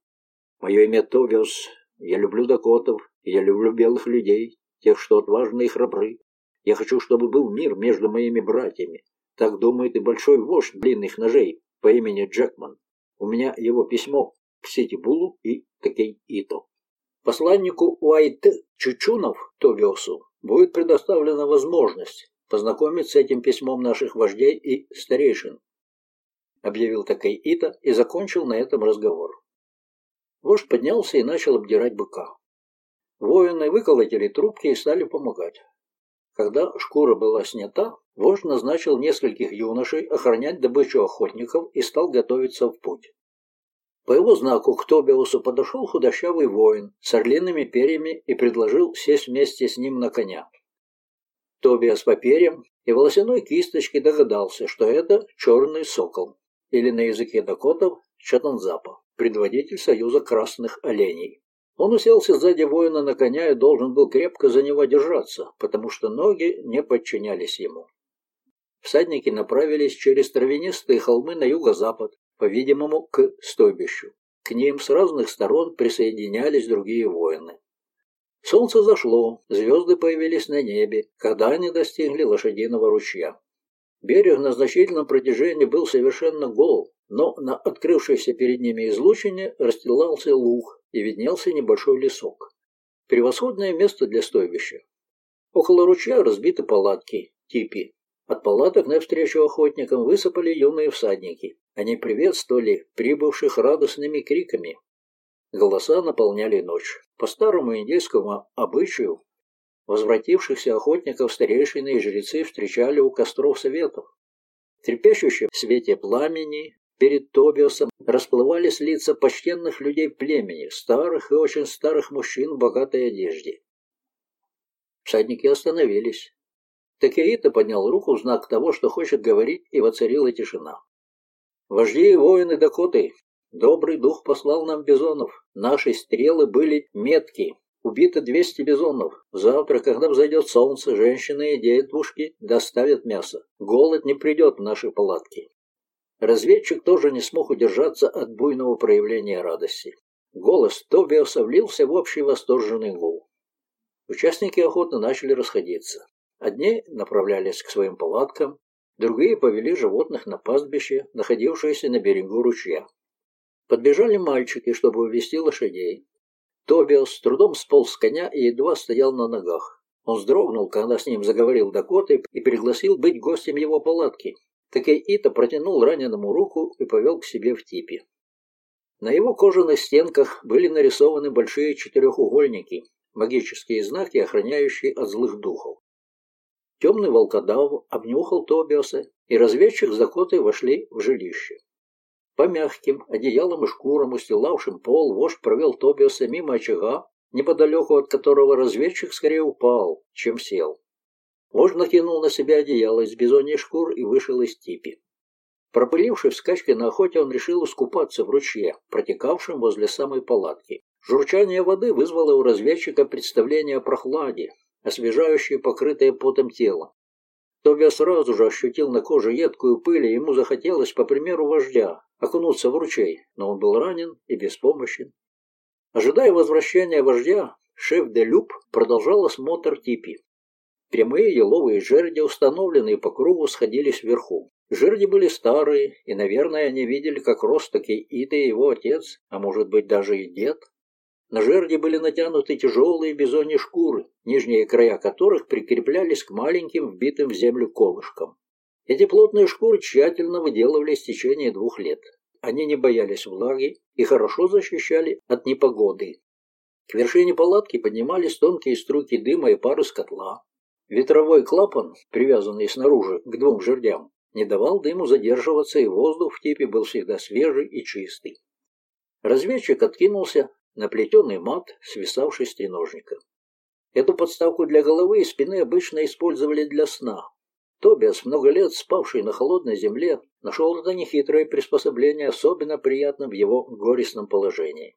«Мое имя Тобиос. Я люблю дакотов, я люблю белых людей, тех, что отважны и храбры. Я хочу, чтобы был мир между моими братьями. Так думает и большой вождь длинных ножей по имени Джекман. У меня его письмо к Ситибулу и Такей Ито. Посланнику Уайт Чучунов Тобиосу будет предоставлена возможность познакомиться с этим письмом наших вождей и старейшин, объявил Такей Ита и закончил на этом разговор. Вождь поднялся и начал обдирать быка. Воины выколотили трубки и стали помогать. Когда шкура была снята, вождь назначил нескольких юношей охранять добычу охотников и стал готовиться в путь. По его знаку к Тобиусу подошел худощавый воин с орлиными перьями и предложил сесть вместе с ним на коня. Тобиас по перьям и волосяной кисточке догадался, что это черный сокол, или на языке дакотов Чатанзапа, предводитель союза красных оленей. Он уселся сзади воина на коня и должен был крепко за него держаться, потому что ноги не подчинялись ему. Всадники направились через травянистые холмы на юго-запад, по-видимому, к стойбищу. К ним с разных сторон присоединялись другие воины. Солнце зашло, звезды появились на небе, когда они достигли лошадиного ручья. Берег на значительном протяжении был совершенно гол, но на открывшейся перед ними излучине расстилался луг и виднелся небольшой лесок. Превосходное место для стойбища. Около ручья разбиты палатки, типи. От палаток навстречу охотникам высыпали юные всадники. Они приветствовали прибывших радостными криками. Голоса наполняли ночь. По старому индейскому обычаю возвратившихся охотников старейшины и жрецы встречали у костров советов. В трепещущем свете пламени перед Тобиосом расплывались лица почтенных людей племени, старых и очень старых мужчин в богатой одежде. Всадники остановились. Такеита поднял руку в знак того, что хочет говорить, и воцарила тишина. «Вожди и воины Дакоты, добрый дух послал нам бизонов. Наши стрелы были метки. Убито 200 бизонов. Завтра, когда взойдет солнце, женщины и девушки доставят мясо. Голод не придет в наши палатки». Разведчик тоже не смог удержаться от буйного проявления радости. Голос Тобиаса влился в общий восторженный гул. Участники охотно начали расходиться. Одни направлялись к своим палаткам, другие повели животных на пастбище, находившееся на берегу ручья. Подбежали мальчики, чтобы увести лошадей. Тобиас с трудом сполз с коня и едва стоял на ногах. Он вздрогнул, когда с ним заговорил Дакота и пригласил быть гостем его палатки. Такой Ита протянул раненому руку и повел к себе в типе. На его кожаных стенках были нарисованы большие четырехугольники, магические знаки, охраняющие от злых духов. Темный волкодав обнюхал Тобиаса, и разведчик с Дакотой вошли в жилище. По мягким одеялам и шкурам, устилавшим пол, вождь провел Тобиаса мимо очага, неподалеку от которого разведчик скорее упал, чем сел. Вождь накинул на себя одеяло из бизоньей шкур и вышел из типи. Пропыливший в скачке на охоте, он решил искупаться в ручье, протекавшем возле самой палатки. Журчание воды вызвало у разведчика представление о прохладе, освежающее покрытое потом тело. Тобиа сразу же ощутил на коже едкую пыль, и ему захотелось, по примеру вождя, окунуться в ручей, но он был ранен и беспомощен. Ожидая возвращения вождя, шеф де Люб продолжал осмотр типи. Прямые еловые жерди, установленные по кругу, сходились вверху. Жерди были старые, и, наверное, они видели, как рос таки Ита и его отец, а может быть даже и дед. На жерди были натянуты тяжелые бизоньи шкуры, нижние края которых прикреплялись к маленьким, вбитым в землю колышкам. Эти плотные шкуры тщательно выделывались в течение двух лет. Они не боялись влаги и хорошо защищали от непогоды. К вершине палатки поднимались тонкие струйки дыма и пары с котла. Ветровой клапан, привязанный снаружи к двум жердям, не давал дыму задерживаться, и воздух в типе был всегда свежий и чистый. Разведчик откинулся на плетеный мат, свисавший с треножника. Эту подставку для головы и спины обычно использовали для сна. Тобиас, много лет спавший на холодной земле, нашел это нехитрое приспособление особенно приятным в его горестном положении.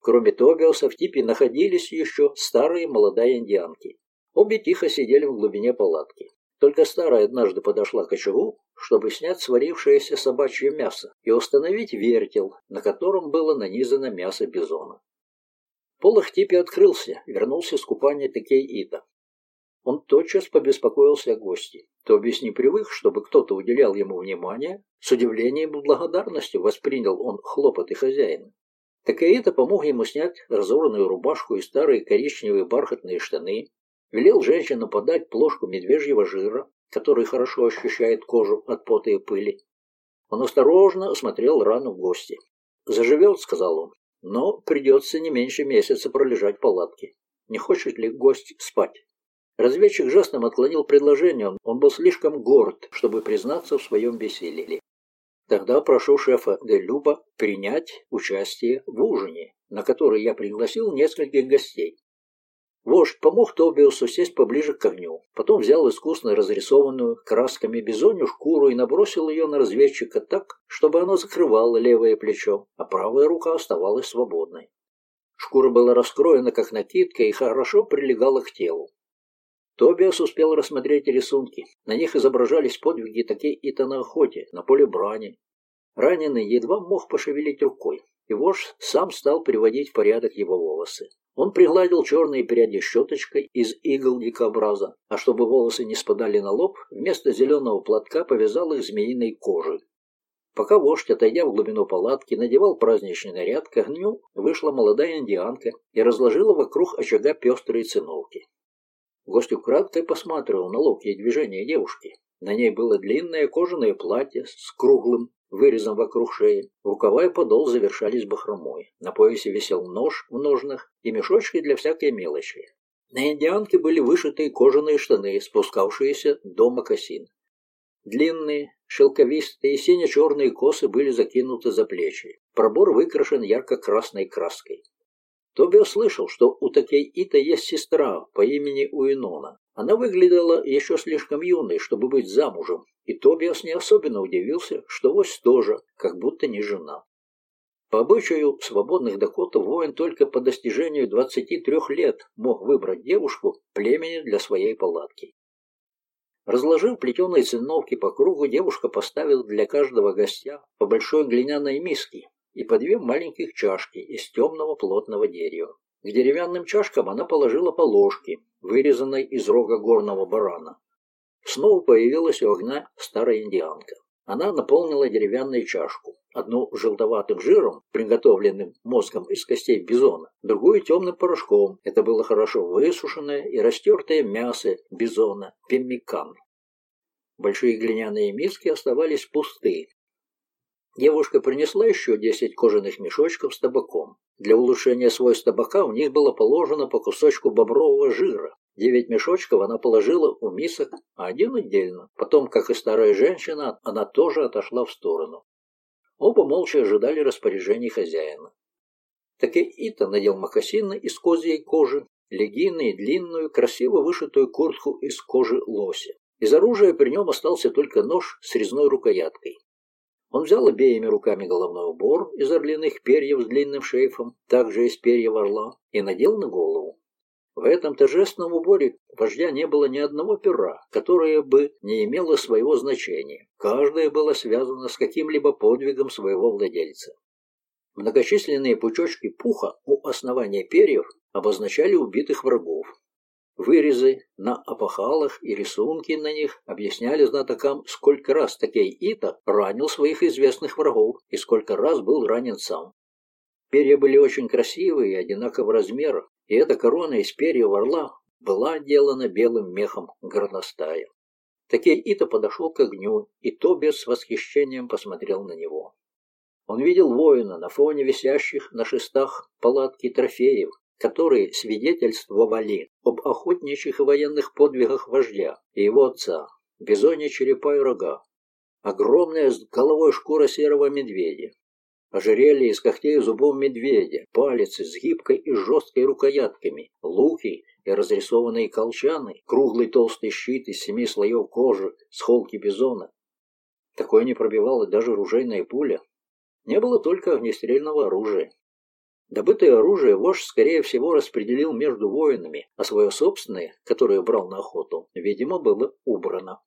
Кроме Тобиаса в типе находились еще старые молодые индианки. Обе тихо сидели в глубине палатки. Только старая однажды подошла к очагу, чтобы снять сварившееся собачье мясо и установить вертел, на котором было нанизано мясо бизона. Полох Типи открылся, вернулся с купания Текей-Ита. Он тотчас побеспокоился о гости. Тобис не привык, чтобы кто-то уделял ему внимание. С удивлением и благодарностью воспринял он хлопоты хозяина. Такаита помог ему снять разорванную рубашку и старые коричневые бархатные штаны, велел женщинам подать плошку медвежьего жира, который хорошо ощущает кожу от пота и пыли. Он осторожно осмотрел рану гости. «Заживет», — сказал он, — «но придется не меньше месяца пролежать в палатке. Не хочет ли гость спать?» Разведчик жестом отклонил предложение, он был слишком горд, чтобы признаться в своем бессилии. Тогда прошу шефа де Люба принять участие в ужине, на который я пригласил нескольких гостей. Вождь помог Тобиусу сесть поближе к огню, потом взял искусно разрисованную красками бизонью шкуру и набросил ее на разведчика так, чтобы она закрывала левое плечо, а правая рука оставалась свободной. Шкура была раскроена как накидка и хорошо прилегала к телу. Тобиас успел рассмотреть рисунки. На них изображались подвиги такие и-то на охоте, на поле брани. Раненый едва мог пошевелить рукой, и вождь сам стал приводить в порядок его волосы. Он пригладил черные пряди щеточкой из игл дикобраза, а чтобы волосы не спадали на лоб, вместо зеленого платка повязал их змеиной кожей. Пока вождь, отойдя в глубину палатки, надевал праздничный наряд, к огню вышла молодая индианка и разложила вокруг очага пестрые циновки. Гость украдкой посматривал на ловкие движения девушки. На ней было длинное кожаное платье с круглым вырезом вокруг шеи. Рукава и подол завершались бахромой. На поясе висел нож в ножнах и мешочки для всякой мелочи. На индианке были вышитые кожаные штаны, спускавшиеся до мокасин. Длинные, шелковистые сине-черные косы были закинуты за плечи. Пробор выкрашен ярко-красной краской. Тоби услышал, что у Такей-Ита есть сестра по имени Уинона. Она выглядела еще слишком юной, чтобы быть замужем, и Тобиас не особенно удивился, что вось тоже, как будто не жена. По обычаю свободных дакотов воин только по достижению 23 лет мог выбрать девушку племени для своей палатки. Разложив плетеные циновки по кругу, девушка поставила для каждого гостя по большой глиняной миске, и по две маленьких чашки из темного плотного дерева. К деревянным чашкам она положила по ложке, вырезанной из рога горного барана. Снова появилась у огня старая индианка. Она наполнила деревянную чашку, одну желтоватым жиром, приготовленным мозгом из костей бизона, другую темным порошком. Это было хорошо высушенное и растертое мясо бизона, пеммикан. Большие глиняные миски оставались пусты, Девушка принесла еще десять кожаных мешочков с табаком. Для улучшения свойств табака у них было положено по кусочку бобрового жира. Девять мешочков она положила у мисок, а один отдельно. Потом, как и старая женщина, она тоже отошла в сторону. Оба молча ожидали распоряжений хозяина. Так и Ита надел мокасины из козьей кожи, легины и длинную, красиво вышитую куртку из кожи лося. Из оружия при нем остался только нож с резной рукояткой. Он взял обеими руками головной убор из орлиных перьев с длинным шейфом, также из перьев орла, и надел на голову. В этом торжественном уборе вождя не было ни одного пера, которое бы не имело своего значения. Каждое было связано с каким-либо подвигом своего владельца. Многочисленные пучочки пуха у основания перьев обозначали убитых врагов, Вырезы на опахалах и рисунки на них объясняли знатокам, сколько раз Такей Ита ранил своих известных врагов и сколько раз был ранен сам. Перья были очень красивые и одинакового размера, и эта корона из перьев орла была отделана белым мехом горностая. Такей Ита подошел к огню, и Тобиас с восхищением посмотрел на него. Он видел воина на фоне висящих на шестах палатки трофеев, которые свидетельствовали об охотничьих и военных подвигах вождя и его отца, бизоне черепа и рога, огромная с головой шкура серого медведя, ожерелье из когтей зубов медведя, палицы с гибкой и жесткой рукоятками, луки и разрисованные колчаны, круглый толстый щит из семи слоев кожи с холки бизона. Такое не пробивало даже ружейная пуля. Не было только огнестрельного оружия. Добытое оружие вождь, скорее всего, распределил между воинами, а свое собственное, которое брал на охоту, видимо, было убрано.